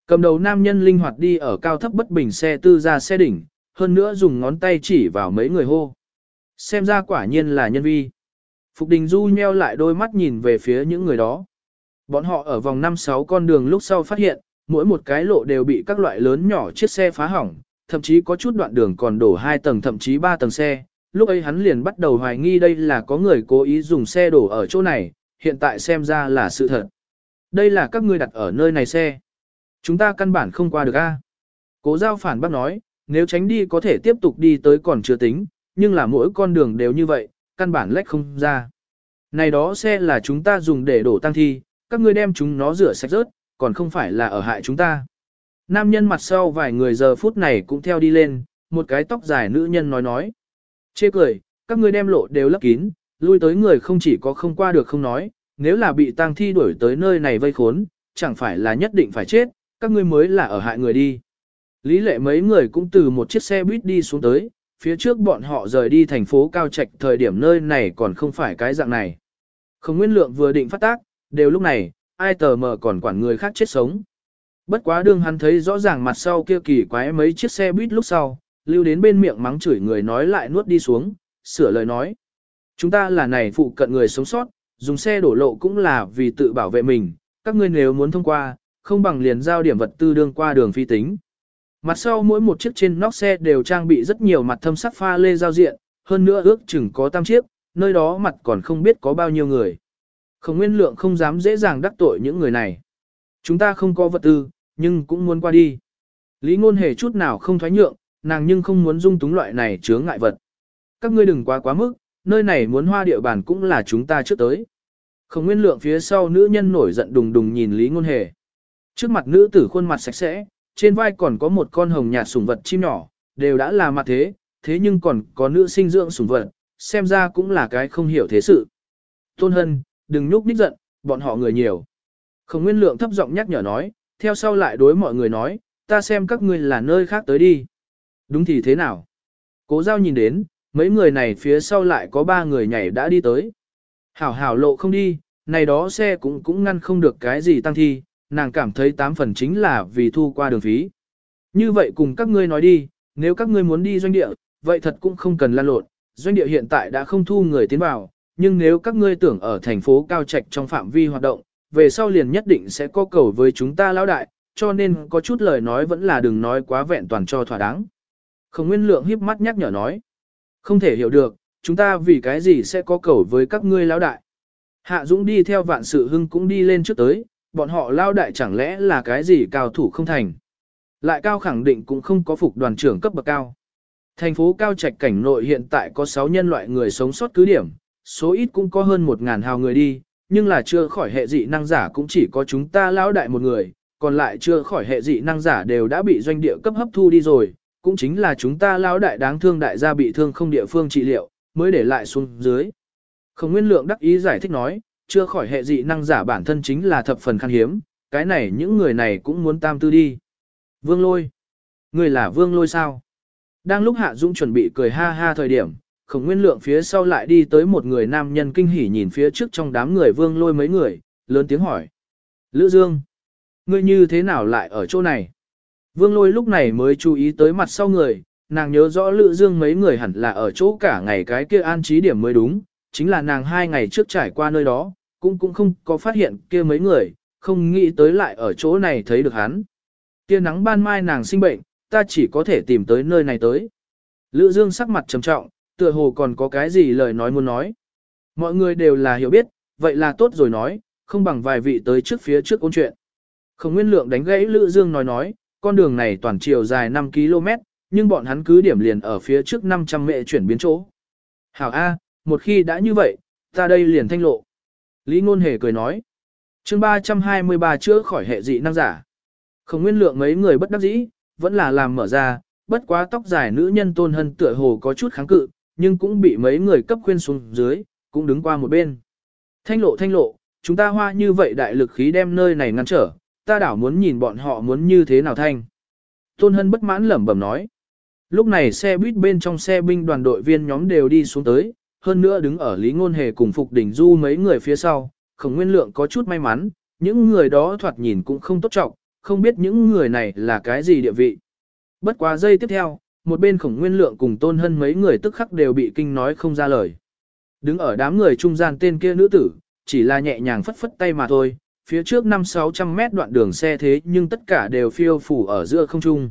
Cầm đầu nam nhân linh hoạt đi ở cao thấp bất bình xe tư ra xe đỉnh, hơn nữa dùng ngón tay chỉ vào mấy người hô. Xem ra quả nhiên là nhân vi. Phục Đình Du nheo lại đôi mắt nhìn về phía những người đó. Bọn họ ở vòng 5-6 con đường lúc sau phát hiện, mỗi một cái lộ đều bị các loại lớn nhỏ chiếc xe phá hỏng, thậm chí có chút đoạn đường còn đổ 2 tầng thậm chí 3 tầng xe. Lúc ấy hắn liền bắt đầu hoài nghi đây là có người cố ý dùng xe đổ ở chỗ này, hiện tại xem ra là sự thật. Đây là các ngươi đặt ở nơi này xe. Chúng ta căn bản không qua được a. Cố giao phản bác nói, nếu tránh đi có thể tiếp tục đi tới còn chưa tính, nhưng là mỗi con đường đều như vậy, căn bản lách không ra. Này đó xe là chúng ta dùng để đổ tăng thi, các ngươi đem chúng nó rửa sạch rớt, còn không phải là ở hại chúng ta. Nam nhân mặt sau vài người giờ phút này cũng theo đi lên, một cái tóc dài nữ nhân nói nói. Chê cười, các ngươi đem lộ đều lấp kín, lui tới người không chỉ có không qua được không nói, nếu là bị tang thi đuổi tới nơi này vây khốn, chẳng phải là nhất định phải chết, các ngươi mới là ở hại người đi. Lý lệ mấy người cũng từ một chiếc xe buýt đi xuống tới, phía trước bọn họ rời đi thành phố Cao Trạch thời điểm nơi này còn không phải cái dạng này. Không nguyên lượng vừa định phát tác, đều lúc này, ai tờ mờ còn quản người khác chết sống. Bất quá đương hắn thấy rõ ràng mặt sau kia kỳ quái mấy chiếc xe buýt lúc sau, lưu đến bên miệng mắng chửi người nói lại nuốt đi xuống, sửa lời nói. Chúng ta là này phụ cận người sống sót, dùng xe đổ lộ cũng là vì tự bảo vệ mình, các ngươi nếu muốn thông qua, không bằng liền giao điểm vật tư đương qua đường phi tính. Mặt sau mỗi một chiếc trên nóc xe đều trang bị rất nhiều mặt thâm sắc pha lê giao diện, hơn nữa ước chừng có tam chiếc, nơi đó mặt còn không biết có bao nhiêu người. Không nguyên lượng không dám dễ dàng đắc tội những người này. Chúng ta không có vật tư, nhưng cũng muốn qua đi. Lý ngôn hề chút nào không thoái nhượng, nàng nhưng không muốn dung túng loại này chướng ngại vật. Các ngươi đừng quá quá mức, nơi này muốn hoa địa bàn cũng là chúng ta trước tới. Không nguyên lượng phía sau nữ nhân nổi giận đùng đùng nhìn Lý ngôn hề. Trước mặt nữ tử khuôn mặt sạch sẽ, trên vai còn có một con hồng nhạt sủng vật chim nhỏ, đều đã là mặt thế, thế nhưng còn có nữ sinh dưỡng sủng vật, xem ra cũng là cái không hiểu thế sự. Tôn Hân, đừng nhúc nhích giận, bọn họ người nhiều. Khổng nguyên lượng thấp giọng nhắc nhở nói, theo sau lại đối mọi người nói, ta xem các ngươi là nơi khác tới đi. Đúng thì thế nào? Cố giao nhìn đến, mấy người này phía sau lại có ba người nhảy đã đi tới. Hảo hảo lộ không đi, này đó xe cũng cũng ngăn không được cái gì tăng thi, nàng cảm thấy tám phần chính là vì thu qua đường phí. Như vậy cùng các ngươi nói đi, nếu các ngươi muốn đi doanh địa, vậy thật cũng không cần lan lộn, doanh địa hiện tại đã không thu người tiến vào, nhưng nếu các ngươi tưởng ở thành phố cao trạch trong phạm vi hoạt động, về sau liền nhất định sẽ có cầu với chúng ta lão đại, cho nên có chút lời nói vẫn là đừng nói quá vẹn toàn cho thỏa đáng. Không nguyên lượng híp mắt nhắc nhở nói, không thể hiểu được, chúng ta vì cái gì sẽ có cầu với các ngươi lão đại. Hạ Dũng đi theo vạn sự hưng cũng đi lên trước tới, bọn họ lao đại chẳng lẽ là cái gì cao thủ không thành. Lại cao khẳng định cũng không có phục đoàn trưởng cấp bậc cao. Thành phố Cao Trạch cảnh nội hiện tại có 6 nhân loại người sống sót cứ điểm, số ít cũng có hơn 1.000 hào người đi, nhưng là chưa khỏi hệ dị năng giả cũng chỉ có chúng ta lão đại một người, còn lại chưa khỏi hệ dị năng giả đều đã bị doanh địa cấp hấp thu đi rồi, cũng chính là chúng ta lão đại đáng thương đại gia bị thương không địa phương trị liệu, mới để lại xuống dưới. Không nguyên lượng đắc ý giải thích nói, chưa khỏi hệ dị năng giả bản thân chính là thập phần khan hiếm, cái này những người này cũng muốn tam tư đi. Vương lôi. Người là vương lôi sao? Đang lúc Hạ Dũng chuẩn bị cười ha ha thời điểm, khổng nguyên lượng phía sau lại đi tới một người nam nhân kinh hỉ nhìn phía trước trong đám người vương lôi mấy người, lớn tiếng hỏi. Lữ Dương, ngươi như thế nào lại ở chỗ này? Vương lôi lúc này mới chú ý tới mặt sau người, nàng nhớ rõ Lữ Dương mấy người hẳn là ở chỗ cả ngày cái kia an trí điểm mới đúng, chính là nàng hai ngày trước trải qua nơi đó, cũng cũng không có phát hiện kia mấy người, không nghĩ tới lại ở chỗ này thấy được hắn. tia nắng ban mai nàng sinh bệnh, ta chỉ có thể tìm tới nơi này tới. Lữ Dương sắc mặt trầm trọng, tựa hồ còn có cái gì lời nói muốn nói. Mọi người đều là hiểu biết, vậy là tốt rồi nói, không bằng vài vị tới trước phía trước ôn chuyện. Không nguyên lượng đánh gãy Lữ Dương nói nói, con đường này toàn chiều dài 5 km, nhưng bọn hắn cứ điểm liền ở phía trước 500 mệ chuyển biến chỗ. Hảo A, một khi đã như vậy, ta đây liền thanh lộ. Lý Ngôn Hề cười nói. chương 323 chữa khỏi hệ dị năng giả. Không nguyên lượng mấy người bất đắc dĩ, vẫn là làm mở ra, bất quá tóc dài nữ nhân tôn hân tựa hồ có chút kháng cự, nhưng cũng bị mấy người cấp khuyên xuống dưới, cũng đứng qua một bên. Thanh lộ thanh lộ, chúng ta hoa như vậy đại lực khí đem nơi này ngăn trở, ta đảo muốn nhìn bọn họ muốn như thế nào thanh. Tôn hân bất mãn lẩm bẩm nói. Lúc này xe buýt bên trong xe binh đoàn đội viên nhóm đều đi xuống tới, hơn nữa đứng ở Lý Ngôn Hề cùng Phục Đỉnh Du mấy người phía sau, khổng nguyên lượng có chút may mắn, những người đó thoạt nhìn cũng không tốt trọng, không biết những người này là cái gì địa vị. Bất quá giây tiếp theo, một bên khổng nguyên lượng cùng tôn hân mấy người tức khắc đều bị kinh nói không ra lời. Đứng ở đám người trung gian tên kia nữ tử, chỉ là nhẹ nhàng phất phất tay mà thôi, phía trước 5-600 mét đoạn đường xe thế nhưng tất cả đều phiêu phủ ở giữa không trung.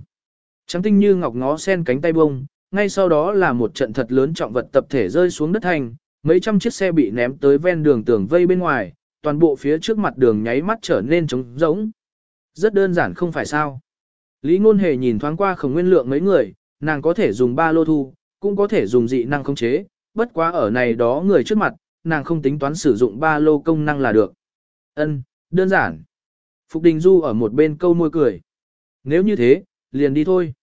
Trắng tinh như ngọc ngó sen cánh tay bông, ngay sau đó là một trận thật lớn trọng vật tập thể rơi xuống đất thành, mấy trăm chiếc xe bị ném tới ven đường tường vây bên ngoài, toàn bộ phía trước mặt đường nháy mắt trở nên trống rỗng. Rất đơn giản không phải sao. Lý Ngôn Hề nhìn thoáng qua khổng nguyên lượng mấy người, nàng có thể dùng ba lô thu, cũng có thể dùng dị năng khống chế, bất quá ở này đó người trước mặt, nàng không tính toán sử dụng ba lô công năng là được. Ân, đơn giản. Phục Đình Du ở một bên câu môi cười. Nếu như thế, liền đi thôi.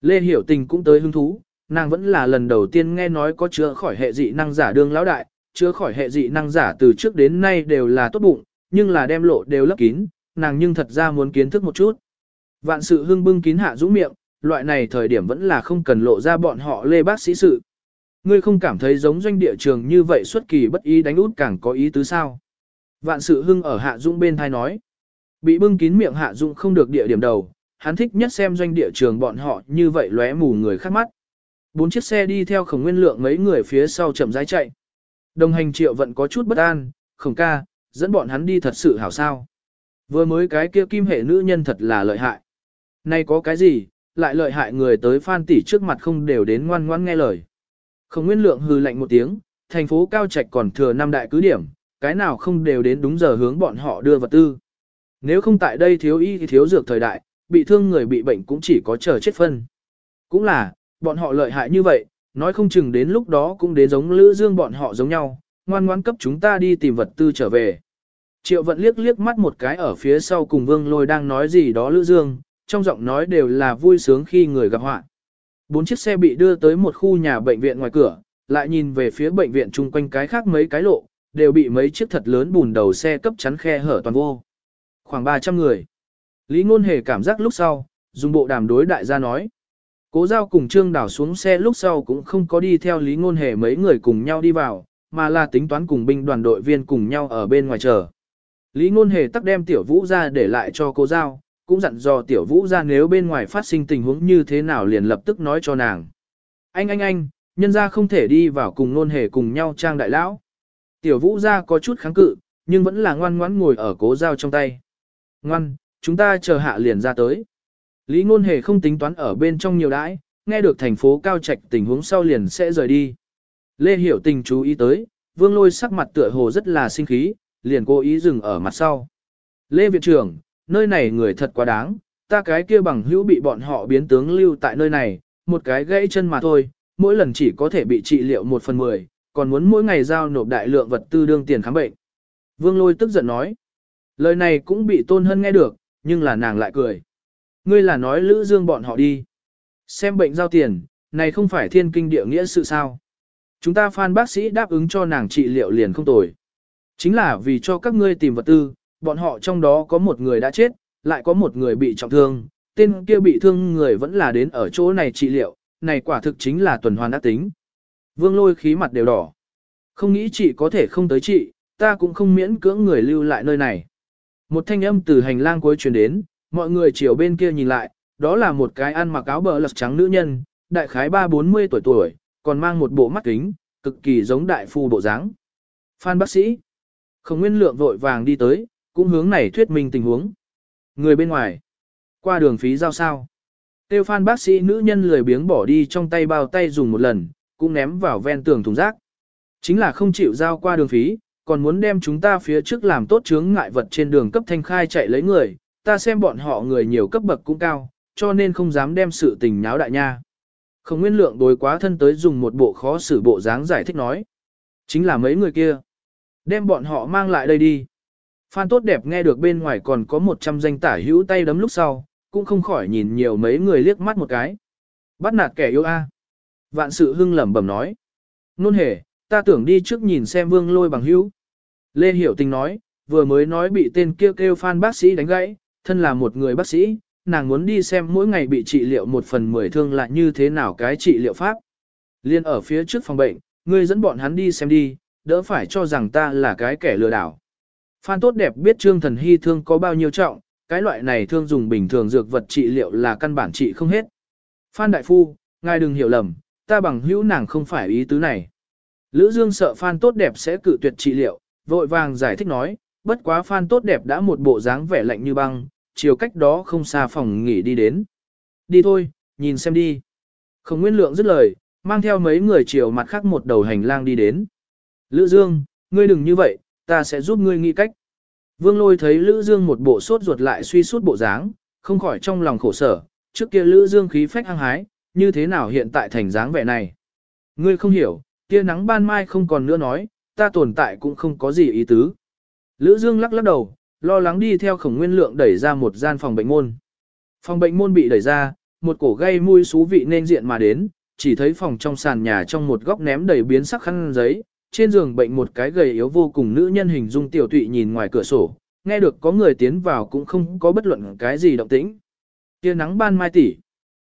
Lê Hiểu Tình cũng tới hứng thú, nàng vẫn là lần đầu tiên nghe nói có chữa khỏi hệ dị năng giả đương lão đại, chữa khỏi hệ dị năng giả từ trước đến nay đều là tốt bụng, nhưng là đem lộ đều lấp kín, nàng nhưng thật ra muốn kiến thức một chút. Vạn sự hưng bưng kín hạ rũ miệng, loại này thời điểm vẫn là không cần lộ ra bọn họ lê bác sĩ sự. Ngươi không cảm thấy giống doanh địa trường như vậy xuất kỳ bất ý đánh út càng có ý tứ sao. Vạn sự hưng ở hạ dũng bên thai nói. Bị bưng kín miệng hạ dũng không được địa điểm đầu, hắn thích nhất xem doanh địa trường bọn họ như vậy lóe mù người khác mắt. Bốn chiếc xe đi theo khổng nguyên lượng mấy người phía sau chậm rãi chạy. Đồng hành triệu vận có chút bất an, khổng ca, dẫn bọn hắn đi thật sự hảo sao. Vừa mới cái kia kim hệ nữ nhân thật là lợi hại. Nay có cái gì, lại lợi hại người tới phan tỷ trước mặt không đều đến ngoan ngoan nghe lời. Khổng nguyên lượng hừ lạnh một tiếng, thành phố cao trạch còn thừa năm đại cứ điểm, cái nào không đều đến đúng giờ hướng bọn họ đưa vật tư. Nếu không tại đây thiếu y thì thiếu dược thời đại, bị thương người bị bệnh cũng chỉ có chờ chết phân. Cũng là, bọn họ lợi hại như vậy, nói không chừng đến lúc đó cũng đến giống Lữ Dương bọn họ giống nhau, ngoan ngoãn cấp chúng ta đi tìm vật tư trở về. Triệu vận liếc liếc mắt một cái ở phía sau cùng Vương Lôi đang nói gì đó Lữ Dương, trong giọng nói đều là vui sướng khi người gặp họa. Bốn chiếc xe bị đưa tới một khu nhà bệnh viện ngoài cửa, lại nhìn về phía bệnh viện chung quanh cái khác mấy cái lộ, đều bị mấy chiếc thật lớn bùn đầu xe cấp chắn khe hở toàn vô. Khoảng 300 người. Lý Ngôn Hề cảm giác lúc sau, dùng bộ đàm đối đại gia nói. Cố giao cùng Trương Đảo xuống xe lúc sau cũng không có đi theo Lý Ngôn Hề mấy người cùng nhau đi vào, mà là tính toán cùng binh đoàn đội viên cùng nhau ở bên ngoài chờ. Lý Ngôn Hề tắc đem Tiểu Vũ ra để lại cho cố giao, cũng dặn dò Tiểu Vũ ra nếu bên ngoài phát sinh tình huống như thế nào liền lập tức nói cho nàng. Anh anh anh, nhân ra không thể đi vào cùng Ngôn Hề cùng nhau trang đại lão. Tiểu Vũ ra có chút kháng cự, nhưng vẫn là ngoan ngoãn ngồi ở cố giao trong tay. Ngoan, chúng ta chờ hạ liền ra tới. Lý Ngôn Hề không tính toán ở bên trong nhiều đãi, nghe được thành phố cao trạch tình huống sau liền sẽ rời đi. Lê Hiểu Tình chú ý tới, Vương Lôi sắc mặt tựa hồ rất là sinh khí, liền cố ý dừng ở mặt sau. Lê Viện trưởng, nơi này người thật quá đáng, ta cái kia bằng hữu bị bọn họ biến tướng lưu tại nơi này, một cái gãy chân mà thôi, mỗi lần chỉ có thể bị trị liệu một phần mười, còn muốn mỗi ngày giao nộp đại lượng vật tư đương tiền khám bệnh. Vương Lôi tức giận nói. Lời này cũng bị Tôn Hân nghe được, nhưng là nàng lại cười. Ngươi là nói Lữ Dương bọn họ đi. Xem bệnh giao tiền, này không phải thiên kinh địa nghĩa sự sao. Chúng ta phan bác sĩ đáp ứng cho nàng trị liệu liền không tồi. Chính là vì cho các ngươi tìm vật tư, bọn họ trong đó có một người đã chết, lại có một người bị trọng thương, tên kia bị thương người vẫn là đến ở chỗ này trị liệu, này quả thực chính là tuần hoàn đã tính. Vương lôi khí mặt đều đỏ. Không nghĩ chị có thể không tới chị, ta cũng không miễn cưỡng người lưu lại nơi này. Một thanh âm từ hành lang cuối truyền đến, mọi người chiều bên kia nhìn lại, đó là một cái ăn mặc áo bờ lật trắng nữ nhân, đại khái ba bốn mươi tuổi tuổi, còn mang một bộ mắt kính, cực kỳ giống đại phu bộ dáng. Phan bác sĩ. Không nguyên lượng vội vàng đi tới, cũng hướng này thuyết minh tình huống. Người bên ngoài. Qua đường phí giao sao. Tiêu phan bác sĩ nữ nhân lười biếng bỏ đi trong tay bao tay dùng một lần, cũng ném vào ven tường thùng rác. Chính là không chịu giao qua đường phí, còn muốn đem chúng ta phía trước làm tốt chướng ngại vật trên đường cấp thanh khai chạy lấy người, ta xem bọn họ người nhiều cấp bậc cũng cao, cho nên không dám đem sự tình nháo đại nha. Không nguyên lượng đối quá thân tới dùng một bộ khó xử bộ dáng giải thích nói. Chính là mấy người kia. Đem bọn họ mang lại đây đi. Phan tốt đẹp nghe được bên ngoài còn có 100 danh tả hữu tay đấm lúc sau, cũng không khỏi nhìn nhiều mấy người liếc mắt một cái. Bắt nạt kẻ yêu a. Vạn sự hưng lẩm bẩm nói. Nôn hề, ta tưởng đi trước nhìn xem vương lôi bằng hữu. Lê Hiểu Tình nói, vừa mới nói bị tên kêu kêu Phan bác sĩ đánh gãy, thân là một người bác sĩ, nàng muốn đi xem mỗi ngày bị trị liệu một phần mười thương lại như thế nào cái trị liệu pháp. Liên ở phía trước phòng bệnh, ngươi dẫn bọn hắn đi xem đi, đỡ phải cho rằng ta là cái kẻ lừa đảo. Phan tốt đẹp biết Trương Thần Hy thương có bao nhiêu trọng, cái loại này thương dùng bình thường dược vật trị liệu là căn bản trị không hết. Phan Đại Phu, ngài đừng hiểu lầm, ta bằng hữu nàng không phải ý tứ này. Lữ Dương sợ Phan tốt đẹp sẽ cự tuyệt trị liệu, vội vàng giải thích nói, bất quá Phan tốt đẹp đã một bộ dáng vẻ lạnh như băng, chiều cách đó không xa phòng nghỉ đi đến. Đi thôi, nhìn xem đi. Không nguyên lượng dứt lời, mang theo mấy người chiều mặt khác một đầu hành lang đi đến. Lữ Dương, ngươi đừng như vậy, ta sẽ giúp ngươi nghĩ cách. Vương lôi thấy Lữ Dương một bộ sốt ruột lại suy suốt bộ dáng, không khỏi trong lòng khổ sở, trước kia Lữ Dương khí phách hăng hái, như thế nào hiện tại thành dáng vẻ này. Ngươi không hiểu, kia nắng ban mai không còn nữa nói, ta tồn tại cũng không có gì ý tứ. Lữ Dương lắc lắc đầu, lo lắng đi theo khổng nguyên lượng đẩy ra một gian phòng bệnh môn. Phòng bệnh môn bị đẩy ra, một cổ gây mùi xú vị nên diện mà đến, chỉ thấy phòng trong sàn nhà trong một góc ném đầy biến sắc khăn giấy, trên giường bệnh một cái gầy yếu vô cùng nữ nhân hình dung tiểu tụy nhìn ngoài cửa sổ, nghe được có người tiến vào cũng không có bất luận cái gì động tĩnh. Kia nắng ban mai tỉ.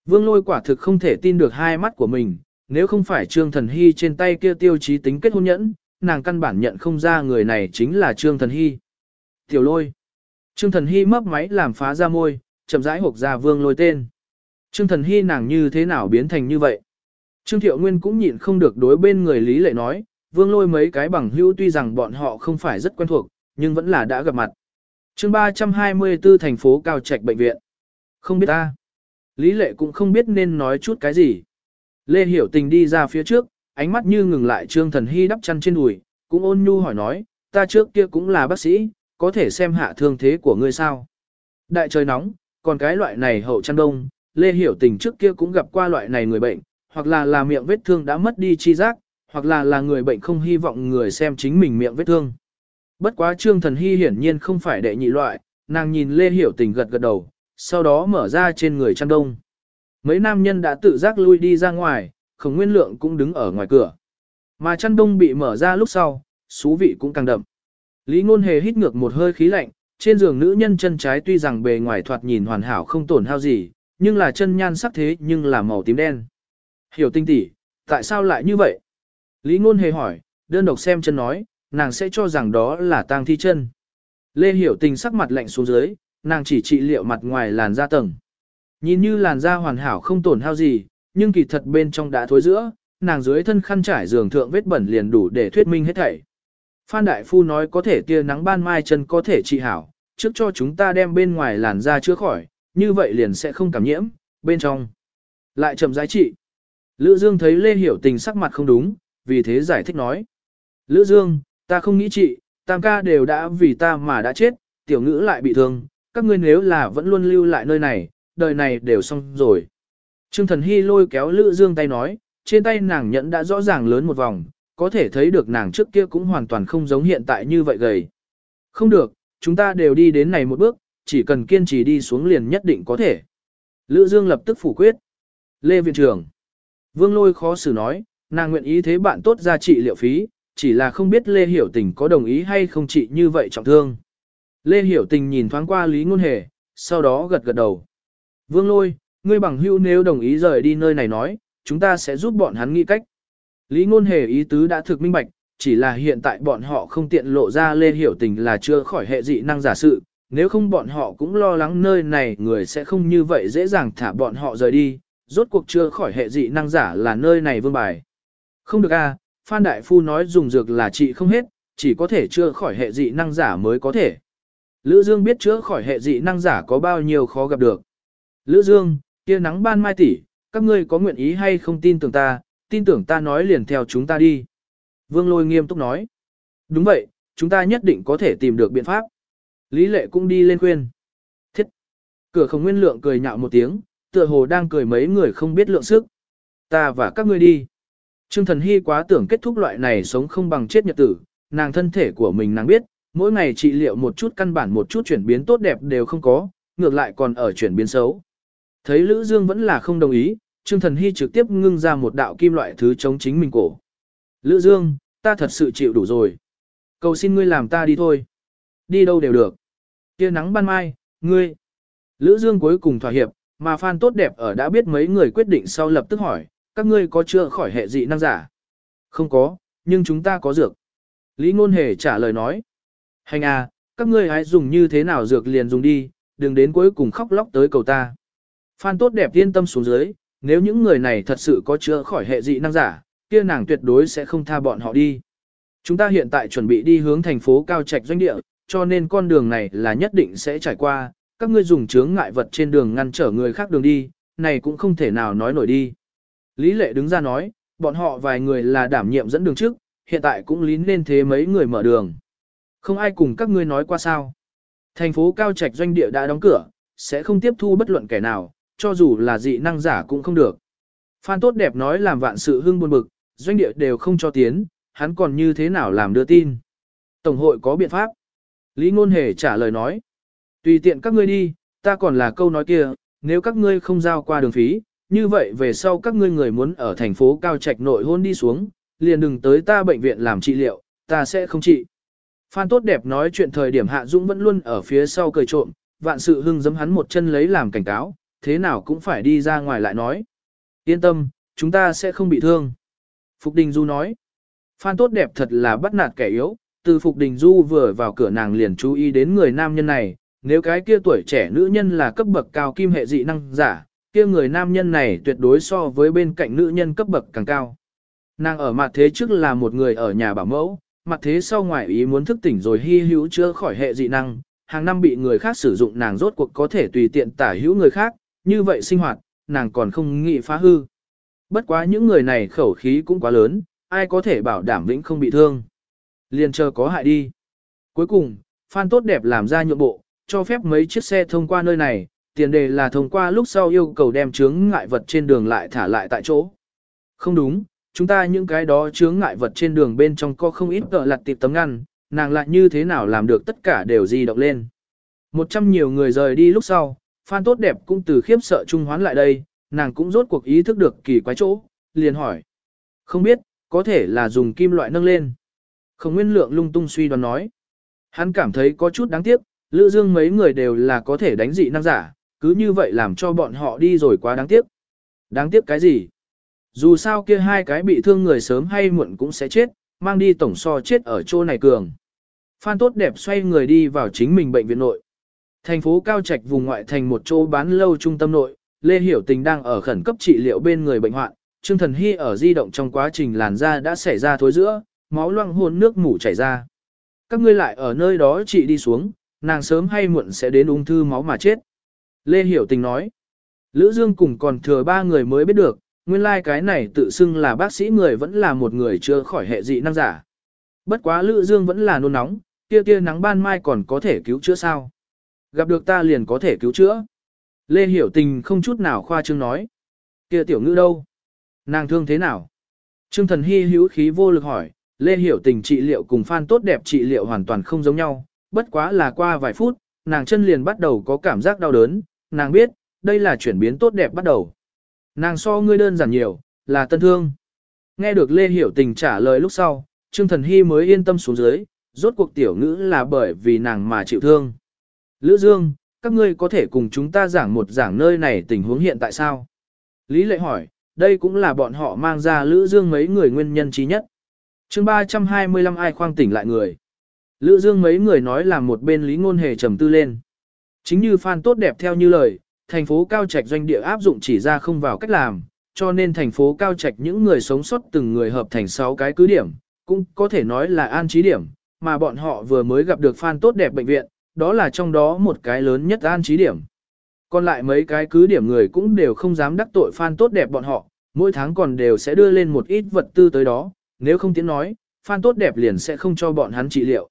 Vương lôi quả thực không thể tin được hai mắt của mình, nếu không phải Trương Thần Hy trên tay kia tiêu chí tính kết hôn nhẫn, nàng căn bản nhận không ra người này chính là Trương Thần Hy. Tiểu lôi. Trương Thần Hy mấp máy làm phá ra môi, chậm rãi hộp ra vương lôi tên. Trương Thần Hy nàng như thế nào biến thành như vậy? Trương Thiệu Nguyên cũng nhịn không được đối bên người Lý Lệ nói, vương lôi mấy cái bằng hữu tuy rằng bọn họ không phải rất quen thuộc, nhưng vẫn là đã gặp mặt. chương 324 thành phố Cao Trạch Bệnh viện. Không biết ta. Lý Lệ cũng không biết nên nói chút cái gì. Lê Hiểu Tình đi ra phía trước, ánh mắt như ngừng lại Trương Thần Hy đắp chăn trên đùi, cũng ôn nhu hỏi nói, ta trước kia cũng là bác sĩ, có thể xem hạ thương thế của ngươi sao. Đại trời nóng, còn cái loại này hậu chăn đông, Lê Hiểu Tình trước kia cũng gặp qua loại này người bệnh, hoặc là là miệng vết thương đã mất đi chi giác, hoặc là là người bệnh không hy vọng người xem chính mình miệng vết thương. Bất quá Trương Thần Hy hiển nhiên không phải đệ nhị loại, nàng nhìn Lê Hiểu Tình gật gật đầu, sau đó mở ra trên người chăn đông. Mấy nam nhân đã tự giác lui đi ra ngoài, khổng nguyên lượng cũng đứng ở ngoài cửa. Mà chăn đông bị mở ra lúc sau, xú vị cũng càng đậm. Lý ngôn hề hít ngược một hơi khí lạnh, trên giường nữ nhân chân trái tuy rằng bề ngoài thoạt nhìn hoàn hảo không tổn hao gì, nhưng là chân nhan sắc thế nhưng là màu tím đen. Hiểu tinh tỷ, tại sao lại như vậy? Lý ngôn hề hỏi, đơn độc xem chân nói, nàng sẽ cho rằng đó là tang thi chân. Lê hiểu tình sắc mặt lạnh xuống dưới, nàng chỉ trị liệu mặt ngoài làn da tầng. Nhìn như làn da hoàn hảo không tổn hao gì, nhưng kỳ thật bên trong đã thối giữa, nàng dưới thân khăn trải giường thượng vết bẩn liền đủ để thuyết minh hết thảy. Phan Đại Phu nói có thể tia nắng ban mai chân có thể trị hảo, trước cho chúng ta đem bên ngoài làn da chữa khỏi, như vậy liền sẽ không cảm nhiễm, bên trong. Lại chậm giá trị. Lữ Dương thấy Lê Hiểu Tình sắc mặt không đúng, vì thế giải thích nói. Lữ Dương, ta không nghĩ trị, tam ca đều đã vì ta mà đã chết, tiểu ngữ lại bị thương, các ngươi nếu là vẫn luôn lưu lại nơi này, đời này đều xong rồi. Trương Thần Hy lôi kéo Lữ Dương tay nói, trên tay nàng nhẫn đã rõ ràng lớn một vòng, có thể thấy được nàng trước kia cũng hoàn toàn không giống hiện tại như vậy gầy. Không được, chúng ta đều đi đến này một bước, chỉ cần kiên trì đi xuống liền nhất định có thể. Lữ Dương lập tức phủ quyết. Lê Viện trưởng. Vương Lôi khó xử nói, nàng nguyện ý thế bạn tốt ra trị liệu phí, chỉ là không biết Lê Hiểu Tình có đồng ý hay không trị như vậy trọng thương. Lê Hiểu Tình nhìn thoáng qua Lý Ngôn Hề, sau đó gật gật đầu. Vương Lôi, ngươi bằng hữu nếu đồng ý rời đi nơi này nói, chúng ta sẽ giúp bọn hắn nghĩ cách. Lý ngôn hề ý tứ đã thực minh bạch, chỉ là hiện tại bọn họ không tiện lộ ra lê hiểu tình là chưa khỏi hệ dị năng giả sự, nếu không bọn họ cũng lo lắng nơi này người sẽ không như vậy dễ dàng thả bọn họ rời đi, rốt cuộc chưa khỏi hệ dị năng giả là nơi này vương bài. Không được a, à, Phan Đại Phu nói dùng dược là trị không hết, chỉ có thể chưa khỏi hệ dị năng giả mới có thể. Lữ Dương biết chữa khỏi hệ dị năng giả có bao nhiêu khó gặp được. Lữ Dương, kia nắng ban mai tỷ, các ngươi có nguyện ý hay không tin tưởng ta, tin tưởng ta nói liền theo chúng ta đi. Vương Lôi nghiêm túc nói. Đúng vậy, chúng ta nhất định có thể tìm được biện pháp. Lý lệ cũng đi lên khuyên. Thiết. Cửa không nguyên lượng cười nhạo một tiếng, tựa hồ đang cười mấy người không biết lượng sức. Ta và các ngươi đi. Trương thần hy quá tưởng kết thúc loại này sống không bằng chết nhật tử, nàng thân thể của mình nàng biết, mỗi ngày trị liệu một chút căn bản một chút chuyển biến tốt đẹp đều không có, ngược lại còn ở chuyển biến xấu. Thấy Lữ Dương vẫn là không đồng ý, Trương Thần Hy trực tiếp ngưng ra một đạo kim loại thứ chống chính mình cổ. Lữ Dương, ta thật sự chịu đủ rồi. Cầu xin ngươi làm ta đi thôi. Đi đâu đều được. Tia nắng ban mai, ngươi. Lữ Dương cuối cùng thỏa hiệp, mà Phan tốt đẹp ở đã biết mấy người quyết định sau lập tức hỏi, các ngươi có chưa khỏi hệ dị năng giả? Không có, nhưng chúng ta có dược. Lý Ngôn Hề trả lời nói. Hành à, các ngươi hãy dùng như thế nào dược liền dùng đi, đừng đến cuối cùng khóc lóc tới cầu ta. Phan tốt đẹp yên tâm xuống dưới, nếu những người này thật sự có chữa khỏi hệ dị năng giả, kia nàng tuyệt đối sẽ không tha bọn họ đi. Chúng ta hiện tại chuẩn bị đi hướng thành phố cao trạch doanh địa, cho nên con đường này là nhất định sẽ trải qua, các ngươi dùng chướng ngại vật trên đường ngăn trở người khác đường đi, này cũng không thể nào nói nổi đi. Lý lệ đứng ra nói, bọn họ vài người là đảm nhiệm dẫn đường trước, hiện tại cũng lín nên thế mấy người mở đường. Không ai cùng các ngươi nói qua sao. Thành phố cao trạch doanh địa đã đóng cửa, sẽ không tiếp thu bất luận kẻ nào, cho dù là dị năng giả cũng không được. Phan tốt đẹp nói làm vạn sự hưng buồn bực, doanh địa đều không cho tiến, hắn còn như thế nào làm đưa tin. Tổng hội có biện pháp. Lý Ngôn Hề trả lời nói. Tùy tiện các ngươi đi, ta còn là câu nói kia, nếu các ngươi không giao qua đường phí, như vậy về sau các ngươi người muốn ở thành phố Cao Trạch nội hôn đi xuống, liền đừng tới ta bệnh viện làm trị liệu, ta sẽ không trị. Phan tốt đẹp nói chuyện thời điểm Hạ Dũng vẫn luôn ở phía sau cười trộm, vạn sự hưng giấm hắn một chân lấy làm cảnh cáo, thế nào cũng phải đi ra ngoài lại nói. Yên tâm, chúng ta sẽ không bị thương. Phục Đình Du nói, Phan tốt đẹp thật là bắt nạt kẻ yếu, từ Phục Đình Du vừa vào cửa nàng liền chú ý đến người nam nhân này, nếu cái kia tuổi trẻ nữ nhân là cấp bậc cao kim hệ dị năng giả, kia người nam nhân này tuyệt đối so với bên cạnh nữ nhân cấp bậc càng cao. Nàng ở mặt thế trước là một người ở nhà bảo mẫu, mặt thế sau ngoại ý muốn thức tỉnh rồi hy hữu chưa khỏi hệ dị năng, hàng năm bị người khác sử dụng nàng rốt cuộc có thể tùy tiện tả hữu người khác, như vậy sinh hoạt, nàng còn không nghĩ phá hư. Bất quá những người này khẩu khí cũng quá lớn, ai có thể bảo đảm vĩnh không bị thương. Liền chờ có hại đi. Cuối cùng, Phan tốt đẹp làm ra nhượng bộ, cho phép mấy chiếc xe thông qua nơi này, tiền đề là thông qua lúc sau yêu cầu đem chướng ngại vật trên đường lại thả lại tại chỗ. Không đúng, chúng ta những cái đó chướng ngại vật trên đường bên trong có không ít cỡ lặt tiệp tấm ngăn, nàng lại như thế nào làm được tất cả đều di động lên. Một trăm nhiều người rời đi lúc sau, Phan tốt đẹp cũng từ khiếp sợ trung hoán lại đây, nàng cũng rốt cuộc ý thức được kỳ quái chỗ, liền hỏi. Không biết, có thể là dùng kim loại nâng lên. Không nguyên lượng lung tung suy đoán nói. Hắn cảm thấy có chút đáng tiếc, Lữ Dương mấy người đều là có thể đánh dị năng giả, cứ như vậy làm cho bọn họ đi rồi quá đáng tiếc. Đáng tiếc cái gì? Dù sao kia hai cái bị thương người sớm hay muộn cũng sẽ chết, mang đi tổng so chết ở chỗ này cường. Phan tốt đẹp xoay người đi vào chính mình bệnh viện nội. Thành phố Cao Trạch vùng ngoại thành một chỗ bán lâu trung tâm nội, Lê Hiểu Tình đang ở khẩn cấp trị liệu bên người bệnh hoạn, Trương Thần Hy ở di động trong quá trình làn da đã xảy ra thối giữa, máu loang hôn nước mủ chảy ra. Các ngươi lại ở nơi đó trị đi xuống, nàng sớm hay muộn sẽ đến ung thư máu mà chết. Lê Hiểu Tình nói, Lữ Dương cùng còn thừa ba người mới biết được, nguyên lai like cái này tự xưng là bác sĩ người vẫn là một người chưa khỏi hệ dị năng giả. Bất quá Lữ Dương vẫn là nôn nóng, kia kia nắng ban mai còn có thể cứu chữa sao. Gặp được ta liền có thể cứu chữa. Lê Hiểu Tình không chút nào khoa trương nói. kia tiểu ngữ đâu? Nàng thương thế nào? Trương Thần Hy hữu khí vô lực hỏi, Lê Hiểu Tình trị liệu cùng Phan tốt đẹp trị liệu hoàn toàn không giống nhau, bất quá là qua vài phút, nàng chân liền bắt đầu có cảm giác đau đớn, nàng biết, đây là chuyển biến tốt đẹp bắt đầu. Nàng so ngươi đơn giản nhiều, là tân thương. Nghe được Lê Hiểu Tình trả lời lúc sau, Trương Thần Hy mới yên tâm xuống dưới, rốt cuộc tiểu ngữ là bởi vì nàng mà chịu thương. Lữ Dương, các ngươi có thể cùng chúng ta giảng một giảng nơi này tình huống hiện tại sao? Lý lệ hỏi, đây cũng là bọn họ mang ra Lữ Dương mấy người nguyên nhân trí nhất. chương 325 ai khoang tỉnh lại người. Lữ Dương mấy người nói là một bên lý ngôn hề trầm tư lên. Chính như Phan tốt đẹp theo như lời, thành phố Cao Trạch doanh địa áp dụng chỉ ra không vào cách làm, cho nên thành phố Cao Trạch những người sống sót từng người hợp thành 6 cái cứ điểm, cũng có thể nói là an trí điểm, mà bọn họ vừa mới gặp được Phan tốt đẹp bệnh viện, đó là trong đó một cái lớn nhất an trí điểm. Còn lại mấy cái cứ điểm người cũng đều không dám đắc tội Phan tốt đẹp bọn họ, mỗi tháng còn đều sẽ đưa lên một ít vật tư tới đó, nếu không tiếng nói, Phan tốt đẹp liền sẽ không cho bọn hắn trị liệu.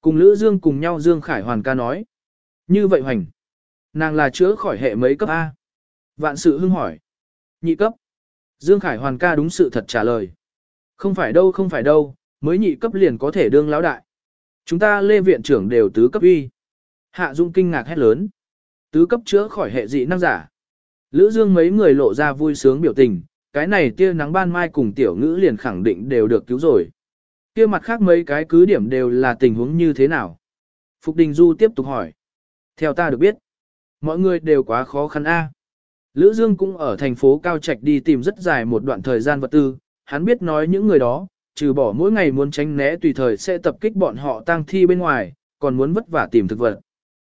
Cùng Lữ Dương cùng nhau Dương Khải Hoàn ca nói. Như vậy hoành. Nàng là chữa khỏi hệ mấy cấp A. Vạn sự hưng hỏi. Nhị cấp. Dương Khải Hoàn ca đúng sự thật trả lời. Không phải đâu không phải đâu, mới nhị cấp liền có thể đương lão đại. Chúng ta lê viện trưởng đều tứ cấp uy. Hạ Dung kinh ngạc hét lớn. Tứ cấp chữa khỏi hệ dị năng giả. Lữ Dương mấy người lộ ra vui sướng biểu tình, cái này tia nắng ban mai cùng tiểu ngữ liền khẳng định đều được cứu rồi. Kia mặt khác mấy cái cứ điểm đều là tình huống như thế nào? Phục Đình Du tiếp tục hỏi. Theo ta được biết, mọi người đều quá khó khăn a. Lữ Dương cũng ở thành phố Cao Trạch đi tìm rất dài một đoạn thời gian vật tư, hắn biết nói những người đó, trừ bỏ mỗi ngày muốn tránh né tùy thời sẽ tập kích bọn họ tang thi bên ngoài, còn muốn vất vả tìm thực vật.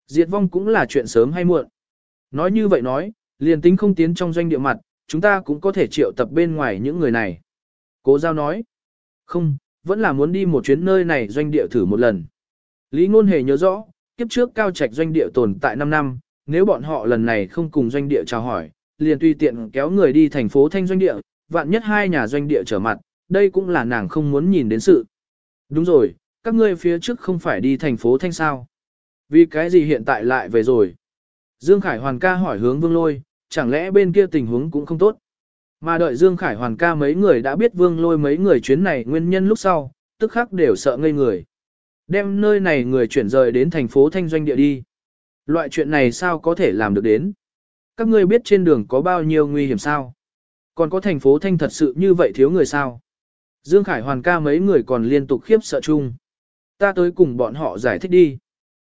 Diệt vong cũng là chuyện sớm hay muộn. Nói như vậy nói, liền tính không tiến trong doanh địa mặt, chúng ta cũng có thể triệu tập bên ngoài những người này. Cố giao nói, không, vẫn là muốn đi một chuyến nơi này doanh địa thử một lần. Lý ngôn hề nhớ rõ, kiếp trước cao trạch doanh địa tồn tại 5 năm, nếu bọn họ lần này không cùng doanh địa chào hỏi, liền tùy tiện kéo người đi thành phố thanh doanh địa, vạn nhất hai nhà doanh địa trở mặt, đây cũng là nàng không muốn nhìn đến sự. Đúng rồi, các ngươi phía trước không phải đi thành phố thanh sao. Vì cái gì hiện tại lại về rồi? Dương Khải Hoàn ca hỏi hướng vương lôi, chẳng lẽ bên kia tình huống cũng không tốt? Mà đợi Dương Khải Hoàn ca mấy người đã biết vương lôi mấy người chuyến này nguyên nhân lúc sau, tức khắc đều sợ ngây người. Đem nơi này người chuyển rời đến thành phố Thanh Doanh địa đi. Loại chuyện này sao có thể làm được đến? Các ngươi biết trên đường có bao nhiêu nguy hiểm sao? Còn có thành phố Thanh thật sự như vậy thiếu người sao? Dương Khải Hoàn ca mấy người còn liên tục khiếp sợ chung. Ta tới cùng bọn họ giải thích đi.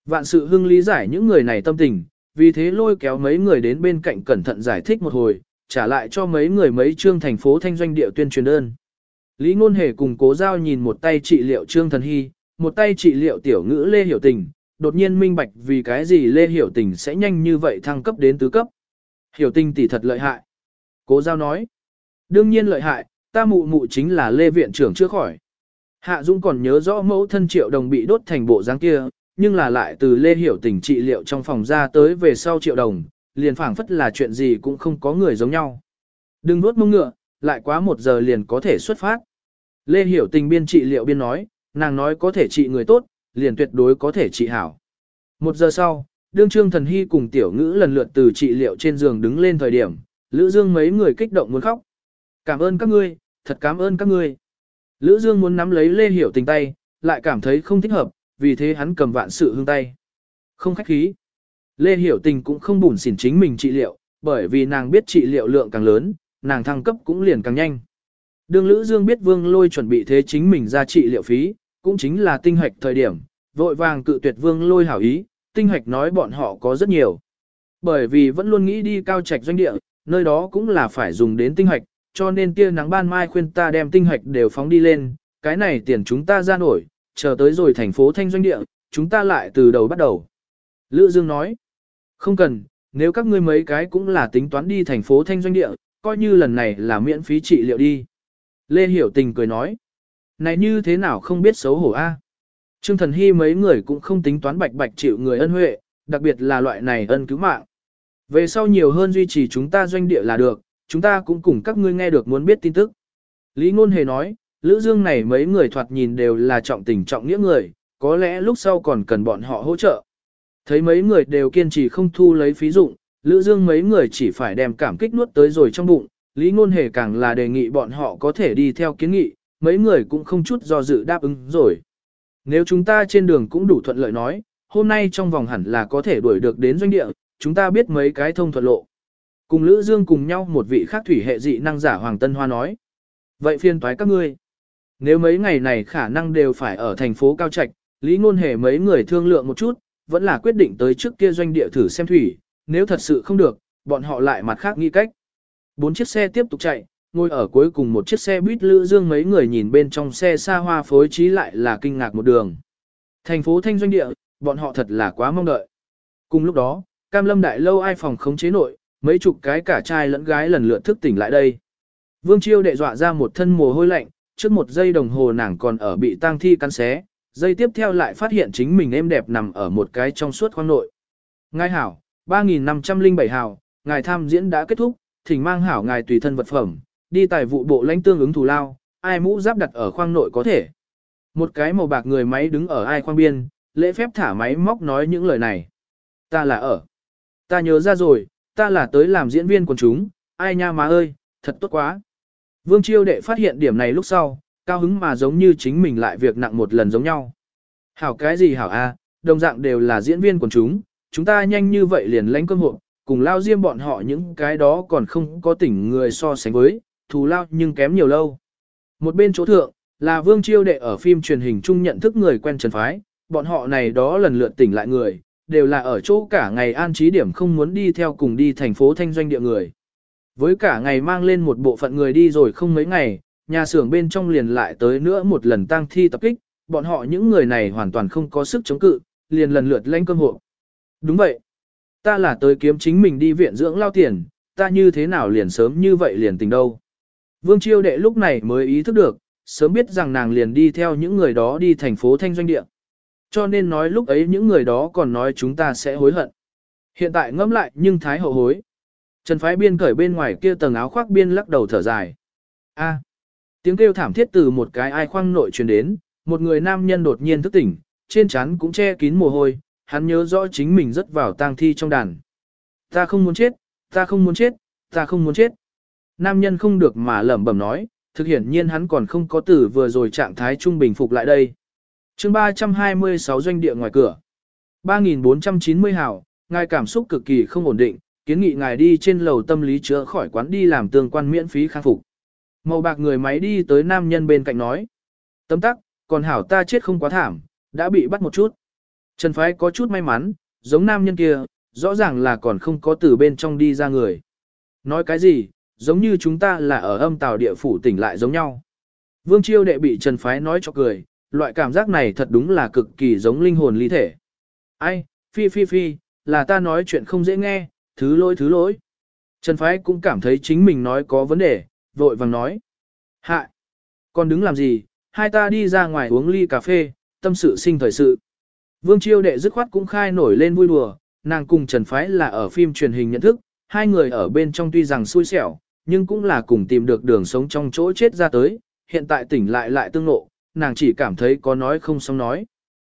Vạn sự hưng lý giải những người này tâm tình, vì thế lôi kéo mấy người đến bên cạnh cẩn thận giải thích một hồi, trả lại cho mấy người mấy trương thành phố thanh doanh địa tuyên truyền đơn. Lý Ngôn Hề cùng cố giao nhìn một tay trị liệu trương thần hy, một tay trị liệu tiểu ngữ Lê Hiểu Tình, đột nhiên minh bạch vì cái gì Lê Hiểu Tình sẽ nhanh như vậy thăng cấp đến tứ cấp. Hiểu Tình tỷ thật lợi hại. Cố giao nói, đương nhiên lợi hại, ta mụ mụ chính là Lê Viện trưởng chưa khỏi. Hạ Dung còn nhớ rõ mẫu thân triệu đồng bị đốt thành bộ dáng kia, nhưng là lại từ Lê Hiểu Tình trị liệu trong phòng ra tới về sau triệu đồng, liền phảng phất là chuyện gì cũng không có người giống nhau. Đừng nuốt mông ngựa, lại quá một giờ liền có thể xuất phát. Lê Hiểu Tình biên trị liệu biên nói, nàng nói có thể trị người tốt, liền tuyệt đối có thể trị hảo. Một giờ sau, đương trương thần hy cùng tiểu ngữ lần lượt từ trị liệu trên giường đứng lên thời điểm, Lữ Dương mấy người kích động muốn khóc. Cảm ơn các ngươi, thật cảm ơn các ngươi. Lữ Dương muốn nắm lấy Lê Hiểu Tình tay, lại cảm thấy không thích hợp, vì thế hắn cầm vạn sự hương tay. Không khách khí. Lê Hiểu Tình cũng không buồn xỉn chính mình trị liệu, bởi vì nàng biết trị liệu lượng càng lớn, nàng thăng cấp cũng liền càng nhanh. Đường Lữ Dương biết Vương Lôi chuẩn bị thế chính mình ra trị liệu phí, cũng chính là tinh hoạch thời điểm, vội vàng cự tuyệt Vương Lôi hảo ý, tinh hoạch nói bọn họ có rất nhiều. Bởi vì vẫn luôn nghĩ đi cao trạch doanh địa, nơi đó cũng là phải dùng đến tinh hoạch, cho nên tia nắng ban mai khuyên ta đem tinh hạch đều phóng đi lên, cái này tiền chúng ta ra nổi, chờ tới rồi thành phố thanh doanh địa, chúng ta lại từ đầu bắt đầu. Lữ Dương nói, không cần, nếu các ngươi mấy cái cũng là tính toán đi thành phố thanh doanh địa, coi như lần này là miễn phí trị liệu đi. Lê Hiểu Tình cười nói, này như thế nào không biết xấu hổ a? Trương Thần Hy mấy người cũng không tính toán bạch bạch chịu người ân huệ, đặc biệt là loại này ân cứu mạng. Về sau nhiều hơn duy trì chúng ta doanh địa là được, chúng ta cũng cùng các ngươi nghe được muốn biết tin tức. Lý Ngôn Hề nói, Lữ Dương này mấy người thoạt nhìn đều là trọng tình trọng nghĩa người, có lẽ lúc sau còn cần bọn họ hỗ trợ. Thấy mấy người đều kiên trì không thu lấy phí dụng, Lữ Dương mấy người chỉ phải đem cảm kích nuốt tới rồi trong bụng, Lý Ngôn Hề càng là đề nghị bọn họ có thể đi theo kiến nghị, mấy người cũng không chút do dự đáp ứng rồi. Nếu chúng ta trên đường cũng đủ thuận lợi nói, hôm nay trong vòng hẳn là có thể đuổi được đến doanh địa, chúng ta biết mấy cái thông thuận lộ. Cùng Lữ Dương cùng nhau một vị khác thủy hệ dị năng giả Hoàng Tân Hoa nói. Vậy phiên toái các ngươi. Nếu mấy ngày này khả năng đều phải ở thành phố Cao Trạch, Lý Ngôn Hề mấy người thương lượng một chút, vẫn là quyết định tới trước kia doanh địa thử xem thủy, nếu thật sự không được, bọn họ lại mặt khác nghĩ cách. Bốn chiếc xe tiếp tục chạy, ngồi ở cuối cùng một chiếc xe buýt lữ dương mấy người nhìn bên trong xe xa hoa phối trí lại là kinh ngạc một đường. Thành phố Thanh Doanh Địa, bọn họ thật là quá mong đợi. Cùng lúc đó, Cam Lâm Đại Lâu ai phòng khống chế nội, mấy chục cái cả trai lẫn gái lần lượt thức tỉnh lại đây. Vương Chiêu đệ dọa ra một thân mồ hôi lạnh, trước một giây đồng hồ nàng còn ở bị tang thi cắn xé, giây tiếp theo lại phát hiện chính mình êm đẹp nằm ở một cái trong suốt khoang nội. Ngài hảo, 3.507 hảo, ngài tham diễn đã kết thúc, thỉnh mang hảo ngài tùy thân vật phẩm, đi tài vụ bộ lãnh tương ứng thù lao, ai mũ giáp đặt ở khoang nội có thể. Một cái màu bạc người máy đứng ở ai khoang biên, lễ phép thả máy móc nói những lời này. Ta là ở. Ta nhớ ra rồi, ta là tới làm diễn viên quần chúng, ai nha má ơi, thật tốt quá. Vương Chiêu đệ phát hiện điểm này lúc sau, cao hứng mà giống như chính mình lại việc nặng một lần giống nhau. Hảo cái gì hảo a, đồng dạng đều là diễn viên quần chúng, chúng ta nhanh như vậy liền lãnh cơm hộ, cùng lao riêng bọn họ những cái đó còn không có tỉnh người so sánh với, thù lao nhưng kém nhiều lâu. Một bên chỗ thượng, là Vương Chiêu đệ ở phim truyền hình chung nhận thức người quen Trần Phái, bọn họ này đó lần lượt tỉnh lại người, đều là ở chỗ cả ngày an trí điểm không muốn đi theo cùng đi thành phố thanh doanh địa người. Với cả ngày mang lên một bộ phận người đi rồi không mấy ngày, nhà xưởng bên trong liền lại tới nữa một lần tang thi tập kích, bọn họ những người này hoàn toàn không có sức chống cự, liền lần lượt lên cơm hộ. Đúng vậy. Ta là tới kiếm chính mình đi viện dưỡng lao tiền, ta như thế nào liền sớm như vậy liền tình đâu. Vương Chiêu đệ lúc này mới ý thức được, sớm biết rằng nàng liền đi theo những người đó đi thành phố Thanh Doanh Địa. Cho nên nói lúc ấy những người đó còn nói chúng ta sẽ hối hận. Hiện tại ngẫm lại nhưng thái hậu hối. Trần Phái Biên cởi bên ngoài kia tầng áo khoác biên lắc đầu thở dài. A. tiếng kêu thảm thiết từ một cái ai khoang nội truyền đến, một người nam nhân đột nhiên thức tỉnh, trên trán cũng che kín mồ hôi, hắn nhớ rõ chính mình rất vào tang thi trong đàn. Ta không muốn chết, ta không muốn chết, ta không muốn chết. Nam nhân không được mà lẩm bẩm nói, thực hiện nhiên hắn còn không có tử vừa rồi trạng thái trung bình phục lại đây chương 326 doanh địa ngoài cửa. 3.490 hào, ngài cảm xúc cực kỳ không ổn định, kiến nghị ngài đi trên lầu tâm lý chữa khỏi quán đi làm tương quan miễn phí khắc phục. Màu bạc người máy đi tới nam nhân bên cạnh nói. Tấm tắc, còn hảo ta chết không quá thảm, đã bị bắt một chút. Trần Phái có chút may mắn, giống nam nhân kia, rõ ràng là còn không có từ bên trong đi ra người. Nói cái gì, giống như chúng ta là ở âm tàu địa phủ tỉnh lại giống nhau. Vương Chiêu đệ bị Trần Phái nói cho cười, loại cảm giác này thật đúng là cực kỳ giống linh hồn ly thể. Ai, phi phi phi, là ta nói chuyện không dễ nghe, thứ lỗi thứ lỗi. Trần Phái cũng cảm thấy chính mình nói có vấn đề, vội vàng nói. Hạ, còn đứng làm gì, hai ta đi ra ngoài uống ly cà phê, tâm sự sinh thời sự. Vương Chiêu đệ dứt khoát cũng khai nổi lên vui đùa, nàng cùng Trần Phái là ở phim truyền hình nhận thức, hai người ở bên trong tuy rằng xui xẻo, nhưng cũng là cùng tìm được đường sống trong chỗ chết ra tới, hiện tại tỉnh lại lại tương nộ, nàng chỉ cảm thấy có nói không xong nói.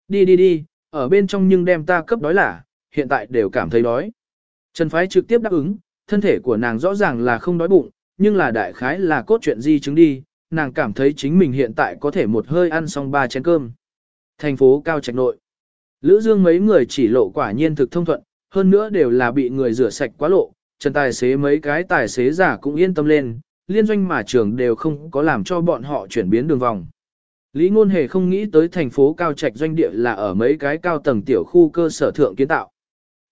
Đi đi đi, ở bên trong nhưng đem ta cấp đói lả, hiện tại đều cảm thấy đói. Trần Phái trực tiếp đáp ứng, thân thể của nàng rõ ràng là không đói bụng, nhưng là đại khái là cốt chuyện di chứng đi, nàng cảm thấy chính mình hiện tại có thể một hơi ăn xong ba chén cơm. Thành phố Cao Trạch Nội Lữ Dương mấy người chỉ lộ quả nhiên thực thông thuận, hơn nữa đều là bị người rửa sạch quá lộ, trần tài xế mấy cái tài xế giả cũng yên tâm lên, liên doanh mà trường đều không có làm cho bọn họ chuyển biến đường vòng. Lý Ngôn Hề không nghĩ tới thành phố cao trạch doanh địa là ở mấy cái cao tầng tiểu khu cơ sở thượng kiến tạo.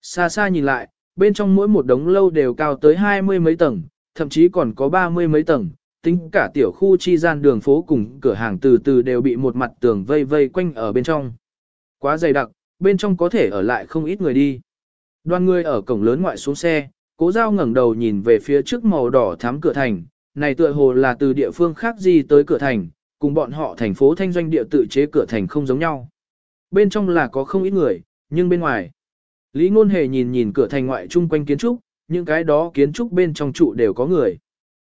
Xa xa nhìn lại, bên trong mỗi một đống lâu đều cao tới hai mươi mấy tầng, thậm chí còn có ba mươi mấy tầng, tính cả tiểu khu chi gian đường phố cùng cửa hàng từ từ đều bị một mặt tường vây vây quanh ở bên trong. Quá dày đặc, bên trong có thể ở lại không ít người đi. Đoàn người ở cổng lớn ngoại xuống xe, cố giao ngẩng đầu nhìn về phía trước màu đỏ thắm cửa thành, này tựa hồ là từ địa phương khác gì tới cửa thành, cùng bọn họ thành phố thanh doanh địa tự chế cửa thành không giống nhau. Bên trong là có không ít người, nhưng bên ngoài. Lý ngôn hề nhìn nhìn cửa thành ngoại chung quanh kiến trúc, những cái đó kiến trúc bên trong trụ đều có người.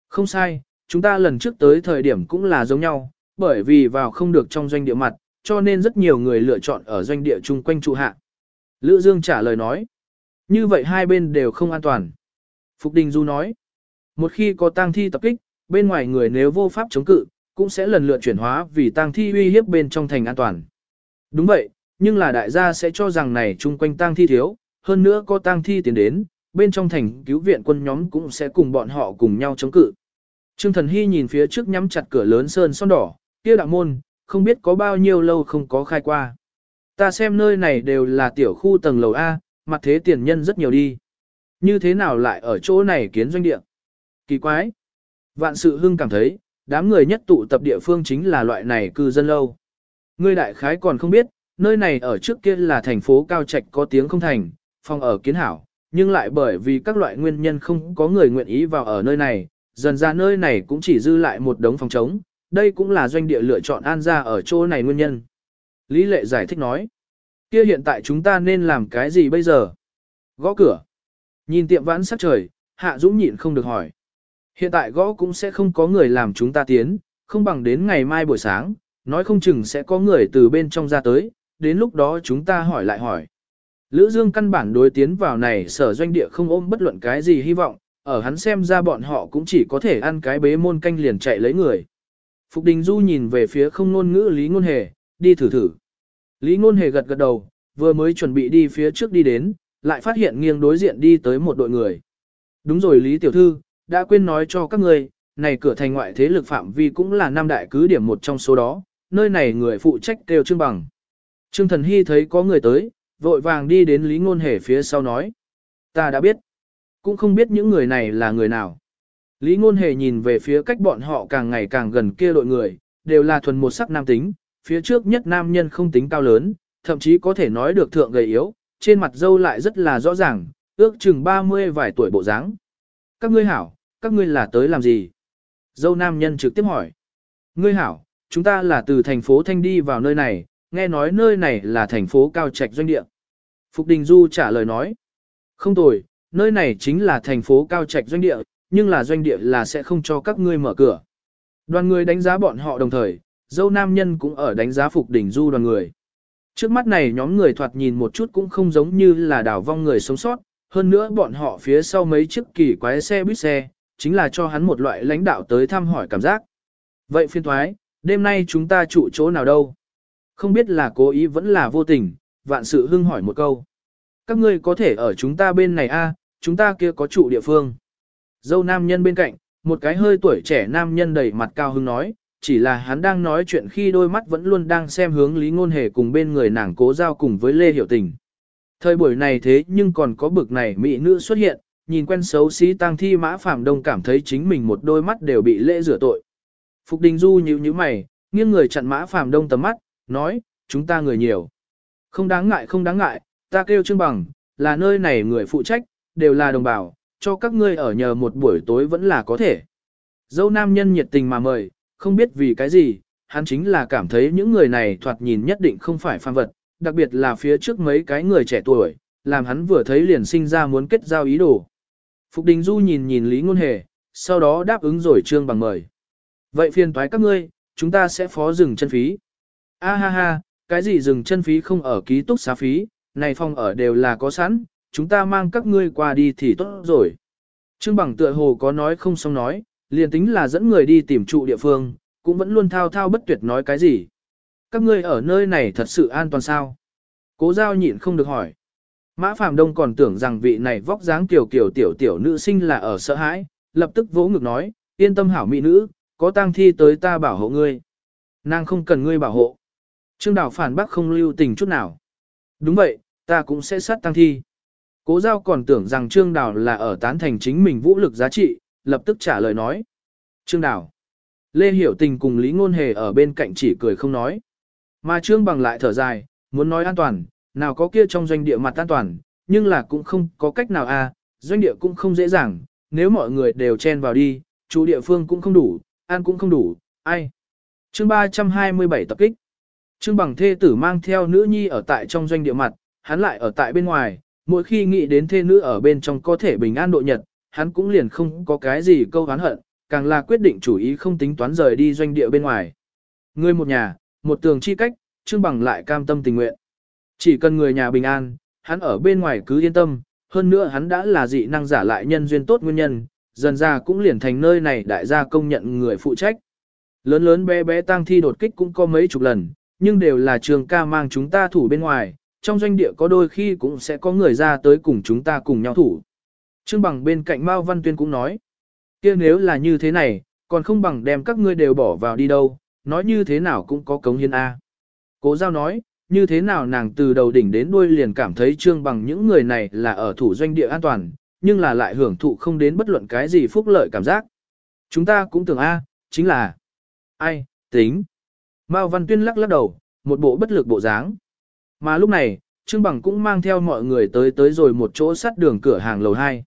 Không sai, chúng ta lần trước tới thời điểm cũng là giống nhau, bởi vì vào không được trong doanh địa mặt, cho nên rất nhiều người lựa chọn ở doanh địa chung quanh trụ hạ. Lữ Dương trả lời nói, như vậy hai bên đều không an toàn. Phục Đình Du nói, một khi có tang thi tập kích, bên ngoài người nếu vô pháp chống cự, cũng sẽ lần lượt chuyển hóa vì tang thi uy hiếp bên trong thành an toàn. Đúng vậy, nhưng là đại gia sẽ cho rằng này chung quanh tang thi thiếu, hơn nữa có tang thi tiến đến, bên trong thành cứu viện quân nhóm cũng sẽ cùng bọn họ cùng nhau chống cự. Trương Thần Hy nhìn phía trước nhắm chặt cửa lớn sơn son đỏ, kia đạo môn, không biết có bao nhiêu lâu không có khai qua. Ta xem nơi này đều là tiểu khu tầng lầu A, mặt thế tiền nhân rất nhiều đi. Như thế nào lại ở chỗ này kiến doanh địa? Kỳ quái. Vạn sự hưng cảm thấy, đám người nhất tụ tập địa phương chính là loại này cư dân lâu. Ngươi đại khái còn không biết, nơi này ở trước kia là thành phố cao trạch có tiếng không thành, phòng ở kiến hảo, nhưng lại bởi vì các loại nguyên nhân không có người nguyện ý vào ở nơi này, dần ra nơi này cũng chỉ dư lại một đống phòng trống, đây cũng là doanh địa lựa chọn an gia ở chỗ này nguyên nhân. Lý lệ giải thích nói, kia hiện tại chúng ta nên làm cái gì bây giờ? Gõ cửa. Nhìn tiệm vãn sắc trời, Hạ Dũng nhịn không được hỏi. Hiện tại gõ cũng sẽ không có người làm chúng ta tiến, không bằng đến ngày mai buổi sáng, nói không chừng sẽ có người từ bên trong ra tới, đến lúc đó chúng ta hỏi lại hỏi. Lữ Dương căn bản đối tiến vào này sở doanh địa không ôm bất luận cái gì hy vọng, ở hắn xem ra bọn họ cũng chỉ có thể ăn cái bế môn canh liền chạy lấy người. Phục Đình Du nhìn về phía không ngôn ngữ Lý Ngôn Hề, đi thử thử. Lý Ngôn Hề gật gật đầu, vừa mới chuẩn bị đi phía trước đi đến, lại phát hiện nghiêng đối diện đi tới một đội người. Đúng rồi Lý Tiểu Thư, đã quên nói cho các người, này cửa thành ngoại thế lực phạm vi cũng là năm đại cứ điểm một trong số đó, nơi này người phụ trách kêu Trương Bằng. Trương Thần Hy thấy có người tới, vội vàng đi đến Lý Ngôn Hề phía sau nói. Ta đã biết. Cũng không biết những người này là người nào. Lý Ngôn Hề nhìn về phía cách bọn họ càng ngày càng gần kia đội người, đều là thuần một sắc nam tính, phía trước nhất nam nhân không tính cao lớn, thậm chí có thể nói được thượng gầy yếu, trên mặt dâu lại rất là rõ ràng, ước chừng 30 vài tuổi bộ dáng. Các ngươi hảo, các ngươi là tới làm gì? Dâu nam nhân trực tiếp hỏi. Ngươi hảo, chúng ta là từ thành phố Thanh đi vào nơi này, nghe nói nơi này là thành phố Cao Trạch doanh địa. Phục Đình Du trả lời nói. Không tồi, nơi này chính là thành phố Cao Trạch doanh địa, nhưng là doanh địa là sẽ không cho các ngươi mở cửa. Đoàn người đánh giá bọn họ đồng thời, dâu nam nhân cũng ở đánh giá Phục Đình Du đoàn người. Trước mắt này nhóm người thoạt nhìn một chút cũng không giống như là đảo vong người sống sót, hơn nữa bọn họ phía sau mấy chiếc kỳ quái xe buýt xe, chính là cho hắn một loại lãnh đạo tới thăm hỏi cảm giác. Vậy phiên thoái, đêm nay chúng ta trụ chỗ nào đâu? Không biết là cố ý vẫn là vô tình, vạn sự hưng hỏi một câu. Các ngươi có thể ở chúng ta bên này a, chúng ta kia có trụ địa phương. Dâu nam nhân bên cạnh, một cái hơi tuổi trẻ nam nhân đầy mặt cao hưng nói, chỉ là hắn đang nói chuyện khi đôi mắt vẫn luôn đang xem hướng Lý Ngôn Hề cùng bên người nàng cố giao cùng với Lê Hiểu Tình. Thời buổi này thế nhưng còn có bực này mỹ nữ xuất hiện, nhìn quen xấu xí Tang thi mã phạm đông cảm thấy chính mình một đôi mắt đều bị lễ rửa tội. Phục Đình Du nhíu nhíu mày, nghiêng người chặn mã phạm đông tầm mắt, nói, chúng ta người nhiều. Không đáng ngại không đáng ngại, ta kêu Trương Bằng, là nơi này người phụ trách, đều là đồng bào, cho các ngươi ở nhờ một buổi tối vẫn là có thể. Dâu nam nhân nhiệt tình mà mời, không biết vì cái gì, hắn chính là cảm thấy những người này thoạt nhìn nhất định không phải phàm vật, đặc biệt là phía trước mấy cái người trẻ tuổi, làm hắn vừa thấy liền sinh ra muốn kết giao ý đồ. Phục Đình Du nhìn nhìn Lý Ngôn Hề, sau đó đáp ứng rồi trương bằng mời. Vậy phiền toái các ngươi, chúng ta sẽ phó dừng chân phí. A ha ha, cái gì dừng chân phí không ở ký túc xá phí, này phòng ở đều là có sẵn, chúng ta mang các ngươi qua đi thì tốt rồi. Trương bằng tựa hồ có nói không xong nói, liền tính là dẫn người đi tìm trụ địa phương, cũng vẫn luôn thao thao bất tuyệt nói cái gì. Các ngươi ở nơi này thật sự an toàn sao? Cố giao nhịn không được hỏi. Mã Phạm Đông còn tưởng rằng vị này vóc dáng kiều kiểu tiểu tiểu nữ sinh là ở sợ hãi, lập tức vỗ ngực nói, yên tâm hảo mỹ nữ, có tang thi tới ta bảo hộ ngươi. Nàng không cần ngươi bảo hộ. Trương Đào phản bác không lưu tình chút nào. Đúng vậy, ta cũng sẽ sát tang thi. Cố giao còn tưởng rằng Trương Đào là ở tán thành chính mình vũ lực giá trị, lập tức trả lời nói. Trương Đào. Lê Hiểu Tình cùng Lý Ngôn Hề ở bên cạnh chỉ cười không nói. Mà Trương Bằng lại thở dài, muốn nói an toàn, nào có kia trong doanh địa mặt an toàn, nhưng là cũng không có cách nào à, doanh địa cũng không dễ dàng, nếu mọi người đều chen vào đi, chủ địa phương cũng không đủ, ăn cũng không đủ, ai. Chương 327 tập kích. Trương Bằng thê tử mang theo nữ nhi ở tại trong doanh địa mặt, hắn lại ở tại bên ngoài, mỗi khi nghĩ đến thê nữ ở bên trong có thể bình an độ nhật, hắn cũng liền không có cái gì câu hán hận, càng là quyết định chủ ý không tính toán rời đi doanh địa bên ngoài. Người một nhà, một tường chi cách, Trương Bằng lại cam tâm tình nguyện. Chỉ cần người nhà bình an, hắn ở bên ngoài cứ yên tâm, hơn nữa hắn đã là dị năng giả lại nhân duyên tốt nguyên nhân, dần ra cũng liền thành nơi này đại gia công nhận người phụ trách. Lớn lớn bé bé tang thi đột kích cũng có mấy chục lần, nhưng đều là trường ca mang chúng ta thủ bên ngoài, trong doanh địa có đôi khi cũng sẽ có người ra tới cùng chúng ta cùng nhau thủ. Trương Bằng bên cạnh Mao Văn Tuyên cũng nói, kia nếu là như thế này, còn không bằng đem các ngươi đều bỏ vào đi đâu, nói như thế nào cũng có cống hiến A. Cố giao nói, như thế nào nàng từ đầu đỉnh đến đuôi liền cảm thấy trương bằng những người này là ở thủ doanh địa an toàn, nhưng là lại hưởng thụ không đến bất luận cái gì phúc lợi cảm giác. Chúng ta cũng tưởng A, chính là ai, tính. Mao Văn Tuyên lắc lắc đầu, một bộ bất lực bộ dáng. Mà lúc này, Trương Bằng cũng mang theo mọi người tới tới rồi một chỗ sắt đường cửa hàng lầu 2.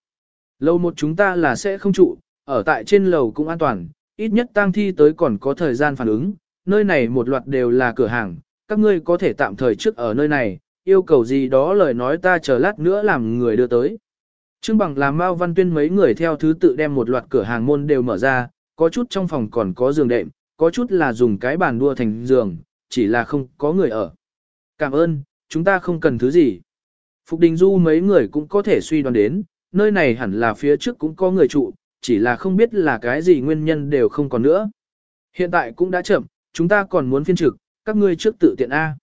Lầu một chúng ta là sẽ không trụ, ở tại trên lầu cũng an toàn, ít nhất tang thi tới còn có thời gian phản ứng, nơi này một loạt đều là cửa hàng, các ngươi có thể tạm thời trước ở nơi này, yêu cầu gì đó lời nói ta chờ lát nữa làm người đưa tới. Trương Bằng làm Mao Văn Tuyên mấy người theo thứ tự đem một loạt cửa hàng môn đều mở ra, có chút trong phòng còn có giường đệm, có chút là dùng cái bàn đua thành giường, chỉ là không có người ở. Cảm ơn, chúng ta không cần thứ gì. Phục Đình Du mấy người cũng có thể suy đoán đến, nơi này hẳn là phía trước cũng có người trụ, chỉ là không biết là cái gì nguyên nhân đều không còn nữa. Hiện tại cũng đã chậm, chúng ta còn muốn phiên trực, các ngươi trước tự tiện A.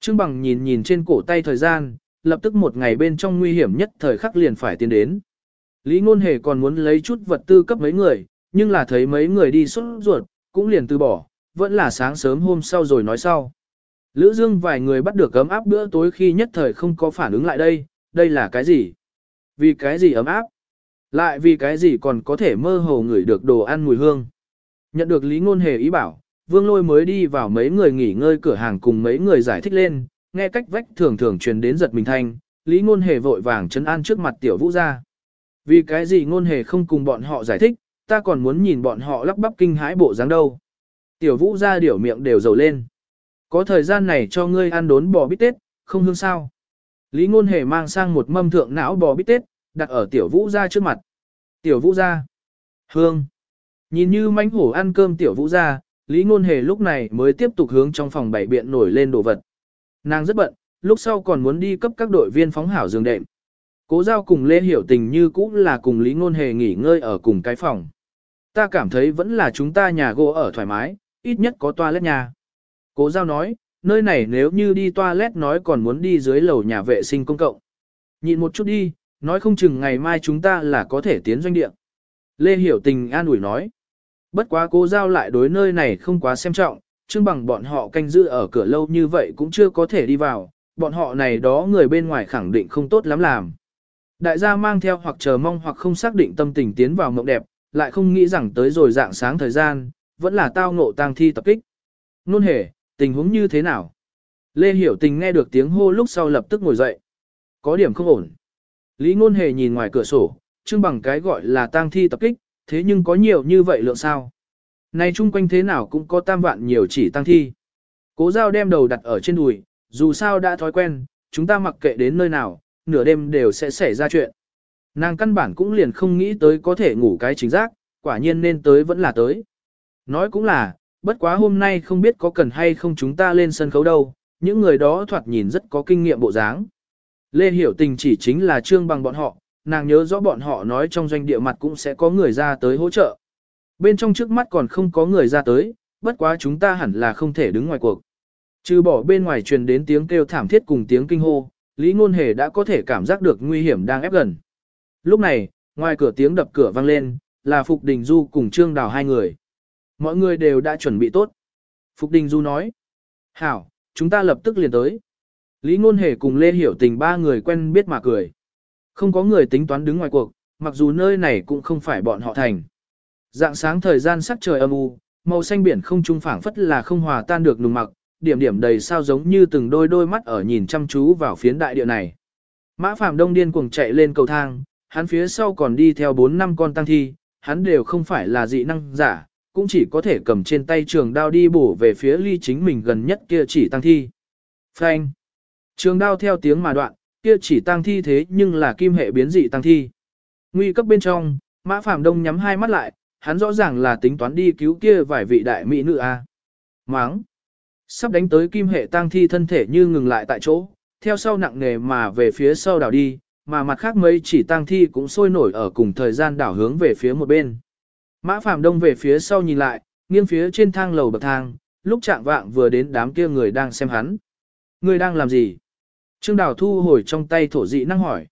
Trương Bằng nhìn nhìn trên cổ tay thời gian, lập tức một ngày bên trong nguy hiểm nhất thời khắc liền phải tiến đến. Lý Ngôn Hề còn muốn lấy chút vật tư cấp mấy người, nhưng là thấy mấy người đi xuất ruột, cũng liền từ bỏ, vẫn là sáng sớm hôm sau rồi nói sau. Lữ Dương vài người bắt được ấm áp bữa tối khi nhất thời không có phản ứng lại đây, đây là cái gì? Vì cái gì ấm áp? Lại vì cái gì còn có thể mơ hồ ngửi được đồ ăn mùi hương? Nhận được Lý Ngôn Hề ý bảo, Vương Lôi mới đi vào mấy người nghỉ ngơi cửa hàng cùng mấy người giải thích lên, nghe cách vách thường thường truyền đến giật mình thanh, Lý Ngôn Hề vội vàng chấn an trước mặt tiểu vũ ra. Vì cái gì Ngôn Hề không cùng bọn họ giải thích, ta còn muốn nhìn bọn họ lắp bắp kinh hãi bộ dáng đâu. Tiểu vũ ra điểu miệng đều dầu lên. Có thời gian này cho ngươi ăn đốn bò bít tết, không hương sao. Lý Ngôn Hề mang sang một mâm thượng não bò bít tết, đặt ở tiểu vũ ra trước mặt. Tiểu vũ ra. Hương. Nhìn như mánh hổ ăn cơm tiểu vũ ra, Lý Ngôn Hề lúc này mới tiếp tục hướng trong phòng bảy biện nổi lên đồ vật. Nàng rất bận, lúc sau còn muốn đi cấp các đội viên phóng hảo giường đệm. Cố giao cùng Lê Hiểu Tình như cũ là cùng Lý Ngôn Hề nghỉ ngơi ở cùng cái phòng. Ta cảm thấy vẫn là chúng ta nhà gỗ ở thoải mái, ít nhất có toilet nhà. Cố giao nói, nơi này nếu như đi toilet nói còn muốn đi dưới lầu nhà vệ sinh công cộng. Nhìn một chút đi, nói không chừng ngày mai chúng ta là có thể tiến doanh địa. Lê Hiểu Tình an ủi nói. Bất quá cố giao lại đối nơi này không quá xem trọng, chưng bằng bọn họ canh giữ ở cửa lâu như vậy cũng chưa có thể đi vào, bọn họ này đó người bên ngoài khẳng định không tốt lắm làm. Đại gia mang theo hoặc chờ mong hoặc không xác định tâm tình tiến vào mộng đẹp, lại không nghĩ rằng tới rồi dạng sáng thời gian, vẫn là tao ngộ tang thi tập kích. Nôn hề, tình huống như thế nào? Lê Hiểu Tình nghe được tiếng hô lúc sau lập tức ngồi dậy. Có điểm không ổn. Lý Ngôn Hề nhìn ngoài cửa sổ, trưng bằng cái gọi là tang thi tập kích, thế nhưng có nhiều như vậy lượng sao? Này chung quanh thế nào cũng có tam vạn nhiều chỉ tăng thi. Cố giao đem đầu đặt ở trên đùi, dù sao đã thói quen, chúng ta mặc kệ đến nơi nào, nửa đêm đều sẽ xảy ra chuyện. Nàng căn bản cũng liền không nghĩ tới có thể ngủ cái chính giác, quả nhiên nên tới vẫn là tới. Nói cũng là, bất quá hôm nay không biết có cần hay không chúng ta lên sân khấu đâu, những người đó thoạt nhìn rất có kinh nghiệm bộ dáng. Lê Hiểu Tình chỉ chính là trương bằng bọn họ, nàng nhớ rõ bọn họ nói trong doanh địa mặt cũng sẽ có người ra tới hỗ trợ. Bên trong trước mắt còn không có người ra tới, bất quá chúng ta hẳn là không thể đứng ngoài cuộc. Trừ bỏ bên ngoài truyền đến tiếng kêu thảm thiết cùng tiếng kinh hô, Lý Ngôn Hề đã có thể cảm giác được nguy hiểm đang ép gần. Lúc này, ngoài cửa tiếng đập cửa vang lên, là Phục Đình Du cùng Trương Đào hai người. Mọi người đều đã chuẩn bị tốt. Phục Đình Du nói, Hảo, chúng ta lập tức liền tới. Lý Ngôn Hề cùng Lê Hiểu Tình ba người quen biết mà cười. Không có người tính toán đứng ngoài cuộc, mặc dù nơi này cũng không phải bọn họ thành. Dạng sáng thời gian sắc trời âm u, màu xanh biển không trung phảng phất là không hòa tan được nùng mặc, điểm điểm đầy sao giống như từng đôi đôi mắt ở nhìn chăm chú vào phiến đại địa này. Mã Phạm Đông điên cuồng chạy lên cầu thang, hắn phía sau còn đi theo 4 năm con tăng thi, hắn đều không phải là dị năng giả, cũng chỉ có thể cầm trên tay trường đao đi bổ về phía ly chính mình gần nhất kia chỉ tăng thi. Phanh. Trường đao theo tiếng mà đoạn, kia chỉ tăng thi thế nhưng là kim hệ biến dị tăng thi. Nguy cấp bên trong, Mã Phạm Đông nhắm hai mắt lại, hắn rõ ràng là tính toán đi cứu kia vài vị đại mỹ nữ a. Máng. Sắp đánh tới kim hệ tăng thi thân thể như ngừng lại tại chỗ, theo sau nặng nề mà về phía sau đảo đi, mà mặt khác mấy chỉ tăng thi cũng sôi nổi ở cùng thời gian đảo hướng về phía một bên. Mã Phạm Đông về phía sau nhìn lại, nghiêng phía trên thang lầu bậc thang, lúc trạng vạng vừa đến đám kia người đang xem hắn. Người đang làm gì? Trương Đào thu hồi trong tay thổ dị năng hỏi.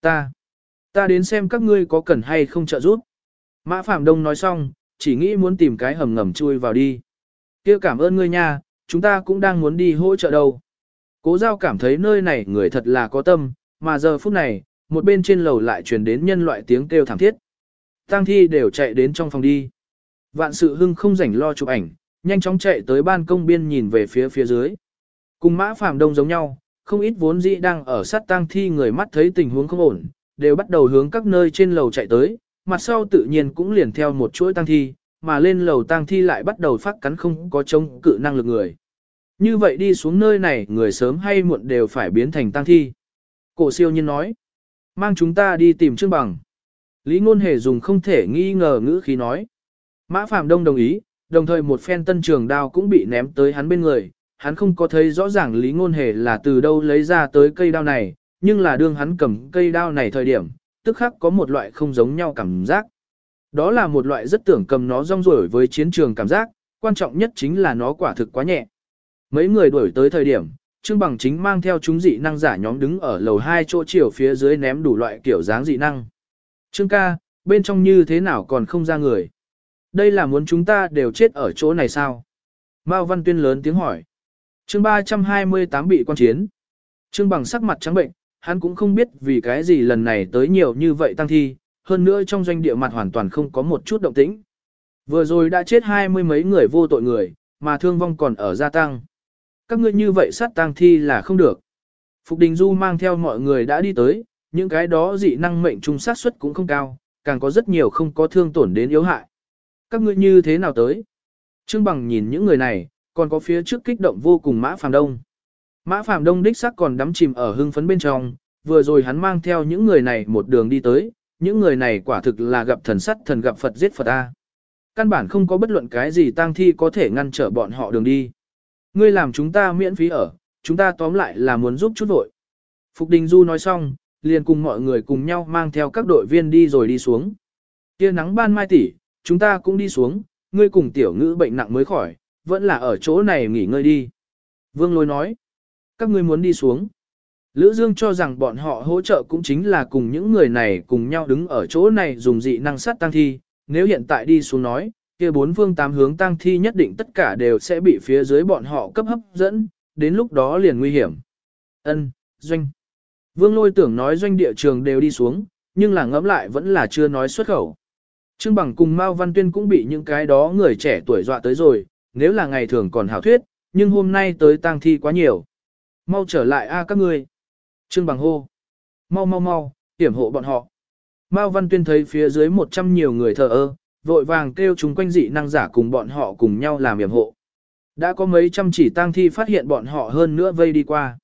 Ta, ta đến xem các ngươi có cần hay không trợ giúp. Mã Phạm Đông nói xong, chỉ nghĩ muốn tìm cái hầm ngầm chui vào đi. kia cảm ơn ngươi nha, chúng ta cũng đang muốn đi hỗ trợ đâu. Cố giao cảm thấy nơi này người thật là có tâm, mà giờ phút này, một bên trên lầu lại truyền đến nhân loại tiếng kêu thảm thiết. Tang thi đều chạy đến trong phòng đi. Vạn sự hưng không rảnh lo chụp ảnh, nhanh chóng chạy tới ban công biên nhìn về phía phía dưới. Cùng mã phàm đông giống nhau, không ít vốn dĩ đang ở sát tang thi người mắt thấy tình huống không ổn, đều bắt đầu hướng các nơi trên lầu chạy tới, mặt sau tự nhiên cũng liền theo một chuỗi tang thi, mà lên lầu tang thi lại bắt đầu phát cắn không có chống cự năng lực người. Như vậy đi xuống nơi này người sớm hay muộn đều phải biến thành tang thi. Cổ siêu nhiên nói, mang chúng ta đi tìm Trương Bằng. Lý Ngôn Hề dùng không thể nghi ngờ ngữ khí nói. Mã Phạm Đông đồng ý, đồng thời một phen tân trường đao cũng bị ném tới hắn bên người, hắn không có thấy rõ ràng Lý Ngôn Hề là từ đâu lấy ra tới cây đao này, nhưng là đương hắn cầm cây đao này thời điểm, tức khắc có một loại không giống nhau cảm giác. Đó là một loại rất tưởng cầm nó rong rổi với chiến trường cảm giác, quan trọng nhất chính là nó quả thực quá nhẹ. Mấy người đuổi tới thời điểm, Trương Bằng chính mang theo chúng dị năng giả nhóm đứng ở lầu hai chỗ chiều phía dưới ném đủ loại kiểu dáng dị năng. Trương ca, bên trong như thế nào còn không ra người? Đây là muốn chúng ta đều chết ở chỗ này sao? Mao Văn Tuyên lớn tiếng hỏi. Chương 328 bị quan chiến. Trương Bằng sắc mặt trắng bệnh, hắn cũng không biết vì cái gì lần này tới nhiều như vậy tăng thi, hơn nữa trong doanh địa mặt hoàn toàn không có một chút động tĩnh. Vừa rồi đã chết hai mươi mấy người vô tội người, mà thương vong còn ở gia tăng. Các ngươi như vậy sát tăng thi là không được. Phục Đình Du mang theo mọi người đã đi tới, những cái đó dị năng mệnh trung sát suất cũng không cao, càng có rất nhiều không có thương tổn đến yếu hại. Các ngươi như thế nào tới? Trương Bằng nhìn những người này, còn có phía trước kích động vô cùng Mã Phàm Đông. Mã Phàm Đông đích sắc còn đắm chìm ở hưng phấn bên trong, vừa rồi hắn mang theo những người này một đường đi tới, những người này quả thực là gặp thần sắt thần gặp Phật giết Phật A. Căn bản không có bất luận cái gì tang thi có thể ngăn trở bọn họ đường đi. Ngươi làm chúng ta miễn phí ở, chúng ta tóm lại là muốn giúp chút vội. Phục Đình Du nói xong, liền cùng mọi người cùng nhau mang theo các đội viên đi rồi đi xuống. Tia nắng ban mai tỉ, chúng ta cũng đi xuống, ngươi cùng tiểu ngữ bệnh nặng mới khỏi, vẫn là ở chỗ này nghỉ ngơi đi. Vương lôi nói, các ngươi muốn đi xuống. Lữ Dương cho rằng bọn họ hỗ trợ cũng chính là cùng những người này cùng nhau đứng ở chỗ này dùng dị năng sát tăng thi, nếu hiện tại đi xuống nói, kia bốn phương tám hướng tăng thi nhất định tất cả đều sẽ bị phía dưới bọn họ cấp hấp dẫn, đến lúc đó liền nguy hiểm. Ân, doanh. Vương lôi tưởng nói doanh địa trường đều đi xuống, nhưng là ngẫm lại vẫn là chưa nói xuất khẩu. Trương Bằng cùng Mao Văn Tuyên cũng bị những cái đó người trẻ tuổi dọa tới rồi, nếu là ngày thường còn hảo thuyết, nhưng hôm nay tới tang thi quá nhiều. Mau trở lại a các ngươi. Trương Bằng hô. Mau mau mau, hiểm hộ bọn họ. Mao Văn Tuyên thấy phía dưới một trăm nhiều người thờ ơ, vội vàng kêu chúng quanh dị năng giả cùng bọn họ cùng nhau làm hiểm hộ. Đã có mấy trăm chỉ tang thi phát hiện bọn họ hơn nữa vây đi qua.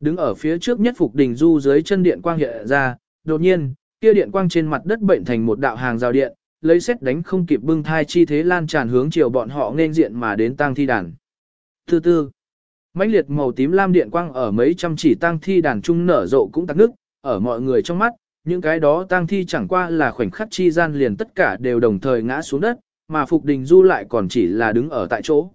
Đứng ở phía trước nhất phục đình du dưới chân điện quang hiện ra, đột nhiên, kia điện quang trên mặt đất bệnh thành một đạo hàng rào điện, lấy xét đánh không kịp bưng thai chi thế lan tràn hướng chiều bọn họ nên diện mà đến tang thi đàn. Thứ tư, mãnh liệt màu tím lam điện quang ở mấy trăm chỉ tang thi đàn trung nở rộ cũng tắc nước, ở mọi người trong mắt, những cái đó tang thi chẳng qua là khoảnh khắc chi gian liền tất cả đều đồng thời ngã xuống đất, mà Phục Đình Du lại còn chỉ là đứng ở tại chỗ.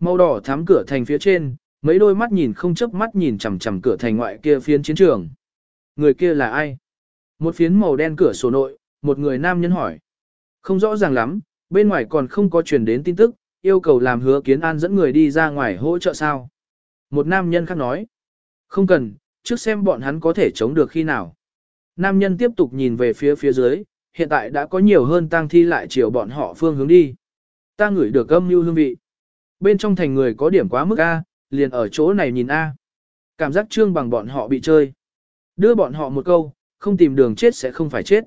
Màu đỏ thắm cửa thành phía trên, mấy đôi mắt nhìn không chớp mắt nhìn chằm chằm cửa thành ngoại kia phiến chiến trường. Người kia là ai? Một phiến màu đen cửa sổ nội, một người nam nhân hỏi. Không rõ ràng lắm, bên ngoài còn không có truyền đến tin tức, yêu cầu làm hứa kiến an dẫn người đi ra ngoài hỗ trợ sao. Một nam nhân khác nói. Không cần, trước xem bọn hắn có thể chống được khi nào. Nam nhân tiếp tục nhìn về phía phía dưới, hiện tại đã có nhiều hơn tang thi lại chiều bọn họ phương hướng đi. Ta ngửi được âm mưu hương vị. Bên trong thành người có điểm quá mức A, liền ở chỗ này nhìn A. Cảm giác trương bằng bọn họ bị chơi. Đưa bọn họ một câu, không tìm đường chết sẽ không phải chết.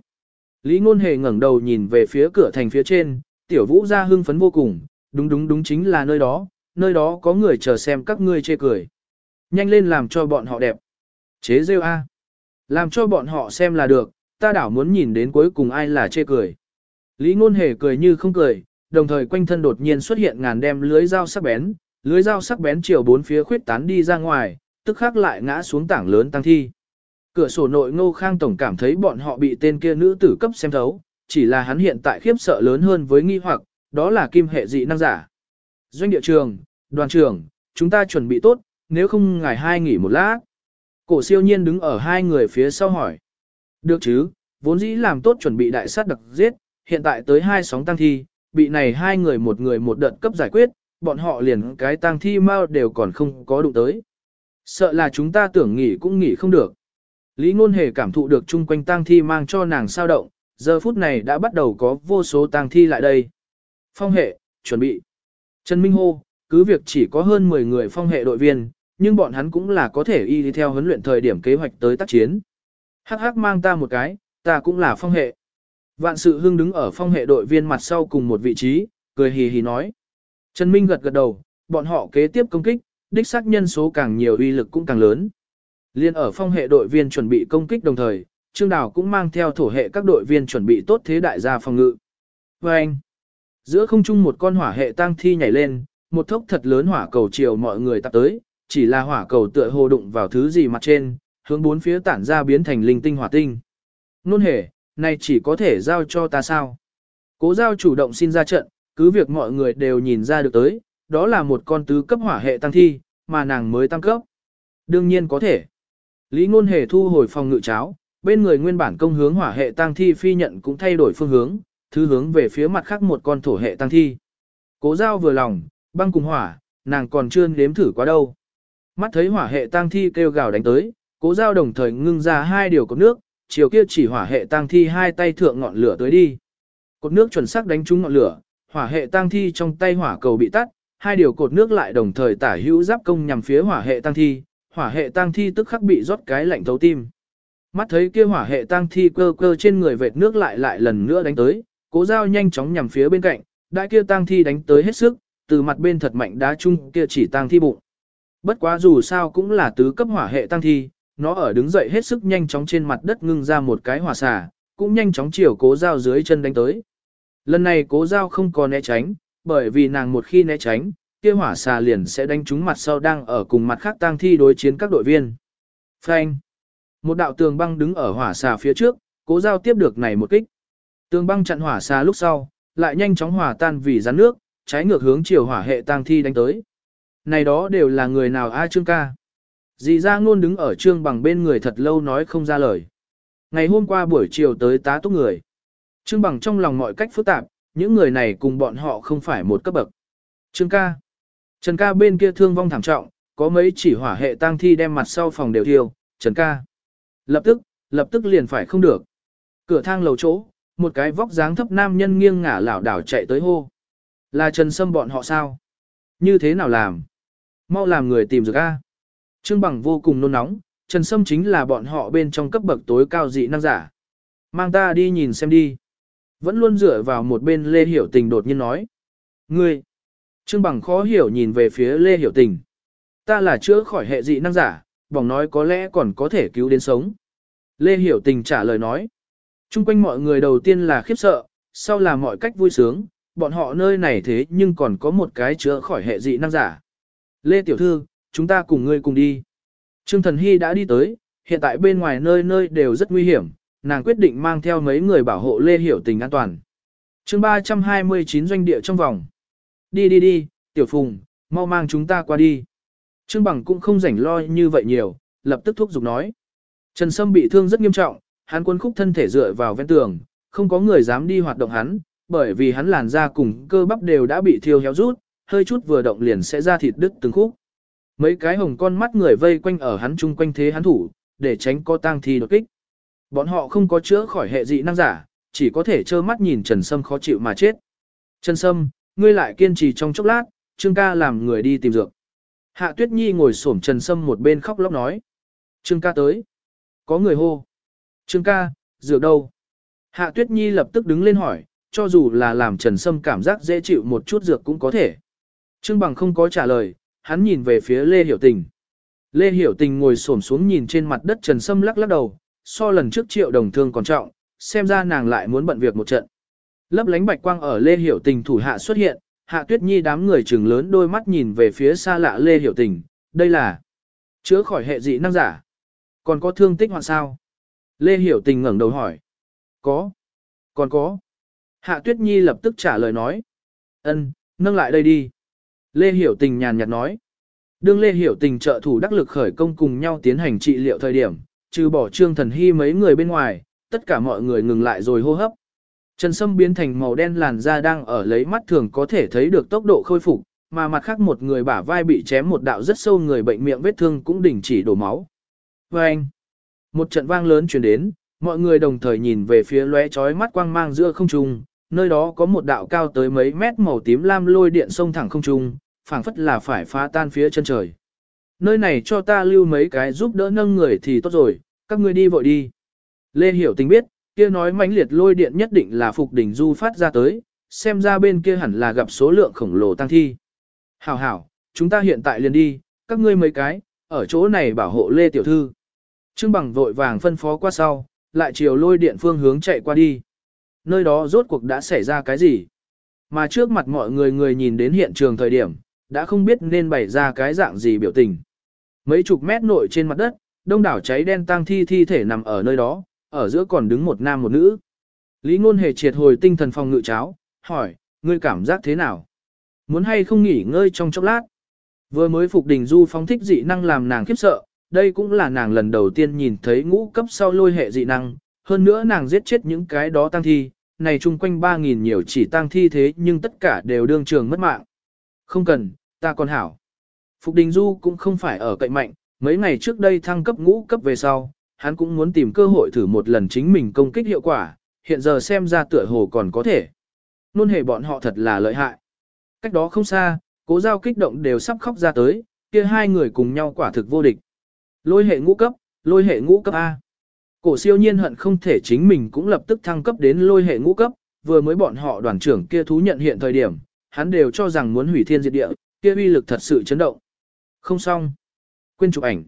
Lý Ngôn Hề ngẩng đầu nhìn về phía cửa thành phía trên, tiểu vũ ra hưng phấn vô cùng, đúng đúng đúng chính là nơi đó, nơi đó có người chờ xem các ngươi chê cười. Nhanh lên làm cho bọn họ đẹp. Chế rêu A. Làm cho bọn họ xem là được, ta đảo muốn nhìn đến cuối cùng ai là chê cười. Lý Ngôn Hề cười như không cười, đồng thời quanh thân đột nhiên xuất hiện ngàn đem lưới dao sắc bén, lưới dao sắc bén chiều bốn phía khuyết tán đi ra ngoài, tức khắc lại ngã xuống tảng lớn tăng thi. Cửa sổ nội Ngô Khang tổng cảm thấy bọn họ bị tên kia nữ tử cấp xem thấu, chỉ là hắn hiện tại khiếp sợ lớn hơn với nghi hoặc, đó là kim hệ dị năng giả. Doanh địa trường, đoàn trưởng, chúng ta chuẩn bị tốt, nếu không ngài hai nghỉ một lát. Cổ siêu nhiên đứng ở hai người phía sau hỏi. Được chứ, vốn dĩ làm tốt chuẩn bị đại sát đặc giết, hiện tại tới hai sóng tăng thi, bị này hai người một người một đợt cấp giải quyết, bọn họ liền cái tăng thi mau đều còn không có đụng tới. Sợ là chúng ta tưởng nghỉ cũng nghỉ không được. Lý Ngôn Hề cảm thụ được chung quanh tang thi mang cho nàng sao động, giờ phút này đã bắt đầu có vô số tang thi lại đây. Phong hệ, chuẩn bị. Trần Minh hô, cứ việc chỉ có hơn 10 người phong hệ đội viên, nhưng bọn hắn cũng là có thể y đi theo huấn luyện thời điểm kế hoạch tới tác chiến. Hắc hắc mang ta một cái, ta cũng là phong hệ. Vạn sự hưng đứng ở phong hệ đội viên mặt sau cùng một vị trí, cười hì hì nói. Trần Minh gật gật đầu, bọn họ kế tiếp công kích, đích xác nhân số càng nhiều uy lực cũng càng lớn. Liên ở phong hệ đội viên chuẩn bị công kích đồng thời, Trương Đào cũng mang theo thổ hệ các đội viên chuẩn bị tốt thế đại gia phòng ngự. Và anh, giữa không trung một con hỏa hệ tăng thi nhảy lên, một thốc thật lớn hỏa cầu chiều mọi người tập tới, chỉ là hỏa cầu tựa hồ đụng vào thứ gì mặt trên, hướng bốn phía tản ra biến thành linh tinh hỏa tinh. Nôn hề, này chỉ có thể giao cho ta sao? Cố giao chủ động xin ra trận, cứ việc mọi người đều nhìn ra được tới, đó là một con tứ cấp hỏa hệ tăng thi, mà nàng mới tăng cấp. Đương nhiên có thể. Lý ngôn hề thu hồi phòng ngự cháo, bên người nguyên bản công hướng hỏa hệ tăng thi phi nhận cũng thay đổi phương hướng, thứ hướng về phía mặt khác một con thổ hệ tăng thi. Cố giao vừa lòng, băng cùng hỏa, nàng còn chưa nếm thử quá đâu. Mắt thấy hỏa hệ tăng thi kêu gào đánh tới, cố giao đồng thời ngưng ra hai điều cột nước, chiều kia chỉ hỏa hệ tăng thi hai tay thượng ngọn lửa tới đi. Cột nước chuẩn xác đánh trúng ngọn lửa, hỏa hệ tăng thi trong tay hỏa cầu bị tắt, hai điều cột nước lại đồng thời tả hữu giáp công nhằm phía hỏa hệ tăng thi, hỏa hệ tăng thi tức khắc bị rót cái lạnh thấu tim. Mắt thấy kia hỏa hệ tăng thi cơ cơ trên người vệt nước lại lại lần nữa đánh tới, cố giao nhanh chóng nhằm phía bên cạnh, đại kia tăng thi đánh tới hết sức, từ mặt bên thật mạnh đá chung kia chỉ tăng thi bụng. Bất quá dù sao cũng là tứ cấp hỏa hệ tăng thi, nó ở đứng dậy hết sức nhanh chóng trên mặt đất ngưng ra một cái hỏa xà, cũng nhanh chóng chiều cố giao dưới chân đánh tới. Lần này cố giao không còn né tránh, bởi vì nàng một khi né tránh, kia hỏa xà liền sẽ đánh trúng mặt sau đang ở cùng mặt khác tang thi đối chiến các đội viên. Phanh. Một đạo tường băng đứng ở hỏa xà phía trước, cố giao tiếp được này một kích. Tường băng chặn hỏa xà lúc sau, lại nhanh chóng hỏa tan vì rắn nước, trái ngược hướng chiều hỏa hệ tang thi đánh tới. Này đó đều là người nào a trương ca. Dì ra ngôn đứng ở trương bằng bên người thật lâu nói không ra lời. Ngày hôm qua buổi chiều tới tá túc người. Trương bằng trong lòng mọi cách phức tạp, những người này cùng bọn họ không phải một cấp bậc. Trương ca. Trần ca bên kia thương vong thảm trọng, có mấy chỉ hỏa hệ tang thi đem mặt sau phòng đều thiêu, Trần ca. Lập tức, lập tức liền phải không được. Cửa thang lầu chỗ, một cái vóc dáng thấp nam nhân nghiêng ngả lảo đảo chạy tới hô. Là Trần Sâm bọn họ sao? Như thế nào làm? Mau làm người tìm được a. Trương Bằng vô cùng nôn nóng, Trần Sâm chính là bọn họ bên trong cấp bậc tối cao dị năng giả. Mang ta đi nhìn xem đi. Vẫn luôn dựa vào một bên Lê Hiểu Tình đột nhiên nói. Ngươi! Trương Bằng khó hiểu nhìn về phía Lê Hiểu Tình. Ta là chữa khỏi hệ dị năng giả, bỏng nói có lẽ còn có thể cứu đến sống. Lê Hiểu Tình trả lời nói. Trung quanh mọi người đầu tiên là khiếp sợ, sau là mọi cách vui sướng, bọn họ nơi này thế nhưng còn có một cái chữa khỏi hệ dị năng giả. Lê Tiểu Thư, chúng ta cùng ngươi cùng đi. Trương Thần Hy đã đi tới, hiện tại bên ngoài nơi nơi đều rất nguy hiểm, nàng quyết định mang theo mấy người bảo hộ Lê Hiểu Tình an toàn. chương 329 doanh địa trong vòng. Đi đi đi, Tiểu Phùng, mau mang chúng ta qua đi. Trương Bằng cũng không rảnh lo như vậy nhiều, lập tức thúc giục nói. Trần Sâm bị thương rất nghiêm trọng, hắn quân khúc thân thể dựa vào ven tường, không có người dám đi hoạt động hắn, bởi vì hắn làn da cùng cơ bắp đều đã bị thiêu héo rút, hơi chút vừa động liền sẽ ra thịt đứt từng khúc. Mấy cái hồng con mắt người vây quanh ở hắn chung quanh thế hắn thủ, để tránh có tang thi đột kích. Bọn họ không có chữa khỏi hệ dị năng giả, chỉ có thể trơ mắt nhìn Trần Sâm khó chịu mà chết. Trần Sâm, ngươi lại kiên trì trong chốc lát, Trương ca làm người đi tìm dược. Hạ Tuyết Nhi ngồi xổm Trần Sâm một bên khóc lóc nói. Trương ca tới. Có người hô. Trương ca, dược đâu? Hạ Tuyết Nhi lập tức đứng lên hỏi, cho dù là làm Trần Sâm cảm giác dễ chịu một chút dược cũng có thể. Trương Bằng không có trả lời, hắn nhìn về phía Lê Hiểu Tình. Lê Hiểu Tình ngồi xổm xuống nhìn trên mặt đất Trần Sâm lắc lắc đầu, so lần trước triệu đồng thương còn trọng, xem ra nàng lại muốn bận việc một trận. Lấp lánh bạch quang ở Lê Hiểu Tình thủ hạ xuất hiện, Hạ Tuyết Nhi đám người trừng lớn đôi mắt nhìn về phía xa lạ Lê Hiểu Tình, đây là chữa khỏi hệ dị năng giả. Còn có thương tích hoạn sao? Lê Hiểu Tình ngẩng đầu hỏi. Có. Còn có. Hạ Tuyết Nhi lập tức trả lời nói. Ân, nâng lại đây đi. Lê Hiểu Tình nhàn nhạt nói. Đương Lê Hiểu Tình trợ thủ đắc lực khởi công cùng nhau tiến hành trị liệu thời điểm, trừ bỏ Trương Thần Hy mấy người bên ngoài, tất cả mọi người ngừng lại rồi hô hấp. Trần Sâm biến thành màu đen làn da đang ở lấy mắt thường có thể thấy được tốc độ khôi phục, mà mặt khác một người bả vai bị chém một đạo rất sâu người bệnh miệng vết thương cũng đình chỉ đổ máu. Và anh, Một trận vang lớn truyền đến, mọi người đồng thời nhìn về phía lóe chói mắt quang mang giữa không trung, nơi đó có một đạo cao tới mấy mét màu tím lam lôi điện sông thẳng không trung, phảng phất là phải phá tan phía chân trời. Nơi này cho ta lưu mấy cái giúp đỡ nâng người thì tốt rồi, các ngươi đi vội đi. Lê Hiểu Tình biết, kia nói mãnh liệt lôi điện nhất định là Phục Đỉnh Du phát ra tới, xem ra bên kia hẳn là gặp số lượng khổng lồ tăng thi. Hảo hảo, chúng ta hiện tại liền đi, các ngươi mấy cái, ở chỗ này bảo hộ Lê Tiểu Thư. Trương Bằng vội vàng phân phó qua sau, lại chiều lôi điện phương hướng chạy qua đi. Nơi đó rốt cuộc đã xảy ra cái gì? Mà trước mặt mọi người người nhìn đến hiện trường thời điểm, đã không biết nên bày ra cái dạng gì biểu tình. Mấy chục mét nội trên mặt đất, đông đảo cháy đen tang thi thi thể nằm ở nơi đó, ở giữa còn đứng một nam một nữ. Lý ngôn hề triệt hồi tinh thần phòng ngự cháo, hỏi, ngươi cảm giác thế nào? Muốn hay không nghỉ ngơi trong chốc lát? Vừa mới phục đình du phóng thích dị năng làm nàng khiếp sợ, đây cũng là nàng lần đầu tiên nhìn thấy ngũ cấp sau lôi hệ dị năng, hơn nữa nàng giết chết những cái đó tăng thi, này chung quanh 3.000 nhiều chỉ tăng thi thế nhưng tất cả đều đương trường mất mạng. Không cần, ta còn hảo. Phục Đình Du cũng không phải ở cậy mạnh, mấy ngày trước đây thăng cấp ngũ cấp về sau, hắn cũng muốn tìm cơ hội thử một lần chính mình công kích hiệu quả, hiện giờ xem ra tựa hồ còn có thể. Nôn hề bọn họ thật là lợi hại. Cách đó không xa, cố giao kích động đều sắp khóc ra tới, kia hai người cùng nhau quả thực vô địch. Lôi hệ ngũ cấp, lôi hệ ngũ cấp A. Cổ siêu nhiên hận không thể chính mình cũng lập tức thăng cấp đến lôi hệ ngũ cấp, vừa mới bọn họ đoàn trưởng kia thú nhận hiện thời điểm, hắn đều cho rằng muốn hủy thiên diệt địa, kia uy lực thật sự chấn động. Không xong. Quên chụp ảnh.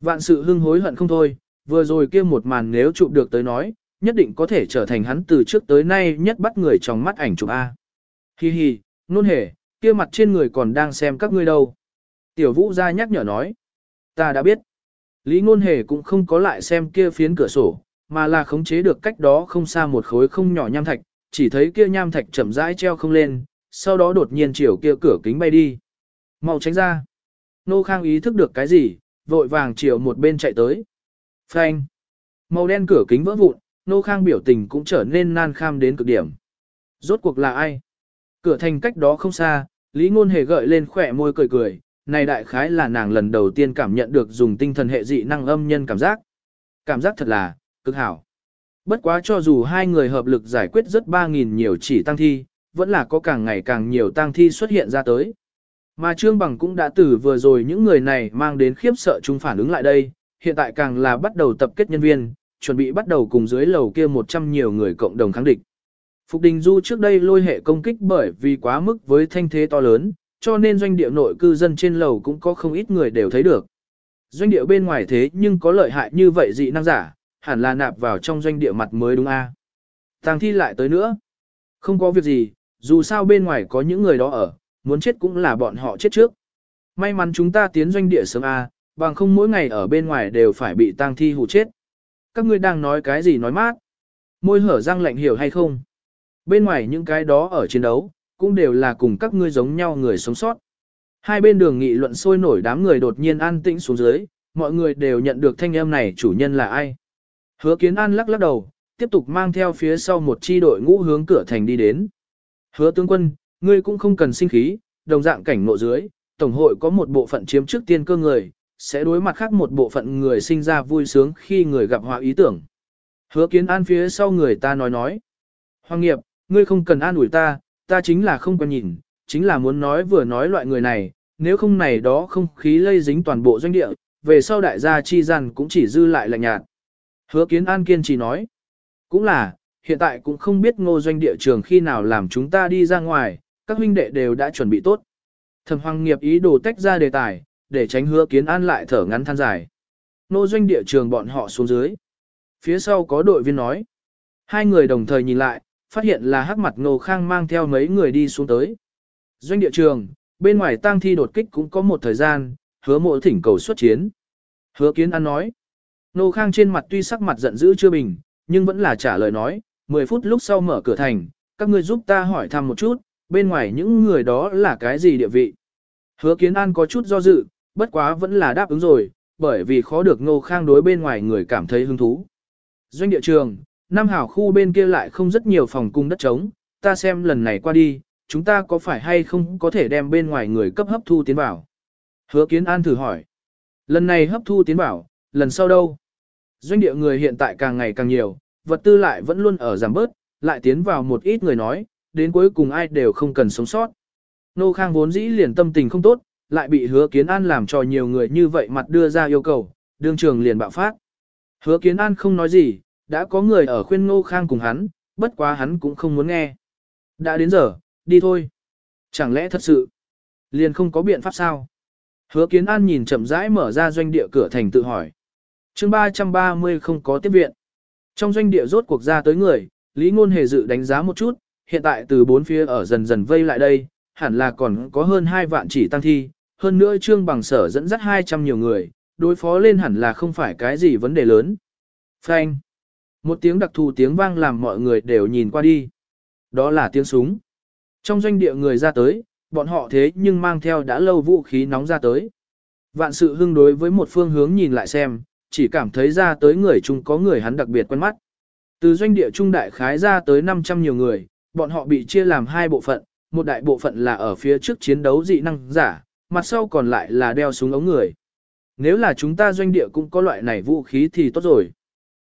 Vạn sự hưng hối hận không thôi, vừa rồi kia một màn nếu chụp được tới nói, nhất định có thể trở thành hắn từ trước tới nay nhất bắt người trong mắt ảnh chụp A. Hi hi, nôn hề, kia mặt trên người còn đang xem các ngươi đâu. Tiểu vũ ra nhắc nhở nói. Ta đã biết. Lý ngôn hề cũng không có lại xem kia phiến cửa sổ, mà là khống chế được cách đó không xa một khối không nhỏ nham thạch, chỉ thấy kia nham thạch chậm rãi treo không lên, sau đó đột nhiên chiều kia cửa kính bay đi. Mau tránh ra. Nô Khang ý thức được cái gì, vội vàng chiều một bên chạy tới. Phanh. Màu đen cửa kính vỡ vụn, Nô Khang biểu tình cũng trở nên nan kham đến cực điểm. Rốt cuộc là ai? Cửa thành cách đó không xa, Lý Ngôn Hề gợi lên khỏe môi cười cười, này đại khái là nàng lần đầu tiên cảm nhận được dùng tinh thần hệ dị năng âm nhân cảm giác. Cảm giác thật là, cực hảo. Bất quá cho dù hai người hợp lực giải quyết rất 3.000 nhiều chỉ tăng thi, vẫn là có càng ngày càng nhiều tăng thi xuất hiện ra tới. Mà Trương Bằng cũng đã từ vừa rồi những người này mang đến khiếp sợ chúng phản ứng lại đây, hiện tại càng là bắt đầu tập kết nhân viên, chuẩn bị bắt đầu cùng dưới lầu kia 100 nhiều người cộng đồng kháng địch. Phục Đình Du trước đây lôi hệ công kích bởi vì quá mức với thanh thế to lớn, cho nên doanh địa nội cư dân trên lầu cũng có không ít người đều thấy được. Doanh địa bên ngoài thế nhưng có lợi hại như vậy dị năng giả, hẳn là nạp vào trong doanh địa mặt mới đúng a. À? Tàng thi lại tới nữa. Không có việc gì, dù sao bên ngoài có những người đó ở, muốn chết cũng là bọn họ chết trước. May mắn chúng ta tiến doanh địa sớm a, bằng không mỗi ngày ở bên ngoài đều phải bị tang thi hù chết. Các ngươi đang nói cái gì nói mát? Môi hở răng lạnh hiểu hay không? Bên ngoài những cái đó ở chiến đấu, cũng đều là cùng các ngươi giống nhau người sống sót. Hai bên đường nghị luận sôi nổi đám người đột nhiên an tĩnh xuống dưới, mọi người đều nhận được thanh âm này chủ nhân là ai. Hứa kiến an lắc lắc đầu, tiếp tục mang theo phía sau một chi đội ngũ hướng cửa thành đi đến. Hứa tướng quân, ngươi cũng không cần sinh khí, đồng dạng cảnh ngộ dưới, Tổng hội có một bộ phận chiếm trước tiên cơ người, sẽ đối mặt khác một bộ phận người sinh ra vui sướng khi người gặp họa ý tưởng. Hứa kiến an phía sau người ta nói nói. Hoàng nghiệp, ngươi không cần an ủi ta, ta chính là không cần nhìn, chính là muốn nói vừa nói loại người này, nếu không này đó không khí lây dính toàn bộ doanh địa, về sau đại gia chi gian cũng chỉ dư lại lạnh nhạt. Hứa kiến an kiên trì nói. Cũng là, hiện tại cũng không biết ngô doanh địa trường khi nào làm chúng ta đi ra ngoài, các huynh đệ đều đã chuẩn bị tốt. Thẩm Hoàng Nghiệp ý đồ tách ra đề tài, để tránh hứa kiến an lại thở ngắn than dài. Nô doanh địa trường bọn họ xuống dưới. Phía sau có đội viên nói. Hai người đồng thời nhìn lại, phát hiện là hắc mặt Ngô Khang mang theo mấy người đi xuống tới. Doanh địa trường, bên ngoài tang thi đột kích cũng có một thời gian, hứa mộ thỉnh cầu xuất chiến. Hứa kiến an nói. nô Khang trên mặt tuy sắc mặt giận dữ chưa bình, nhưng vẫn là trả lời nói, 10 phút lúc sau mở cửa thành, các ngươi giúp ta hỏi thăm một chút, bên ngoài những người đó là cái gì địa vị. Hứa kiến an có chút do dự, bất quá vẫn là đáp ứng rồi, bởi vì khó được ngô khang đối bên ngoài người cảm thấy hứng thú. Doanh địa trường, Nam Hảo khu bên kia lại không rất nhiều phòng cung đất trống, ta xem lần này qua đi, chúng ta có phải hay không có thể đem bên ngoài người cấp hấp thu tiến bảo. Hứa kiến an thử hỏi. Lần này hấp thu tiến bảo, lần sau đâu? Doanh địa người hiện tại càng ngày càng nhiều, vật tư lại vẫn luôn ở giảm bớt, lại tiến vào một ít người nói, đến cuối cùng ai đều không cần sống sót. Nô Khang vốn dĩ liền tâm tình không tốt, lại bị hứa kiến an làm cho nhiều người như vậy mặt đưa ra yêu cầu, đương trường liền bạo phát. Hứa kiến an không nói gì, đã có người ở khuyên Ngô Khang cùng hắn, bất quá hắn cũng không muốn nghe. Đã đến giờ, đi thôi. Chẳng lẽ thật sự, liền không có biện pháp sao? Hứa kiến an nhìn chậm rãi mở ra doanh địa cửa thành tự hỏi. chương 330 không có tiếp viện. Trong doanh địa rốt cuộc ra tới người, Lý Ngôn Hề dự đánh giá một chút, hiện tại từ bốn phía ở dần dần vây lại đây, hẳn là còn có hơn 2 vạn chỉ tăng thi, hơn nữa trương bằng sở dẫn dắt 200 nhiều người, đối phó lên hẳn là không phải cái gì vấn đề lớn. Phanh. Một tiếng đặc thù tiếng vang làm mọi người đều nhìn qua đi. Đó là tiếng súng. Trong doanh địa người ra tới, bọn họ thế nhưng mang theo đã lâu vũ khí nóng ra tới. Vạn sự hưng đối với một phương hướng nhìn lại xem, chỉ cảm thấy ra tới người chung có người hắn đặc biệt quen mắt. Từ doanh địa trung đại khái ra tới 500 nhiều người, bọn họ bị chia làm hai bộ phận, một đại bộ phận là ở phía trước chiến đấu dị năng giả, mặt sau còn lại là đeo súng ống người. Nếu là chúng ta doanh địa cũng có loại này vũ khí thì tốt rồi.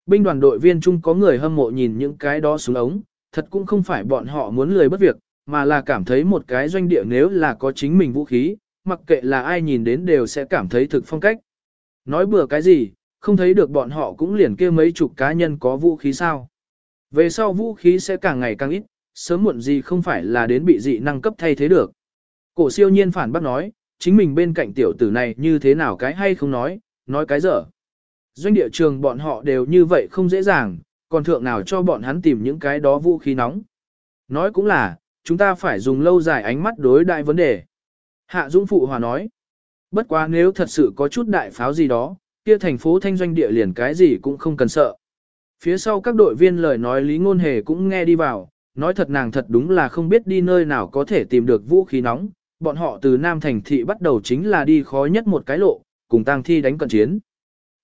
Binh đoàn đội viên chung có người hâm mộ nhìn những cái đó súng ống, thật cũng không phải bọn họ muốn lười bất việc, mà là cảm thấy một cái doanh địa nếu là có chính mình vũ khí, mặc kệ là ai nhìn đến đều sẽ cảm thấy thực phong cách. Nói bừa cái gì, không thấy được bọn họ cũng liền kia mấy chục cá nhân có vũ khí sao. Về sau vũ khí sẽ càng ngày càng ít, sớm muộn gì không phải là đến bị dị năng cấp thay thế được. Cổ siêu nhiên phản bác nói, chính mình bên cạnh tiểu tử này như thế nào cái hay không nói, nói cái dở. Doanh địa trường bọn họ đều như vậy không dễ dàng, còn thượng nào cho bọn hắn tìm những cái đó vũ khí nóng. Nói cũng là, chúng ta phải dùng lâu dài ánh mắt đối đại vấn đề. Hạ Dũng Phụ Hòa nói, bất quá nếu thật sự có chút đại pháo gì đó, kia thành phố thanh doanh địa liền cái gì cũng không cần sợ. Phía sau các đội viên lời nói Lý Ngôn Hề cũng nghe đi vào, nói thật nàng thật đúng là không biết đi nơi nào có thể tìm được vũ khí nóng, bọn họ từ Nam Thành Thị bắt đầu chính là đi khó nhất một cái lộ, cùng tang thi đánh cận chiến.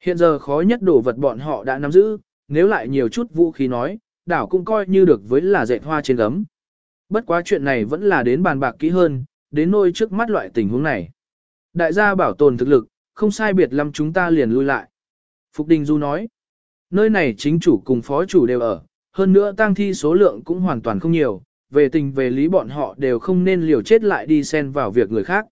Hiện giờ khó nhất đồ vật bọn họ đã nắm giữ, nếu lại nhiều chút vũ khí nói, đảo cũng coi như được với là dệt hoa trên gấm. Bất quá chuyện này vẫn là đến bàn bạc kỹ hơn, đến nôi trước mắt loại tình huống này. Đại gia bảo tồn thực lực, không sai biệt lắm chúng ta liền lui lại. Phục Đình Du nói, nơi này chính chủ cùng phó chủ đều ở, hơn nữa tang thi số lượng cũng hoàn toàn không nhiều, về tình về lý bọn họ đều không nên liều chết lại đi xen vào việc người khác.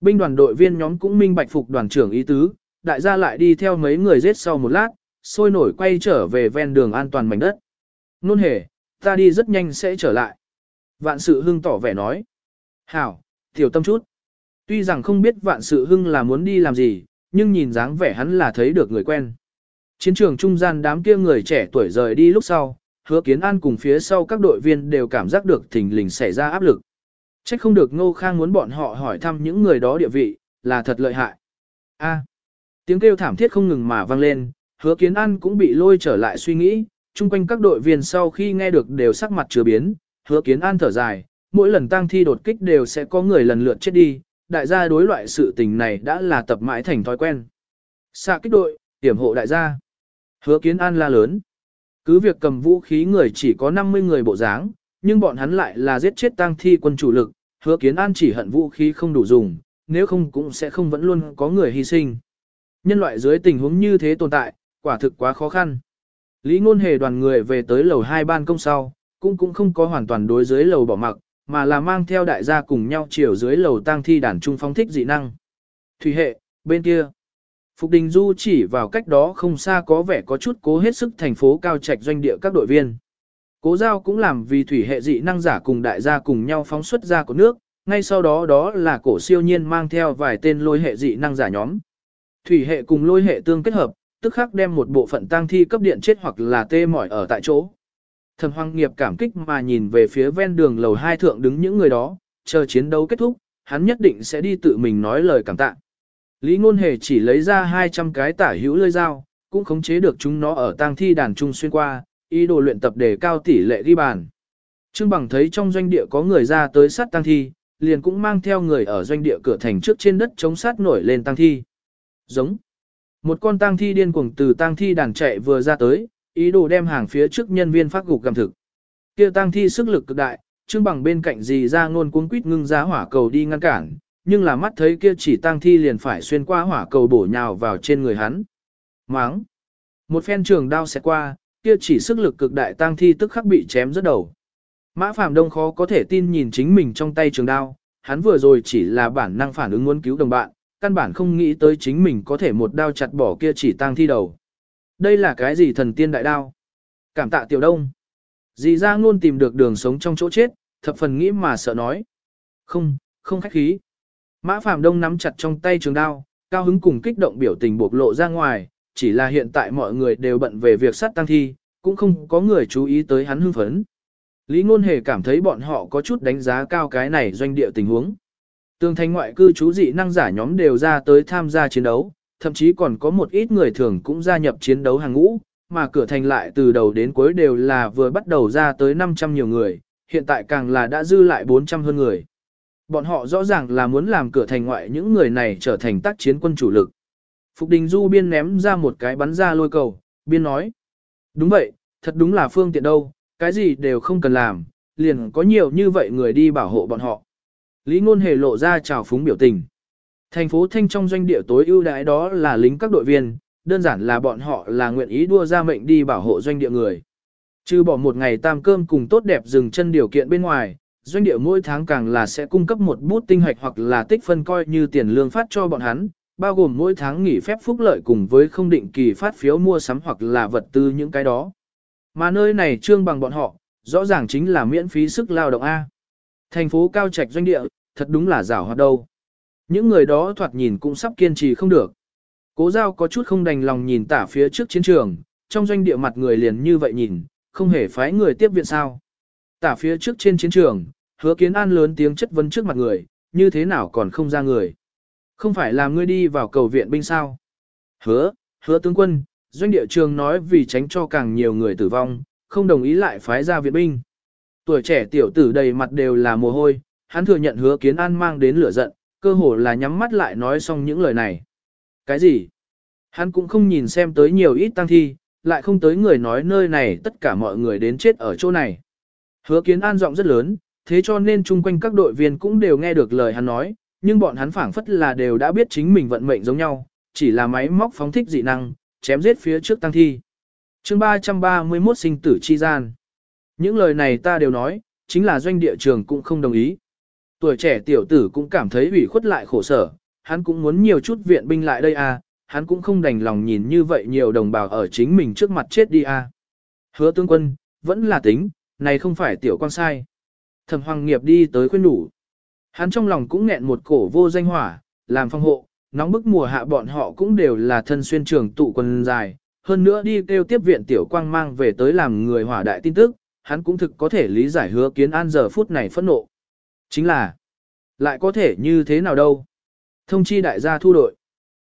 Binh đoàn đội viên nhóm cũng minh bạch phục đoàn trưởng ý tứ, đại gia lại đi theo mấy người giết sau một lát, sôi nổi quay trở về ven đường an toàn mảnh đất. Nôn hề, ta đi rất nhanh sẽ trở lại. Vạn sự hưng tỏ vẻ nói. Hảo, tiểu tâm chút. Tuy rằng không biết vạn sự hưng là muốn đi làm gì, nhưng nhìn dáng vẻ hắn là thấy được người quen. Chiến trường trung gian đám kia người trẻ tuổi rời đi lúc sau, hứa kiến an cùng phía sau các đội viên đều cảm giác được thình lình xảy ra áp lực. Trách không được Ngô Khang muốn bọn họ hỏi thăm những người đó địa vị, là thật lợi hại. A. À. tiếng kêu thảm thiết không ngừng mà vang lên, hứa kiến an cũng bị lôi trở lại suy nghĩ, chung quanh các đội viên sau khi nghe được đều sắc mặt chưa biến, hứa kiến an thở dài, mỗi lần tăng thi đột kích đều sẽ có người lần lượt chết đi, đại gia đối loại sự tình này đã là tập mãi thành thói quen. Xạ kích đội, tiểm hộ đại gia. Hứa kiến an la lớn. Cứ việc cầm vũ khí người chỉ có 50 người bộ dáng, nhưng bọn hắn lại là giết chết tang thi quân chủ lực, hứa kiến an chỉ hận vũ khí không đủ dùng, nếu không cũng sẽ không vẫn luôn có người hy sinh. Nhân loại dưới tình huống như thế tồn tại, quả thực quá khó khăn. Lý ngôn hề đoàn người về tới lầu hai ban công sau, cũng cũng không có hoàn toàn đối dưới lầu bỏ mặc, mà là mang theo đại gia cùng nhau chiều dưới lầu tang thi đàn trung phong thích dị năng. Thủy hệ, bên kia. Phục Đình Du chỉ vào cách đó không xa có vẻ có chút cố hết sức thành phố cao trạch doanh địa các đội viên. Cố giao cũng làm vì thủy hệ dị năng giả cùng đại gia cùng nhau phóng xuất ra của nước, ngay sau đó đó là cổ siêu nhiên mang theo vài tên lôi hệ dị năng giả nhóm. Thủy hệ cùng lôi hệ tương kết hợp, tức khắc đem một bộ phận tang thi cấp điện chết hoặc là tê mỏi ở tại chỗ. Thẩm Hoang Nghiệp cảm kích mà nhìn về phía ven đường lầu hai thượng đứng những người đó, chờ chiến đấu kết thúc, hắn nhất định sẽ đi tự mình nói lời cảm tạ. Lý Ngôn Hề chỉ lấy ra 200 cái tả hữu lưỡi dao, cũng khống chế được chúng nó ở tang thi đàn trung xuyên qua, ý đồ luyện tập để cao tỷ lệ ghi bàn. Trương Bằng thấy trong doanh địa có người ra tới sát tang thi, liền cũng mang theo người ở doanh địa cửa thành trước trên đất chống sát nổi lên tang thi. Giống. Một con tang thi điên cuồng từ tang thi đàn chạy vừa ra tới, ý đồ đem hàng phía trước nhân viên phát gục gặm thực. Kia tang thi sức lực cực đại, Trương Bằng bên cạnh gì ra ngôn cuống quýt ngưng giá hỏa cầu đi ngăn cản, nhưng là mắt thấy kia chỉ tang thi liền phải xuyên qua hỏa cầu bổ nhào vào trên người hắn. Máng! Một phen trường đao sẽ qua, kia chỉ sức lực cực đại tang thi tức khắc bị chém rất đầu. Mã Phạm Đông khó có thể tin nhìn chính mình trong tay trường đao, hắn vừa rồi chỉ là bản năng phản ứng muốn cứu đồng bạn, căn bản không nghĩ tới chính mình có thể một đao chặt bỏ kia chỉ tang thi đầu. Đây là cái gì thần tiên đại đao? Cảm tạ tiểu đông. Dì ra luôn tìm được đường sống trong chỗ chết, thập phần nghĩ mà sợ nói. Không, không khách khí. Mã Phạm Đông nắm chặt trong tay trường đao, cao hứng cùng kích động biểu tình bộc lộ ra ngoài, chỉ là hiện tại mọi người đều bận về việc sát tăng thi, cũng không có người chú ý tới hắn hưng phấn. Lý Ngôn Hề cảm thấy bọn họ có chút đánh giá cao cái này doanh địa tình huống. Tường thành ngoại cư chú dị năng giả nhóm đều ra tới tham gia chiến đấu, thậm chí còn có một ít người thường cũng gia nhập chiến đấu hàng ngũ, mà cửa thành lại từ đầu đến cuối đều là vừa bắt đầu ra tới 500 nhiều người, hiện tại càng là đã dư lại 400 hơn người. Bọn họ rõ ràng là muốn làm cửa thành ngoại những người này trở thành tác chiến quân chủ lực. Phục Đình Du biên ném ra một cái bắn ra lôi cầu, biên nói. Đúng vậy, thật đúng là phương tiện đâu, cái gì đều không cần làm, liền có nhiều như vậy người đi bảo hộ bọn họ. Lý Ngôn Hề lộ ra chào phúng biểu tình. Thành phố Thanh trong doanh địa tối ưu đãi đó là lính các đội viên, đơn giản là bọn họ là nguyện ý đua ra mệnh đi bảo hộ doanh địa người. Trừ bỏ một ngày tam cơm cùng tốt đẹp dừng chân điều kiện bên ngoài, doanh địa mỗi tháng càng là sẽ cung cấp một bút tinh hoạch hoặc là tích phân coi như tiền lương phát cho bọn hắn, bao gồm mỗi tháng nghỉ phép phúc lợi cùng với không định kỳ phát phiếu mua sắm hoặc là vật tư những cái đó. Mà nơi này trương bằng bọn họ, rõ ràng chính là miễn phí sức lao động A. Thành phố cao trạch doanh địa, thật đúng là rảo hoạt đâu. Những người đó thoạt nhìn cũng sắp kiên trì không được. Cố giao có chút không đành lòng nhìn tả phía trước chiến trường, trong doanh địa mặt người liền như vậy nhìn, không hề phái người tiếp viện sao. Tả phía trước trên chiến trường, hứa kiến an lớn tiếng chất vấn trước mặt người, như thế nào còn không ra người. Không phải là ngươi đi vào cầu viện binh sao. Hứa, hứa tướng quân, doanh địa trường nói vì tránh cho càng nhiều người tử vong, không đồng ý lại phái ra viện binh. Tuổi trẻ tiểu tử đầy mặt đều là mồ hôi, hắn thừa nhận hứa kiến an mang đến lửa giận, cơ hồ là nhắm mắt lại nói xong những lời này. Cái gì? Hắn cũng không nhìn xem tới nhiều ít tăng thi, lại không tới người nói nơi này tất cả mọi người đến chết ở chỗ này. Hứa kiến an giọng rất lớn, thế cho nên chung quanh các đội viên cũng đều nghe được lời hắn nói, nhưng bọn hắn phảng phất là đều đã biết chính mình vận mệnh giống nhau, chỉ là máy móc phóng thích dị năng, chém giết phía trước tăng thi. chương 331 sinh tử chi gian. Những lời này ta đều nói, chính là doanh địa trường cũng không đồng ý. Tuổi trẻ tiểu tử cũng cảm thấy ủy khuất lại khổ sở, hắn cũng muốn nhiều chút viện binh lại đây à, hắn cũng không đành lòng nhìn như vậy nhiều đồng bào ở chính mình trước mặt chết đi à. Hứa tướng quân, vẫn là tính, này không phải tiểu quan sai. Thẩm hoàng nghiệp đi tới khuyên đủ. Hắn trong lòng cũng nghẹn một cổ vô danh hỏa, làm phong hộ, nóng bức mùa hạ bọn họ cũng đều là thân xuyên trường tụ quần dài, hơn nữa đi kêu tiếp viện tiểu quang mang về tới làm người hỏa đại tin tức, hắn cũng thực có thể lý giải hứa kiến an giờ phút này phẫn nộ. Chính là, lại có thể như thế nào đâu. Thông chi đại gia thu đội.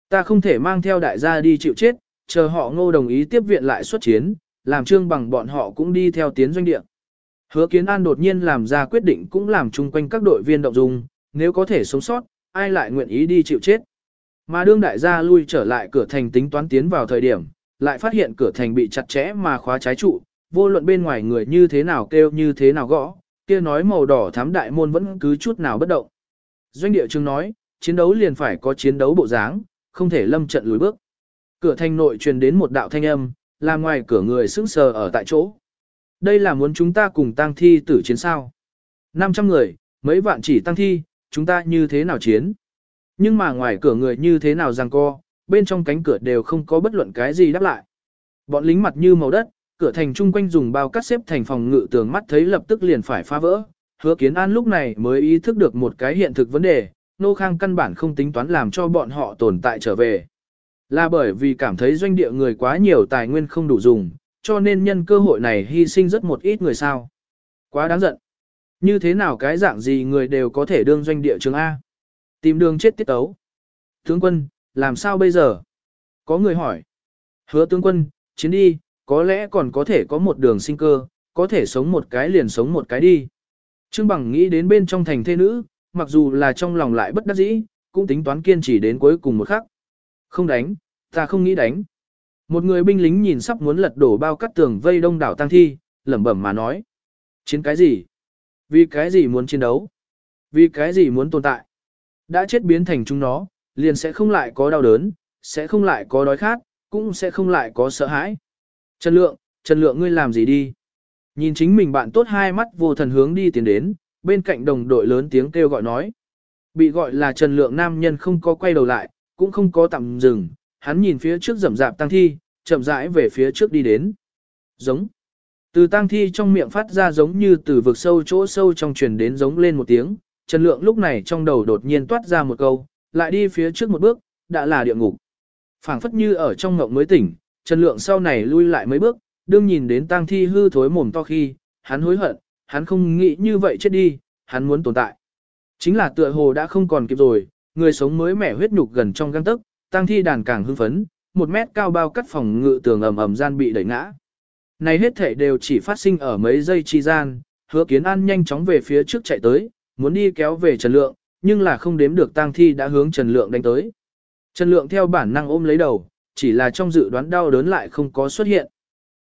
Ta không thể mang theo đại gia đi chịu chết, chờ họ ngô đồng ý tiếp viện lại xuất chiến, làm trương bằng bọn họ cũng đi theo tiến doanh địa. Hứa kiến an đột nhiên làm ra quyết định cũng làm chung quanh các đội viên động dung, nếu có thể sống sót, ai lại nguyện ý đi chịu chết. Mà đương đại gia lui trở lại cửa thành tính toán tiến vào thời điểm, lại phát hiện cửa thành bị chặt chẽ mà khóa trái trụ, vô luận bên ngoài người như thế nào kêu như thế nào gõ, kia nói màu đỏ thám đại môn vẫn cứ chút nào bất động. Doanh địa trường nói, chiến đấu liền phải có chiến đấu bộ dáng, không thể lâm trận lùi bước. Cửa thành nội truyền đến một đạo thanh âm, làm ngoài cửa người sững sờ ở tại chỗ. Đây là muốn chúng ta cùng tăng thi tử chiến sao. 500 người, mấy vạn chỉ tăng thi, chúng ta như thế nào chiến. Nhưng mà ngoài cửa người như thế nào rằng co, bên trong cánh cửa đều không có bất luận cái gì đáp lại. Bọn lính mặt như màu đất, cửa thành chung quanh dùng bao cắt xếp thành phòng ngự tường mắt thấy lập tức liền phải phá vỡ. Hứa kiến an lúc này mới ý thức được một cái hiện thực vấn đề, nô khang căn bản không tính toán làm cho bọn họ tồn tại trở về. Là bởi vì cảm thấy doanh địa người quá nhiều tài nguyên không đủ dùng, cho nên nhân cơ hội này hy sinh rất một ít người sao. Quá đáng giận. Như thế nào cái dạng gì người đều có thể đương doanh địa trường A. Tìm đường chết tiết tấu. Tướng quân, làm sao bây giờ? Có người hỏi. Hứa tướng quân, chiến đi, có lẽ còn có thể có một đường sinh cơ, có thể sống một cái liền sống một cái đi. Trương Bằng nghĩ đến bên trong thành thê nữ, mặc dù là trong lòng lại bất đắc dĩ, cũng tính toán kiên trì đến cuối cùng một khắc. Không đánh, ta không nghĩ đánh. Một người binh lính nhìn sắp muốn lật đổ bao cắt tường vây đông đảo tăng thi, lẩm bẩm mà nói. Chiến cái gì? Vì cái gì muốn chiến đấu? Vì cái gì muốn tồn tại? Đã chết biến thành chúng nó, liền sẽ không lại có đau đớn, sẽ không lại có đói khát, cũng sẽ không lại có sợ hãi. Trần Lượng, Trần Lượng ngươi làm gì đi? Nhìn chính mình bạn tốt hai mắt vô thần hướng đi tiến đến, bên cạnh đồng đội lớn tiếng kêu gọi nói. Bị gọi là Trần Lượng nam nhân không có quay đầu lại, cũng không có tạm dừng, hắn nhìn phía trước rầm rạp tăng thi, chậm rãi về phía trước đi đến. Giống. Từ tăng thi trong miệng phát ra giống như từ vực sâu chỗ sâu trong truyền đến giống lên một tiếng, Trần Lượng lúc này trong đầu đột nhiên toát ra một câu, lại đi phía trước một bước, đã là địa ngục. phảng phất như ở trong ngộng mới tỉnh, Trần Lượng sau này lui lại mấy bước, đương nhìn đến tang thi hư thối mồm to khi, hắn hối hận, hắn không nghĩ như vậy chết đi, hắn muốn tồn tại. Chính là tựa hồ đã không còn kịp rồi, người sống mới mẻ huyết nhục gần trong găng tức, tang thi đàn càng hưng phấn, một mét cao bao cắt phòng ngự tường ầm ầm gian bị đẩy ngã. Này hết thể đều chỉ phát sinh ở mấy giây chi gian, hứa kiến an nhanh chóng về phía trước chạy tới, muốn đi kéo về Trần Lượng, nhưng là không đếm được tang thi đã hướng Trần Lượng đánh tới. Trần Lượng theo bản năng ôm lấy đầu, chỉ là trong dự đoán đau đớn lại không có xuất hiện.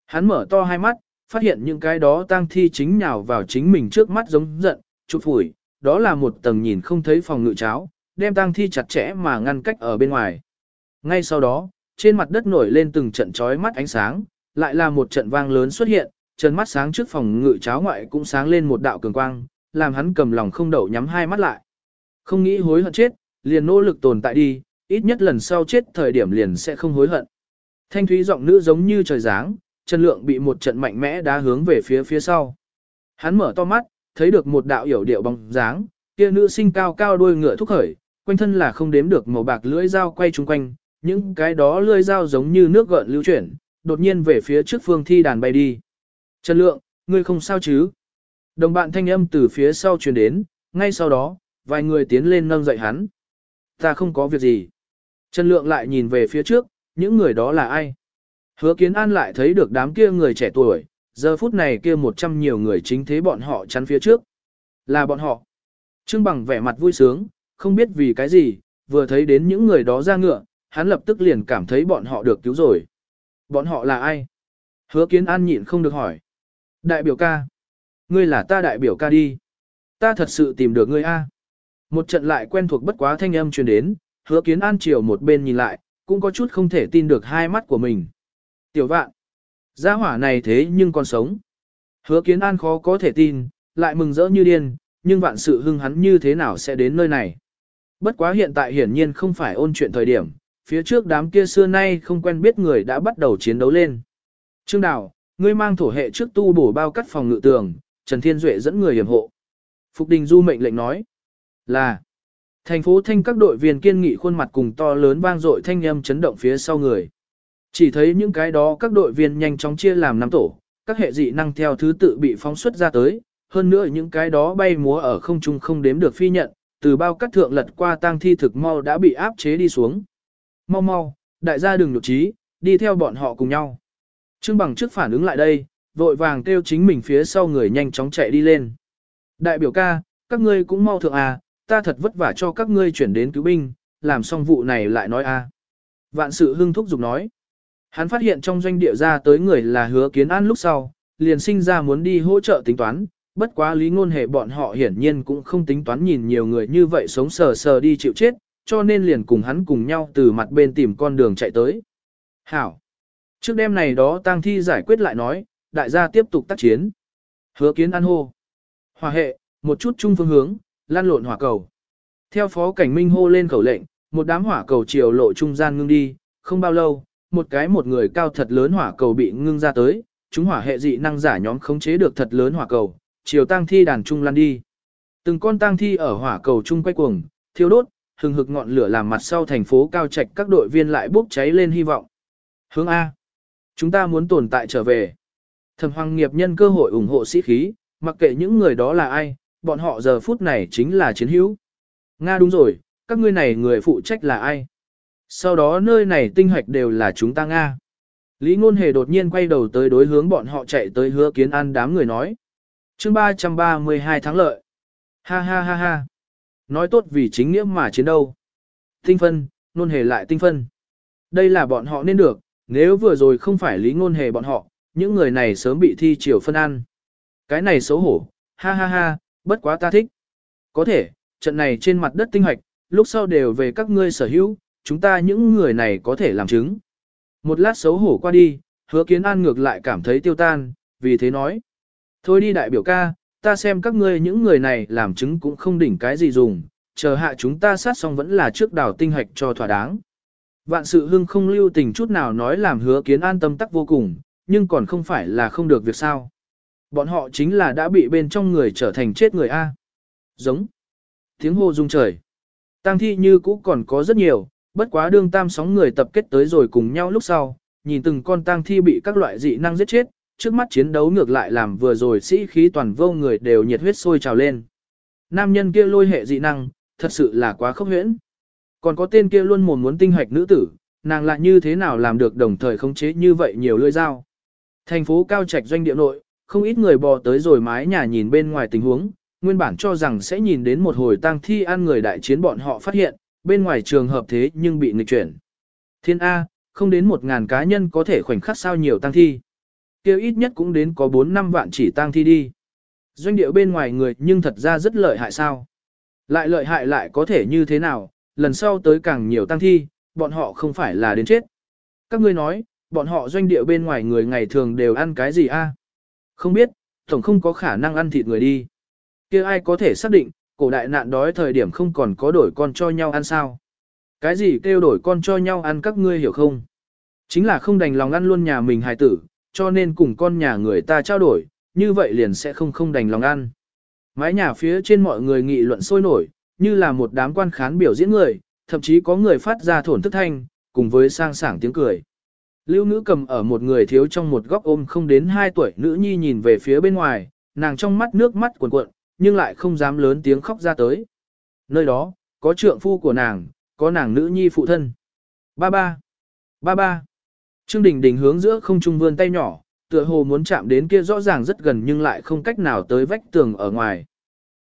Hắn mở to hai mắt, phát hiện những cái đó tang thi chính nhào vào chính mình trước mắt giống giận, chụp phủi, đó là một tầng nhìn không thấy phòng ngự cháo, đem tang thi chặt chẽ mà ngăn cách ở bên ngoài. Ngay sau đó, trên mặt đất nổi lên từng trận chói mắt ánh sáng, lại là một trận vang lớn xuất hiện, trần mắt sáng trước phòng ngự cháo ngoại cũng sáng lên một đạo cường quang, làm hắn cầm lòng không đậu nhắm hai mắt lại. Không nghĩ hối hận chết, liền nỗ lực tồn tại đi, ít nhất lần sau chết thời điểm liền sẽ không hối hận. Thanh thúy giọng nữ giống như trời giáng, Trần Lượng bị một trận mạnh mẽ đá hướng về phía phía sau. Hắn mở to mắt, thấy được một đạo hiểu điệu bóng dáng, kia nữ sinh cao cao đuôi ngựa thúc khởi, quanh thân là không đếm được màu bạc lưỡi dao quay chung quanh, những cái đó lươi dao giống như nước gợn lưu chuyển, đột nhiên về phía trước phương thi đàn bay đi. Trần Lượng, ngươi không sao chứ? Đồng bạn thanh âm từ phía sau truyền đến, ngay sau đó, vài người tiến lên nâng dậy hắn. Ta không có việc gì. Trần Lượng lại nhìn về phía trước, những người đó là ai? Hứa Kiến An lại thấy được đám kia người trẻ tuổi, giờ phút này kia một trăm nhiều người chính thế bọn họ chắn phía trước. Là bọn họ. Trương Bằng vẻ mặt vui sướng, không biết vì cái gì, vừa thấy đến những người đó ra ngựa, hắn lập tức liền cảm thấy bọn họ được cứu rồi. Bọn họ là ai? Hứa Kiến An nhịn không được hỏi. Đại biểu ca. Ngươi là ta đại biểu ca đi. Ta thật sự tìm được ngươi a. Một trận lại quen thuộc bất quá thanh âm truyền đến, hứa kiến an chiều một bên nhìn lại, cũng có chút không thể tin được hai mắt của mình. Tiểu vạn, gia hỏa này thế nhưng còn sống. Hứa kiến an khó có thể tin, lại mừng rỡ như điên, nhưng vạn sự hưng hắn như thế nào sẽ đến nơi này. Bất quá hiện tại hiển nhiên không phải ôn chuyện thời điểm, phía trước đám kia xưa nay không quen biết người đã bắt đầu chiến đấu lên. Trương Đào, ngươi mang thổ hệ trước tu bổ bao cắt phòng ngự tường, Trần Thiên Duệ dẫn người hiểm hộ. Phục Đình Du mệnh lệnh nói là thành phố thanh các đội viên kiên nghị khuôn mặt cùng to lớn vang dội thanh âm chấn động phía sau người. Chỉ thấy những cái đó các đội viên nhanh chóng chia làm năm tổ, các hệ dị năng theo thứ tự bị phóng xuất ra tới, hơn nữa những cái đó bay múa ở không trung không đếm được phi nhận, từ bao cắt thượng lật qua tang thi thực mau đã bị áp chế đi xuống. Mau mau, đại gia đừng nhục trí, đi theo bọn họ cùng nhau. Trương Bằng trước phản ứng lại đây, vội vàng kêu chính mình phía sau người nhanh chóng chạy đi lên. Đại biểu ca, các ngươi cũng mau thượng à, ta thật vất vả cho các ngươi chuyển đến cứu binh, làm xong vụ này lại nói. À. Vạn sự hưng thúc giục nói. Hắn phát hiện trong doanh địa ra tới người là hứa kiến an lúc sau, liền sinh ra muốn đi hỗ trợ tính toán, bất quá lý ngôn hệ bọn họ hiển nhiên cũng không tính toán nhìn nhiều người như vậy sống sờ sờ đi chịu chết, cho nên liền cùng hắn cùng nhau từ mặt bên tìm con đường chạy tới. Hảo! Trước đêm này đó tang thi giải quyết lại nói, đại gia tiếp tục tác chiến. Hứa kiến ăn hô. Hòa hệ, một chút chung phương hướng, lan lộn hỏa cầu. Theo phó cảnh minh hô lên khẩu lệnh, một đám hỏa cầu chiều lộ trung gian ngưng đi, không bao lâu, một cái một người cao thật lớn hỏa cầu bị ngưng ra tới, chúng hỏa hệ dị năng giả nhóm khống chế được thật lớn hỏa cầu, chiều tang thi đàn trung lan đi. Từng con tang thi ở hỏa cầu trung quay cuồng, thiêu đốt, hừng hực ngọn lửa làm mặt sau thành phố cao trạch các đội viên lại bốc cháy lên hy vọng. Hướng A. Chúng ta muốn tồn tại trở về. Thẩm Hoàng nghiệp nhân cơ hội ủng hộ sĩ khí, mặc kệ những người đó là ai, bọn họ giờ phút này chính là chiến hữu. Nga đúng rồi, các ngươi này người phụ trách là ai? Sau đó nơi này tinh hoạch đều là chúng ta Nga. Lý Ngôn Hề đột nhiên quay đầu tới đối hướng bọn họ chạy tới hứa kiến an đám người nói. chương 332 tháng lợi. Ha ha ha ha. Nói tốt vì chính nghĩa mà chiến đâu. Tinh phân, nôn Hề lại tinh phân. Đây là bọn họ nên được, nếu vừa rồi không phải Lý Ngôn Hề bọn họ, những người này sớm bị thi triều phân ăn. Cái này xấu hổ, ha ha ha, bất quá ta thích. Có thể, trận này trên mặt đất tinh hoạch, lúc sau đều về các ngươi sở hữu, chúng ta những người này có thể làm chứng. Một lát xấu hổ qua đi, hứa kiến an ngược lại cảm thấy tiêu tan, vì thế nói. Thôi đi đại biểu ca, ta xem các ngươi những người này làm chứng cũng không đỉnh cái gì dùng, chờ hạ chúng ta sát xong vẫn là trước đào tinh hạch cho thỏa đáng. Vạn sự hưng không lưu tình chút nào nói làm hứa kiến an tâm tắc vô cùng, nhưng còn không phải là không được việc sao. Bọn họ chính là đã bị bên trong người trở thành chết người A. Giống. Tiếng hô rung trời. Tăng thi như cũ còn có rất nhiều, bất quá đương tam sóng người tập kết tới rồi cùng nhau lúc sau, nhìn từng con tang thi bị các loại dị năng giết chết, trước mắt chiến đấu ngược lại làm vừa rồi sĩ khí toàn vô người đều nhiệt huyết sôi trào lên. Nam nhân kia lôi hệ dị năng, thật sự là quá khốc huyễn. Còn có tên kia luôn mồm muốn tinh hoạch nữ tử, nàng lại như thế nào làm được đồng thời khống chế như vậy nhiều lưỡi dao. Thành phố cao trạch doanh địa nội, không ít người bò tới rồi mái nhà nhìn bên ngoài tình huống, nguyên bản cho rằng sẽ nhìn đến một hồi tang thi ăn người đại chiến bọn họ phát hiện, bên ngoài trường hợp thế nhưng bị nghịch chuyển. Thiên A, không đến một ngàn cá nhân có thể khoảnh khắc sao nhiều tang thi. Kêu ít nhất cũng đến có 4 năm vạn chỉ tang thi đi. Doanh địa bên ngoài người nhưng thật ra rất lợi hại sao. Lại lợi hại lại có thể như thế nào, lần sau tới càng nhiều tang thi, bọn họ không phải là đến chết. Các ngươi nói, bọn họ doanh địa bên ngoài người ngày thường đều ăn cái gì a? Không biết, tổng không có khả năng ăn thịt người đi. kia ai có thể xác định, cổ đại nạn đói thời điểm không còn có đổi con cho nhau ăn sao. Cái gì kêu đổi con cho nhau ăn các ngươi hiểu không? Chính là không đành lòng ăn luôn nhà mình hài tử, cho nên cùng con nhà người ta trao đổi, như vậy liền sẽ không không đành lòng ăn. Mái nhà phía trên mọi người nghị luận sôi nổi, như là một đám quan khán biểu diễn người, thậm chí có người phát ra thổn thức thanh, cùng với sang sảng tiếng cười. Lưu nữ cầm ở một người thiếu trong một góc ôm không đến 2 tuổi nữ nhi nhìn về phía bên ngoài, nàng trong mắt nước mắt cuồn cuộn, nhưng lại không dám lớn tiếng khóc ra tới. Nơi đó, có trượng phu của nàng, có nàng nữ nhi phụ thân. Ba ba, ba ba. Trương Đình Đình hướng giữa không trung vươn tay nhỏ, tựa hồ muốn chạm đến kia rõ ràng rất gần nhưng lại không cách nào tới vách tường ở ngoài.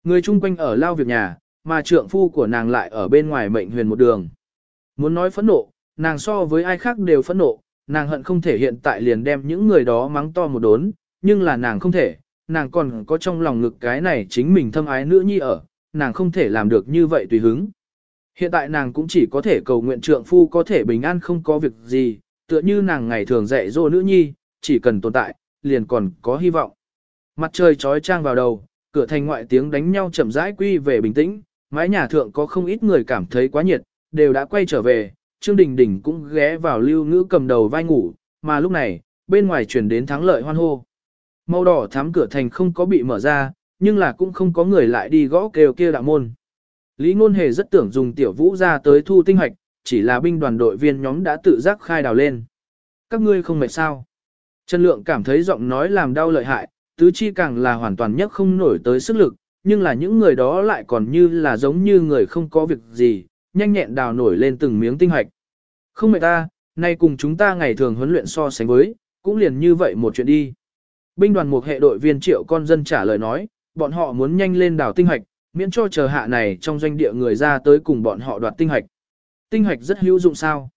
Người chung quanh ở lao việc nhà, mà trượng phu của nàng lại ở bên ngoài mệnh huyền một đường. Muốn nói phẫn nộ, nàng so với ai khác đều phẫn nộ, nàng hận không thể hiện tại liền đem những người đó mắng to một đốn, nhưng là nàng không thể, nàng còn có trong lòng ngực cái này chính mình thâm ái nữ nhi ở, nàng không thể làm được như vậy tùy hứng. Hiện tại nàng cũng chỉ có thể cầu nguyện trượng phu có thể bình an không có việc gì, tựa như nàng ngày thường dạy dỗ nữ nhi, chỉ cần tồn tại, liền còn có hy vọng. Mặt trời trói trang vào đầu, cửa thành ngoại tiếng đánh nhau chậm rãi quy về bình tĩnh, mái nhà thượng có không ít người cảm thấy quá nhiệt, đều đã quay trở về, Trương Đình Đình cũng ghé vào lưu ngữ cầm đầu vai ngủ, mà lúc này, bên ngoài chuyển đến thắng lợi hoan hô. Màu đỏ thắm cửa thành không có bị mở ra, nhưng là cũng không có người lại đi gõ kêu kia đạo môn. Lý Ngôn Hề rất tưởng dùng tiểu vũ ra tới thu tinh hoạch, chỉ là binh đoàn đội viên nhóm đã tự giác khai đào lên. Các ngươi không mệt sao? Trần Lượng cảm thấy giọng nói làm đau lợi hại, tứ chi càng là hoàn toàn nhất không nổi tới sức lực, nhưng là những người đó lại còn như là giống như người không có việc gì, nhanh nhẹn đào nổi lên từng miếng tinh hoạch. Không mệt ta, nay cùng chúng ta ngày thường huấn luyện so sánh với, cũng liền như vậy một chuyện đi. Binh đoàn một hệ đội viên triệu con dân trả lời nói, bọn họ muốn nhanh lên đào tinh hoạch, miễn cho chờ hạ này trong doanh địa người ra tới cùng bọn họ đoạt tinh hoạch. Tinh hoạch rất hữu dụng sao?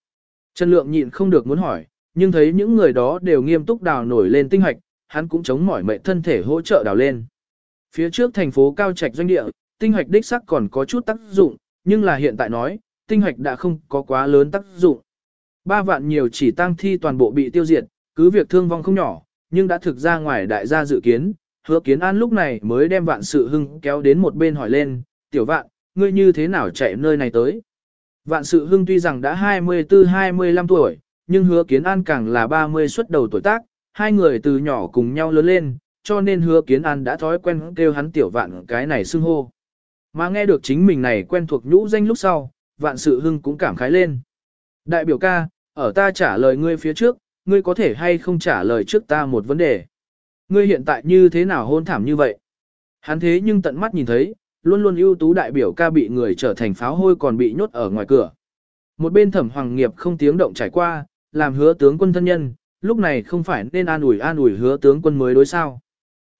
Trần Lượng nhịn không được muốn hỏi, nhưng thấy những người đó đều nghiêm túc đào nổi lên tinh hoạch, hắn cũng chống mỏi mệt thân thể hỗ trợ đào lên. Phía trước thành phố cao trạch doanh địa, tinh hoạch đích sắc còn có chút tác dụng, nhưng là hiện tại nói, tinh hoạch đã không có quá lớn tác dụng. Ba vạn nhiều chỉ tăng thi toàn bộ bị tiêu diệt, cứ việc thương vong không nhỏ, nhưng đã thực ra ngoài đại gia dự kiến, hứa kiến an lúc này mới đem vạn sự hưng kéo đến một bên hỏi lên, tiểu vạn, ngươi như thế nào chạy nơi này tới? Vạn sự hưng tuy rằng đã 24-25 tuổi, nhưng hứa kiến an càng là 30 xuất đầu tuổi tác, hai người từ nhỏ cùng nhau lớn lên, cho nên hứa kiến an đã thói quen kêu hắn tiểu vạn cái này xưng hô. Mà nghe được chính mình này quen thuộc nhũ danh lúc sau, vạn sự hưng cũng cảm khái lên. Đại biểu ca, ở ta trả lời ngươi phía trước, ngươi có thể hay không trả lời trước ta một vấn đề. Ngươi hiện tại như thế nào hôn thảm như vậy? Hắn thế nhưng tận mắt nhìn thấy, luôn luôn ưu tú đại biểu ca bị người trở thành pháo hôi còn bị nhốt ở ngoài cửa. Một bên thẩm hoàng nghiệp không tiếng động trải qua, làm hứa tướng quân thân nhân, lúc này không phải nên an ủi an ủi hứa tướng quân mới đối sao.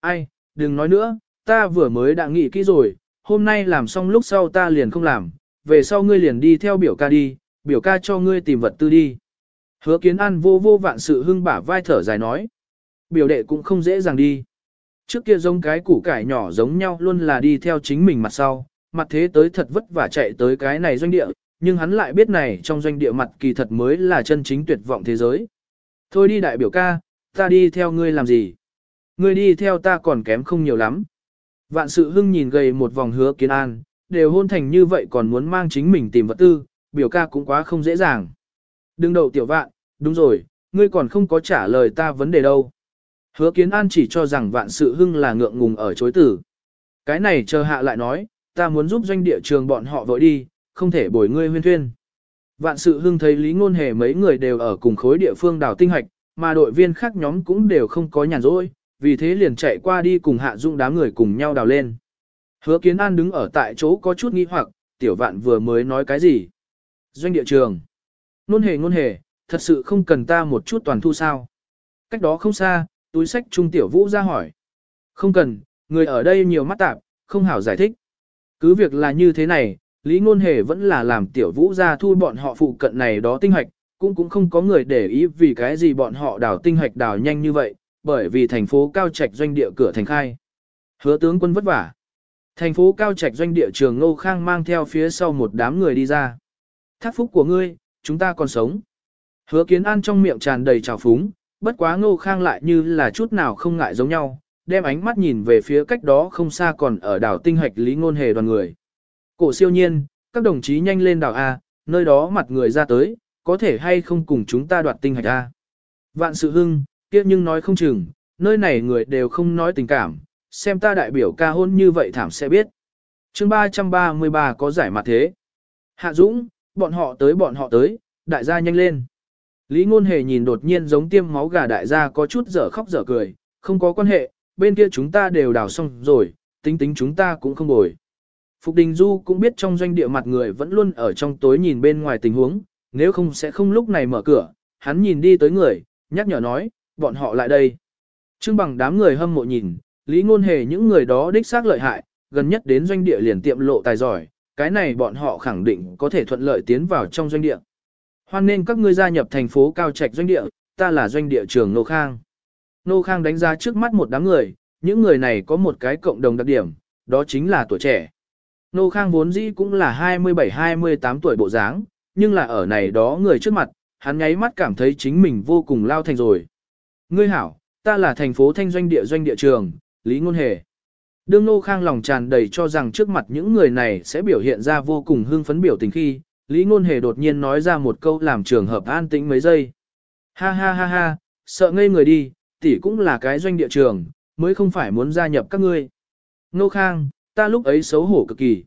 Ai, đừng nói nữa, ta vừa mới đã nghĩ kỹ rồi, hôm nay làm xong lúc sau ta liền không làm, về sau ngươi liền đi theo biểu ca đi, biểu ca cho ngươi tìm vật tư đi. Hứa kiến an vô vô vạn sự hưng bả vai thở dài nói. Biểu đệ cũng không dễ dàng đi. Trước kia giống cái củ cải nhỏ giống nhau luôn là đi theo chính mình mặt sau, mặt thế tới thật vất vả chạy tới cái này doanh địa, nhưng hắn lại biết này trong doanh địa mặt kỳ thật mới là chân chính tuyệt vọng thế giới. Thôi đi đại biểu ca, ta đi theo ngươi làm gì? Ngươi đi theo ta còn kém không nhiều lắm. Vạn sự hưng nhìn gầy một vòng hứa kiến an, đều hôn thành như vậy còn muốn mang chính mình tìm vật tư, biểu ca cũng quá không dễ dàng. Đừng đậu tiểu vạn, đúng rồi, ngươi còn không có trả lời ta vấn đề đâu. Hứa kiến an chỉ cho rằng vạn sự hưng là ngượng ngùng ở chối tử. Cái này chờ hạ lại nói, ta muốn giúp doanh địa trường bọn họ vội đi, không thể bồi ngươi huyên thuyên. Vạn sự hưng thấy Lý Ngôn Hề mấy người đều ở cùng khối địa phương đào tinh hạch, mà đội viên khác nhóm cũng đều không có nhàn rỗi, vì thế liền chạy qua đi cùng hạ dung đám người cùng nhau đào lên. Hứa kiến an đứng ở tại chỗ có chút nghi hoặc, tiểu vạn vừa mới nói cái gì? Doanh địa trường. Ngôn hề ngôn hề, thật sự không cần ta một chút toàn thu sao. Cách đó không xa, túi sách trung tiểu vũ ra hỏi. Không cần, người ở đây nhiều mắt tạp, không hảo giải thích. Cứ việc là như thế này, Lý Ngôn Hề vẫn là làm tiểu vũ ra thu bọn họ phụ cận này đó tinh hạch, cũng cũng không có người để ý vì cái gì bọn họ đào tinh hạch đào nhanh như vậy, bởi vì thành phố cao trạch doanh địa cửa thành khai. Hứa tướng quân vất vả. Thành phố cao trạch doanh địa trường Ngô Khang mang theo phía sau một đám người đi ra. Thác phúc của ngươi, chúng ta còn sống. Hứa kiến an trong miệng tràn đầy trào phúng, bất quá Ngô Khang lại như là chút nào không ngại giống nhau, đem ánh mắt nhìn về phía cách đó không xa còn ở đảo tinh hạch lý ngôn hề đoàn người. Cổ siêu nhiên, các đồng chí nhanh lên đảo A, nơi đó mặt người ra tới, có thể hay không cùng chúng ta đoạt tinh hạch A. Vạn sự hưng, kia nhưng nói không chừng, nơi này người đều không nói tình cảm, xem ta đại biểu ca hôn như vậy thảm sẽ biết. chương 333 có giải mặt thế. Hạ Dũng, bọn họ tới bọn họ tới, đại gia nhanh lên. Lý ngôn hề nhìn đột nhiên giống tiêm máu gà đại gia có chút dở khóc dở cười, không có quan hệ, bên kia chúng ta đều đào xong rồi, tính tính chúng ta cũng không bồi. Phục Đình Du cũng biết trong doanh địa mặt người vẫn luôn ở trong tối nhìn bên ngoài tình huống, nếu không sẽ không lúc này mở cửa, hắn nhìn đi tới người, nhắc nhở nói, bọn họ lại đây. Trưng bằng đám người hâm mộ nhìn, lý ngôn hề những người đó đích xác lợi hại, gần nhất đến doanh địa liền tiệm lộ tài giỏi, cái này bọn họ khẳng định có thể thuận lợi tiến vào trong doanh địa. Hoan nên các ngươi gia nhập thành phố cao trạch doanh địa, ta là doanh địa trưởng Nô Khang. Nô Khang đánh giá trước mắt một đám người, những người này có một cái cộng đồng đặc điểm, đó chính là tuổi trẻ. Nô Khang vốn dĩ cũng là 27-28 tuổi bộ dáng, nhưng là ở này đó người trước mặt, hắn nháy mắt cảm thấy chính mình vô cùng lao thành rồi. Ngươi hảo, ta là thành phố thanh doanh địa doanh địa trường, Lý Ngôn Hề. Đương Nô Khang lòng tràn đầy cho rằng trước mặt những người này sẽ biểu hiện ra vô cùng hưng phấn biểu tình khi, Lý Ngôn Hề đột nhiên nói ra một câu làm trường hợp an tĩnh mấy giây. Ha ha ha ha, sợ ngây người đi, tỷ cũng là cái doanh địa trường, mới không phải muốn gia nhập các ngươi. Nô Khang, ta lúc ấy xấu hổ cực kỳ.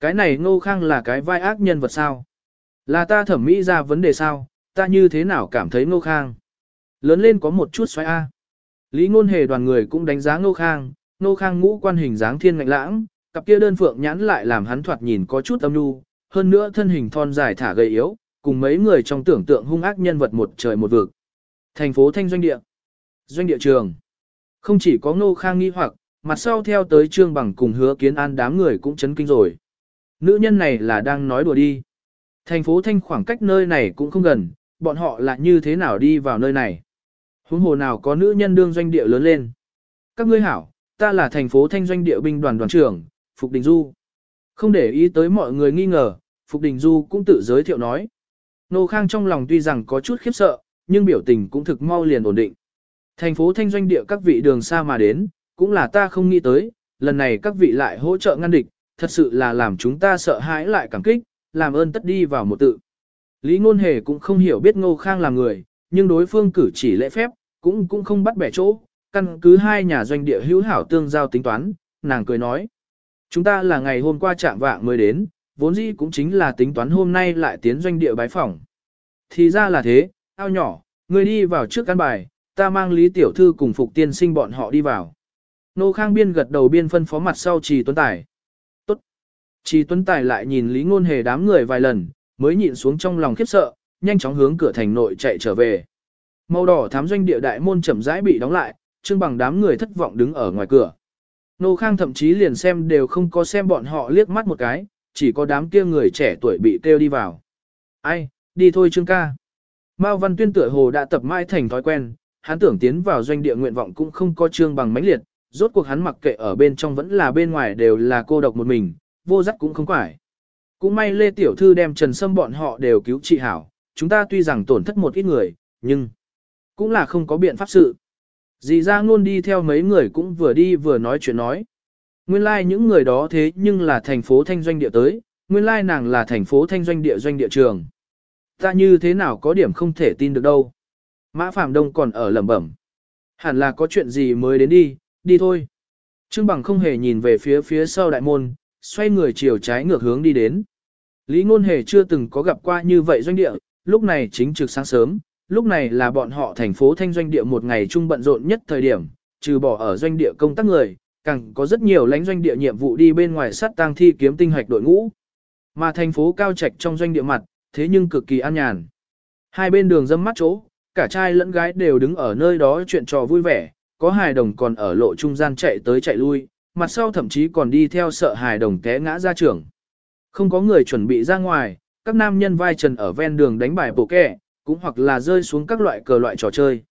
Cái này Nô Khang là cái vai ác nhân vật sao? Là ta thẩm mỹ ra vấn đề sao, ta như thế nào cảm thấy Nô Khang? Lớn lên có một chút xoáy A. Lý ngôn hề đoàn người cũng đánh giá Nô Khang, Nô Khang ngũ quan hình dáng thiên ngạnh lãng, cặp kia đơn phượng nhãn lại làm hắn thoạt nhìn có chút âm nhu, hơn nữa thân hình thon dài thả gầy yếu, cùng mấy người trong tưởng tượng hung ác nhân vật một trời một vực. Thành phố Thanh Doanh Địa Doanh địa trường Không chỉ có Nô Khang nghi hoặc, mặt sau theo tới Trương Bằng cùng hứa kiến an đám người cũng chấn kinh rồi. Nữ nhân này là đang nói đùa đi. Thành phố Thanh khoảng cách nơi này cũng không gần, bọn họ là như thế nào đi vào nơi này. Huống hồ nào có nữ nhân đương doanh địa lớn lên. Các ngươi hảo, ta là thành phố Thanh doanh địa binh đoàn đoàn trưởng, Phục Đình Du. Không để ý tới mọi người nghi ngờ, Phục Đình Du cũng tự giới thiệu nói. Nô Khang trong lòng tuy rằng có chút khiếp sợ, nhưng biểu tình cũng thực mau liền ổn định. Thành phố Thanh doanh địa các vị đường xa mà đến, cũng là ta không nghĩ tới, lần này các vị lại hỗ trợ ngăn địch, thật sự là làm chúng ta sợ hãi lại cảm kích, làm ơn tất đi vào một tự. Lý Ngôn Hề cũng không hiểu biết Ngô Khang là người, nhưng đối phương cử chỉ lễ phép, cũng cũng không bắt bẻ chỗ, căn cứ hai nhà doanh địa hữu hảo tương giao tính toán, nàng cười nói. Chúng ta là ngày hôm qua chạm vạng mới đến, vốn dĩ cũng chính là tính toán hôm nay lại tiến doanh địa bái phỏng. Thì ra là thế, ao nhỏ, người đi vào trước căn bài, ta mang Lý Tiểu Thư cùng Phục Tiên sinh bọn họ đi vào. Nô Khang Biên gật đầu biên phân phó mặt sau Trì Tuấn Tài. Tốt. Trì Tuấn Tài lại nhìn Lý Ngôn Hề đám người vài lần, mới nhịn xuống trong lòng khiếp sợ, nhanh chóng hướng cửa thành nội chạy trở về. Màu đỏ thám doanh địa đại môn chậm rãi bị đóng lại, trương bằng đám người thất vọng đứng ở ngoài cửa. Nô Khang thậm chí liền xem đều không có xem bọn họ liếc mắt một cái, chỉ có đám kia người trẻ tuổi bị kêu đi vào. Ai, đi thôi trương ca. Mao Văn Tuyên tựa hồ đã tập mãi thành thói quen, hắn tưởng tiến vào doanh địa nguyện vọng cũng không có trương bằng mãnh liệt, rốt cuộc hắn mặc kệ ở bên trong vẫn là bên ngoài đều là cô độc một mình, vô dắt cũng không quải. Cũng may Lê Tiểu Thư đem Trần Sâm bọn họ đều cứu trị hảo, chúng ta tuy rằng tổn thất một ít người, nhưng cũng là không có biện pháp sự. Dì ra luôn đi theo mấy người cũng vừa đi vừa nói chuyện nói. Nguyên lai like những người đó thế nhưng là thành phố thanh doanh địa tới, nguyên lai like nàng là thành phố thanh doanh địa doanh địa trường. Ta như thế nào có điểm không thể tin được đâu. Mã Phạm Đông còn ở lẩm bẩm. Hẳn là có chuyện gì mới đến đi, đi thôi. Trương Bằng không hề nhìn về phía phía sau đại môn, xoay người chiều trái ngược hướng đi đến. Lý Ngôn Hề chưa từng có gặp qua như vậy doanh địa, lúc này chính trực sáng sớm, lúc này là bọn họ thành phố thanh doanh địa một ngày chung bận rộn nhất thời điểm, trừ bỏ ở doanh địa công tác người, càng có rất nhiều lãnh doanh địa nhiệm vụ đi bên ngoài sát tang thi kiếm tinh hoạch đội ngũ. Mà thành phố cao trạch trong doanh địa mặt, thế nhưng cực kỳ an nhàn. Hai bên đường dâm mắt chỗ, cả trai lẫn gái đều đứng ở nơi đó chuyện trò vui vẻ, có hài đồng còn ở lộ trung gian chạy tới chạy lui, mặt sau thậm chí còn đi theo sợ hài đồng té ngã ra trường. Không có người chuẩn bị ra ngoài, các nam nhân vai trần ở ven đường đánh bài bổ kẹ, cũng hoặc là rơi xuống các loại cờ loại trò chơi.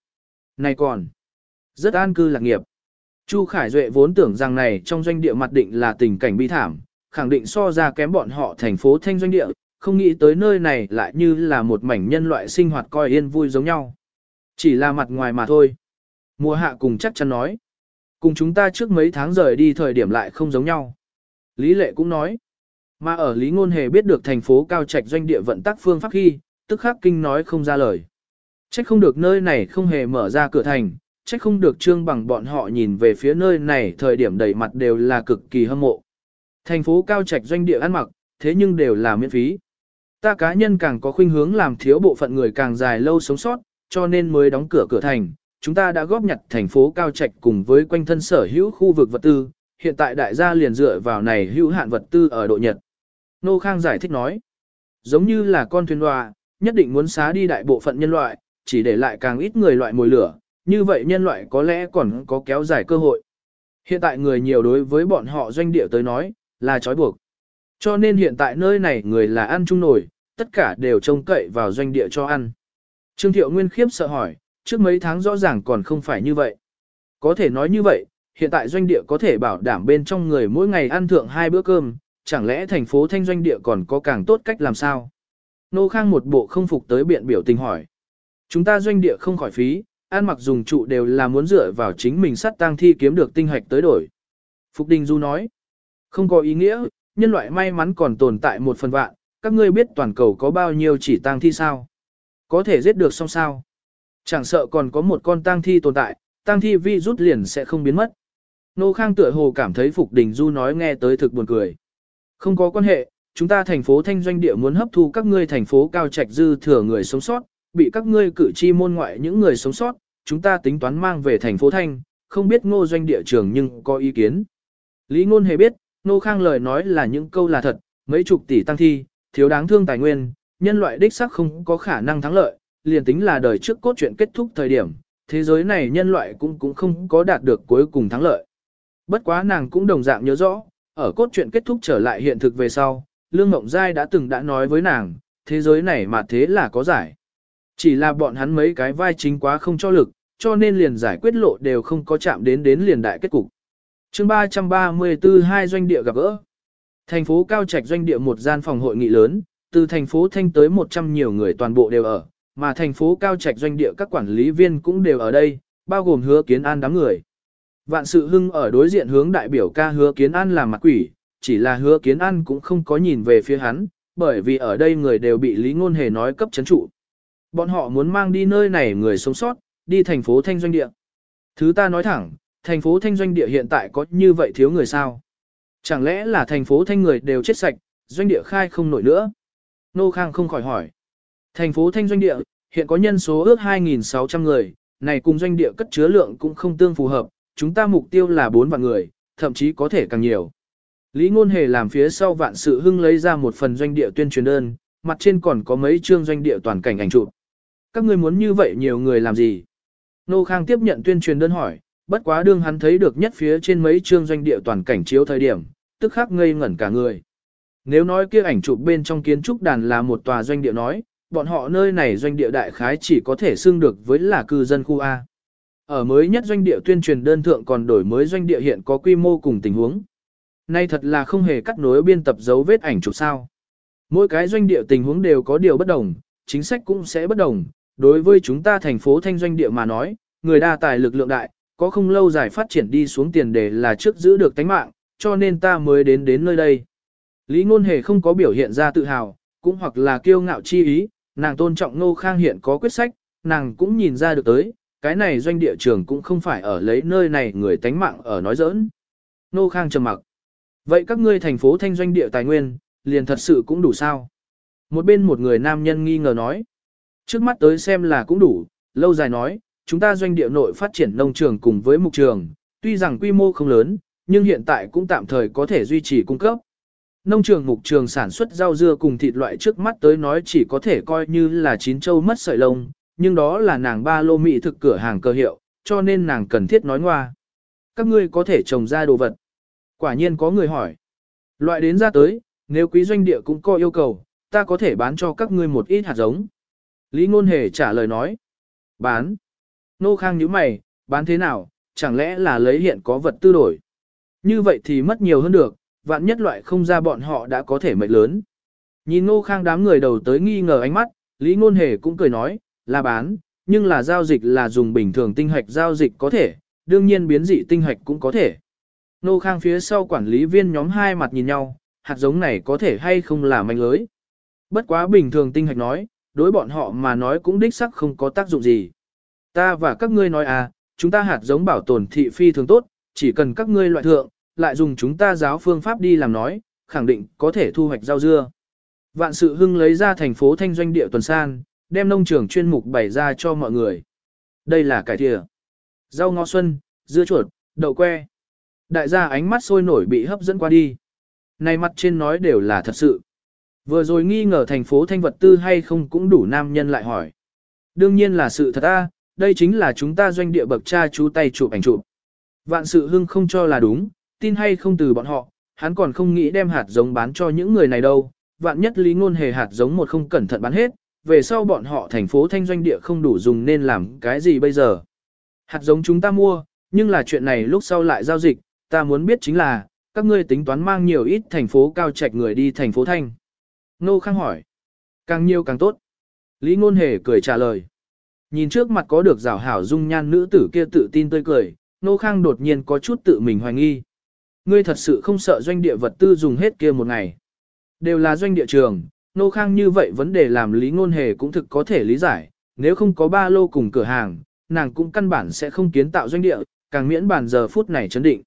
Này còn, rất an cư lạc nghiệp. Chu Khải Duệ vốn tưởng rằng này trong doanh địa mặt định là tình cảnh bi thảm, khẳng định so ra kém bọn họ thành phố thanh doanh địa, không nghĩ tới nơi này lại như là một mảnh nhân loại sinh hoạt coi yên vui giống nhau. Chỉ là mặt ngoài mà thôi. Mùa hạ cùng chắc chắn nói. Cùng chúng ta trước mấy tháng rời đi thời điểm lại không giống nhau. Lý lệ cũng nói. Mà ở Lý Ngôn Hề biết được thành phố cao trạch doanh địa vận tắc phương pháp khi, tức khắc kinh nói không ra lời. Trách không được nơi này không hề mở ra cửa thành, trách không được trương bằng bọn họ nhìn về phía nơi này thời điểm đầy mặt đều là cực kỳ hâm mộ. Thành phố cao trạch doanh địa ăn mặc, thế nhưng đều là miễn phí. Ta cá nhân càng có khuynh hướng làm thiếu bộ phận người càng dài lâu sống sót, cho nên mới đóng cửa cửa thành. Chúng ta đã góp nhặt thành phố cao trạch cùng với quanh thân sở hữu khu vực vật tư, hiện tại đại gia liền dựa vào này hữu hạn vật tư ở độ Nhật. Nô Khang giải thích nói, giống như là con thuyền hoa, nhất định muốn xá đi đại bộ phận nhân loại, chỉ để lại càng ít người loại mồi lửa, như vậy nhân loại có lẽ còn có kéo dài cơ hội. Hiện tại người nhiều đối với bọn họ doanh địa tới nói, là trói buộc. Cho nên hiện tại nơi này người là ăn chung nổi, tất cả đều trông cậy vào doanh địa cho ăn. Trương Thiệu Nguyên khiếp sợ hỏi, trước mấy tháng rõ ràng còn không phải như vậy. Có thể nói như vậy, hiện tại doanh địa có thể bảo đảm bên trong người mỗi ngày ăn thượng hai bữa cơm, chẳng lẽ thành phố thanh doanh địa còn có càng tốt cách làm sao? Nô Khang một bộ không phục tới biện biểu tình hỏi. Chúng ta doanh địa không khỏi phí, ăn mặc dùng trụ đều là muốn dựa vào chính mình sắt tang thi kiếm được tinh hạch tới đổi. Phục Đình Du nói, không có ý nghĩa, nhân loại may mắn còn tồn tại một phần vạn, các ngươi biết toàn cầu có bao nhiêu chỉ tang thi sao? Có thể giết được xong sao? Chẳng sợ còn có một con tang thi tồn tại, tang thi vi rút liền sẽ không biến mất. Nô Khang tựa hồ cảm thấy Phục Đình Du nói nghe tới thực buồn cười. Không có quan hệ, chúng ta thành phố thanh doanh địa muốn hấp thu các ngươi thành phố cao trạch dư thừa người sống sót, bị các ngươi cử tri môn ngoại những người sống sót, chúng ta tính toán mang về thành phố thanh, không biết ngô doanh địa trường nhưng có ý kiến. Lý ngôn hề biết, nô khang lời nói là những câu là thật, mấy chục tỷ tăng thi, thiếu đáng thương tài nguyên, nhân loại đích xác không có khả năng thắng lợi, liền tính là đời trước cốt truyện kết thúc thời điểm, thế giới này nhân loại cũng cũng không có đạt được cuối cùng thắng lợi. Bất quá nàng cũng đồng dạng nhớ rõ, ở cốt truyện kết thúc trở lại hiện thực về sau, Lương Ngộng Giai đã từng đã nói với nàng, thế giới này mà thế là có giải. Chỉ là bọn hắn mấy cái vai chính quá không cho lực, cho nên liền giải quyết lộ đều không có chạm đến đến liền đại kết cục. chương 334 hai doanh địa gặp gỡ. Thành phố Cao Trạch doanh địa một gian phòng hội nghị lớn, từ thành phố Thanh tới 100 nhiều người toàn bộ đều ở, mà thành phố Cao Trạch doanh địa các quản lý viên cũng đều ở đây, bao gồm hứa kiến an đám người. Vạn sự hưng ở đối diện hướng đại biểu ca hứa kiến an làm mặt quỷ, chỉ là hứa kiến ăn cũng không có nhìn về phía hắn, bởi vì ở đây người đều bị Lý Ngôn Hề nói cấp chấn trụ. Bọn họ muốn mang đi nơi này người sống sót, đi thành phố Thanh Doanh Địa. Thứ ta nói thẳng, thành phố Thanh Doanh Địa hiện tại có như vậy thiếu người sao? Chẳng lẽ là thành phố Thanh người đều chết sạch, doanh địa khai không nổi nữa? Nô Khang không khỏi hỏi. Thành phố Thanh Doanh Địa, hiện có nhân số ước 2.600 người, này cùng doanh địa cất chứa lượng cũng không tương phù hợp, chúng ta mục tiêu là 4 vạn người, thậm chí có thể càng nhiều. Lý Ngôn Hề làm phía sau vạn sự hưng lấy ra một phần doanh địa tuyên truyền đơn, mặt trên còn có mấy chương doanh địa toàn cảnh ảnh chụp. Các ngươi muốn như vậy nhiều người làm gì? Nô Khang tiếp nhận tuyên truyền đơn hỏi, bất quá đương hắn thấy được nhất phía trên mấy chương doanh địa toàn cảnh chiếu thời điểm, tức khắc ngây ngẩn cả người. Nếu nói kia ảnh chụp bên trong kiến trúc đàn là một tòa doanh địa nói, bọn họ nơi này doanh địa đại khái chỉ có thể xưng được với là cư dân khu A. Ở mới nhất doanh địa tuyên truyền đơn thượng còn đổi mới doanh địa hiện có quy mô cùng tình huống. Nay thật là không hề cắt nối biên tập dấu vết ảnh chụp sao. Mỗi cái doanh địa tình huống đều có điều bất đồng, chính sách cũng sẽ bất đồng, đối với chúng ta thành phố thanh doanh địa mà nói, người đa tài lực lượng đại, có không lâu dài phát triển đi xuống tiền đề là trước giữ được tánh mạng, cho nên ta mới đến đến nơi đây. Lý Ngôn Hề không có biểu hiện ra tự hào, cũng hoặc là kiêu ngạo chi ý, nàng tôn trọng Ngô Khang hiện có quyết sách, nàng cũng nhìn ra được tới, cái này doanh địa trường cũng không phải ở lấy nơi này người tánh mạng ở nói giỡn. Ngô Khang trầm mặc. Vậy các ngươi thành phố thanh doanh địa tài nguyên, liền thật sự cũng đủ sao? Một bên một người nam nhân nghi ngờ nói. Trước mắt tới xem là cũng đủ, lâu dài nói, chúng ta doanh địa nội phát triển nông trường cùng với mục trường, tuy rằng quy mô không lớn, nhưng hiện tại cũng tạm thời có thể duy trì cung cấp. Nông trường mục trường sản xuất rau dưa cùng thịt loại trước mắt tới nói chỉ có thể coi như là chín châu mất sợi lông, nhưng đó là nàng ba lô mỹ thực cửa hàng cơ hiệu, cho nên nàng cần thiết nói ngoa. Các ngươi có thể trồng ra đồ vật. Quả nhiên có người hỏi. Loại đến ra tới, nếu quý doanh địa cũng có yêu cầu, ta có thể bán cho các ngươi một ít hạt giống. Lý Ngôn Hề trả lời nói. Bán. Nô Khang nhíu mày, bán thế nào, chẳng lẽ là lấy hiện có vật tư đổi. Như vậy thì mất nhiều hơn được, vạn nhất loại không ra bọn họ đã có thể mệnh lớn. Nhìn Nô Khang đám người đầu tới nghi ngờ ánh mắt, Lý Ngôn Hề cũng cười nói, là bán, nhưng là giao dịch là dùng bình thường tinh hạch giao dịch có thể, đương nhiên biến dị tinh hạch cũng có thể. Nô Khang phía sau quản lý viên nhóm hai mặt nhìn nhau, hạt giống này có thể hay không là manh lưới. Bất quá bình thường tinh hạch nói, đối bọn họ mà nói cũng đích sắc không có tác dụng gì. Ta và các ngươi nói à, chúng ta hạt giống bảo tồn thị phi thường tốt, chỉ cần các ngươi loại thượng, lại dùng chúng ta giáo phương pháp đi làm nói, khẳng định có thể thu hoạch rau dưa. Vạn sự hưng lấy ra thành phố thanh doanh địa tuần san, đem nông trường chuyên mục bày ra cho mọi người. Đây là cải thìa. Rau ngò xuân, dưa chuột, đậu que. Đại gia ánh mắt sôi nổi bị hấp dẫn qua đi. Này mặt trên nói đều là thật sự. Vừa rồi nghi ngờ thành phố thanh vật tư hay không cũng đủ nam nhân lại hỏi. Đương nhiên là sự thật a, đây chính là chúng ta doanh địa bậc cha chú tay chụp ảnh chụp. Vạn sự hưng không cho là đúng, tin hay không từ bọn họ, hắn còn không nghĩ đem hạt giống bán cho những người này đâu. Vạn nhất lý ngôn hề hạt giống một không cẩn thận bán hết, về sau bọn họ thành phố thanh doanh địa không đủ dùng nên làm cái gì bây giờ. Hạt giống chúng ta mua, nhưng là chuyện này lúc sau lại giao dịch, ta muốn biết chính là, các ngươi tính toán mang nhiều ít thành phố cao trạch người đi thành phố thanh. Nô Khang hỏi. Càng nhiều càng tốt. Lý Ngôn Hề cười trả lời. Nhìn trước mặt có được rào hảo dung nhan nữ tử kia tự tin tươi cười, Nô Khang đột nhiên có chút tự mình hoài nghi. Ngươi thật sự không sợ doanh địa vật tư dùng hết kia một ngày. Đều là doanh địa trường, Nô Khang như vậy vấn đề làm Lý Ngôn Hề cũng thực có thể lý giải, nếu không có ba lô cùng cửa hàng, nàng cũng căn bản sẽ không kiến tạo doanh địa, càng miễn bản giờ phút này chấn định.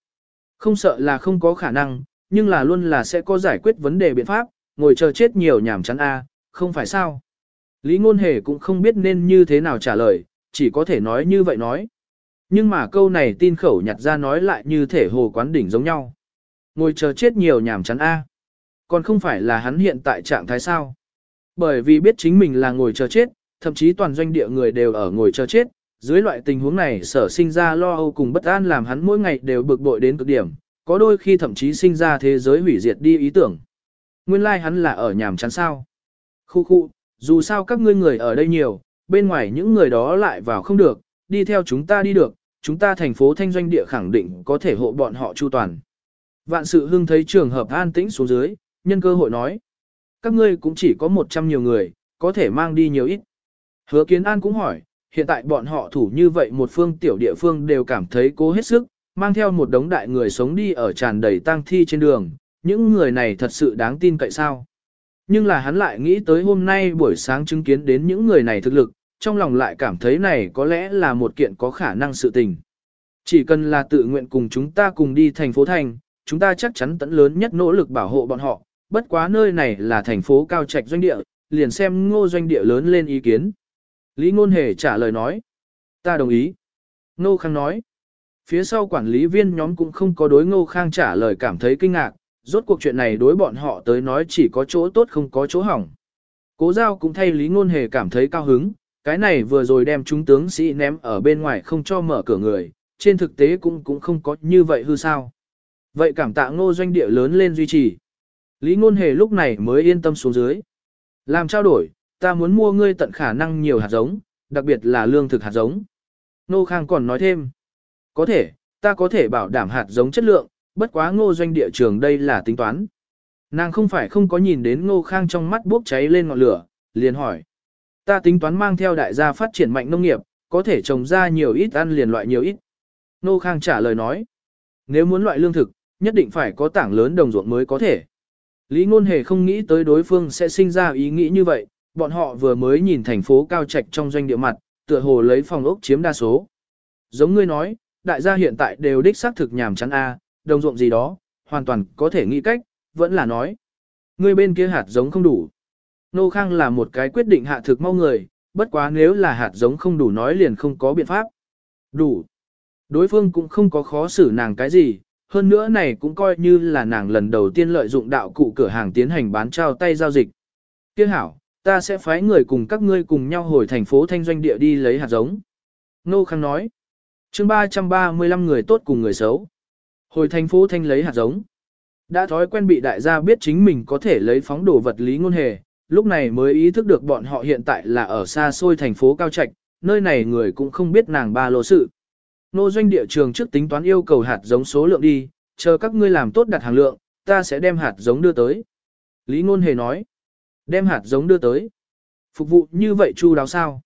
Không sợ là không có khả năng, nhưng là luôn là sẽ có giải quyết vấn đề biện pháp, ngồi chờ chết nhiều nhảm chán a, không phải sao. Lý Ngôn Hề cũng không biết nên như thế nào trả lời, chỉ có thể nói như vậy nói. Nhưng mà câu này tin khẩu nhặt ra nói lại như thể hồ quán đỉnh giống nhau. Ngồi chờ chết nhiều nhảm chán a. Còn không phải là hắn hiện tại trạng thái sao. Bởi vì biết chính mình là ngồi chờ chết, thậm chí toàn doanh địa người đều ở ngồi chờ chết, dưới loại tình huống này sở sinh ra lo âu cùng bất an làm hắn mỗi ngày đều bực bội đến cực điểm, có đôi khi thậm chí sinh ra thế giới hủy diệt đi ý tưởng. Nguyên lai like hắn là ở nhàm chán sao. Khu khu, dù sao các ngươi người ở đây nhiều, bên ngoài những người đó lại vào không được, đi theo chúng ta đi được, chúng ta thành phố thanh doanh địa khẳng định có thể hộ bọn họ chu toàn. Vạn sự hưng thấy trường hợp an tĩnh xuống dưới, nhân cơ hội nói. Các ngươi cũng chỉ có 100 nhiều người, có thể mang đi nhiều ít. Hứa kiến an cũng hỏi, hiện tại bọn họ thủ như vậy một phương tiểu địa phương đều cảm thấy cố hết sức, mang theo một đống đại người sống đi ở tràn đầy tang thi trên đường, những người này thật sự đáng tin cậy sao. Nhưng là hắn lại nghĩ tới hôm nay buổi sáng chứng kiến đến những người này thực lực, trong lòng lại cảm thấy này có lẽ là một kiện có khả năng sự tình. Chỉ cần là tự nguyện cùng chúng ta cùng đi thành phố thành, chúng ta chắc chắn tận lớn nhất nỗ lực bảo hộ bọn họ, bất quá nơi này là thành phố cao trạch doanh địa, liền xem ngô doanh địa lớn lên ý kiến. Lý Ngôn Hề trả lời nói. Ta đồng ý. Ngô Khang nói. Phía sau quản lý viên nhóm cũng không có đối Ngô Khang trả lời cảm thấy kinh ngạc, rốt cuộc chuyện này đối bọn họ tới nói chỉ có chỗ tốt không có chỗ hỏng. Cố giao cũng thay Lý Ngôn Hề cảm thấy cao hứng, cái này vừa rồi đem chúng tướng sĩ ném ở bên ngoài không cho mở cửa người, trên thực tế cũng cũng không có như vậy hư sao. Vậy cảm tạ ngô doanh địa lớn lên duy trì. Lý Ngôn Hề lúc này mới yên tâm xuống dưới. Làm trao đổi, ta muốn mua ngươi tận khả năng nhiều hạt giống, đặc biệt là lương thực hạt giống. Nô Khang còn nói thêm. Có thể, ta có thể bảo đảm hạt giống chất lượng, bất quá ngô doanh địa trường đây là tính toán. Nàng không phải không có nhìn đến ngô khang trong mắt bốc cháy lên ngọn lửa, liền hỏi. Ta tính toán mang theo đại gia phát triển mạnh nông nghiệp, có thể trồng ra nhiều ít ăn liền loại nhiều ít. Ngô Khang trả lời nói, nếu muốn loại lương thực, nhất định phải có tảng lớn đồng ruộng mới có thể. Lý Ngôn Hề không nghĩ tới đối phương sẽ sinh ra ý nghĩ như vậy, bọn họ vừa mới nhìn thành phố cao trạch trong doanh địa mặt, tựa hồ lấy phòng ốc chiếm đa số. Giống ngươi nói, đại gia hiện tại đều đích xác thực nhàm chán A, đồng ruộng gì đó, hoàn toàn có thể nghĩ cách, vẫn là nói. Ngươi bên kia hạt giống không đủ. Nô Khang là một cái quyết định hạ thực mau người, bất quá nếu là hạt giống không đủ nói liền không có biện pháp. Đủ. Đối phương cũng không có khó xử nàng cái gì, hơn nữa này cũng coi như là nàng lần đầu tiên lợi dụng đạo cụ cửa hàng tiến hành bán trao tay giao dịch. Tiếc hảo, ta sẽ phái người cùng các ngươi cùng nhau hồi thành phố thanh doanh địa đi lấy hạt giống. Nô Khang nói, chương 335 người tốt cùng người xấu. Hồi thành phố thanh lấy hạt giống. Đã thói quen bị đại gia biết chính mình có thể lấy phóng đồ vật lý ngôn hề, lúc này mới ý thức được bọn họ hiện tại là ở xa xôi thành phố Cao Trạch, nơi này người cũng không biết nàng ba lô sự. Nô doanh địa trường trước tính toán yêu cầu hạt giống số lượng đi, chờ các ngươi làm tốt đặt hàng lượng, ta sẽ đem hạt giống đưa tới. Lý Ngôn Hề nói, đem hạt giống đưa tới. Phục vụ như vậy chu đáo sao?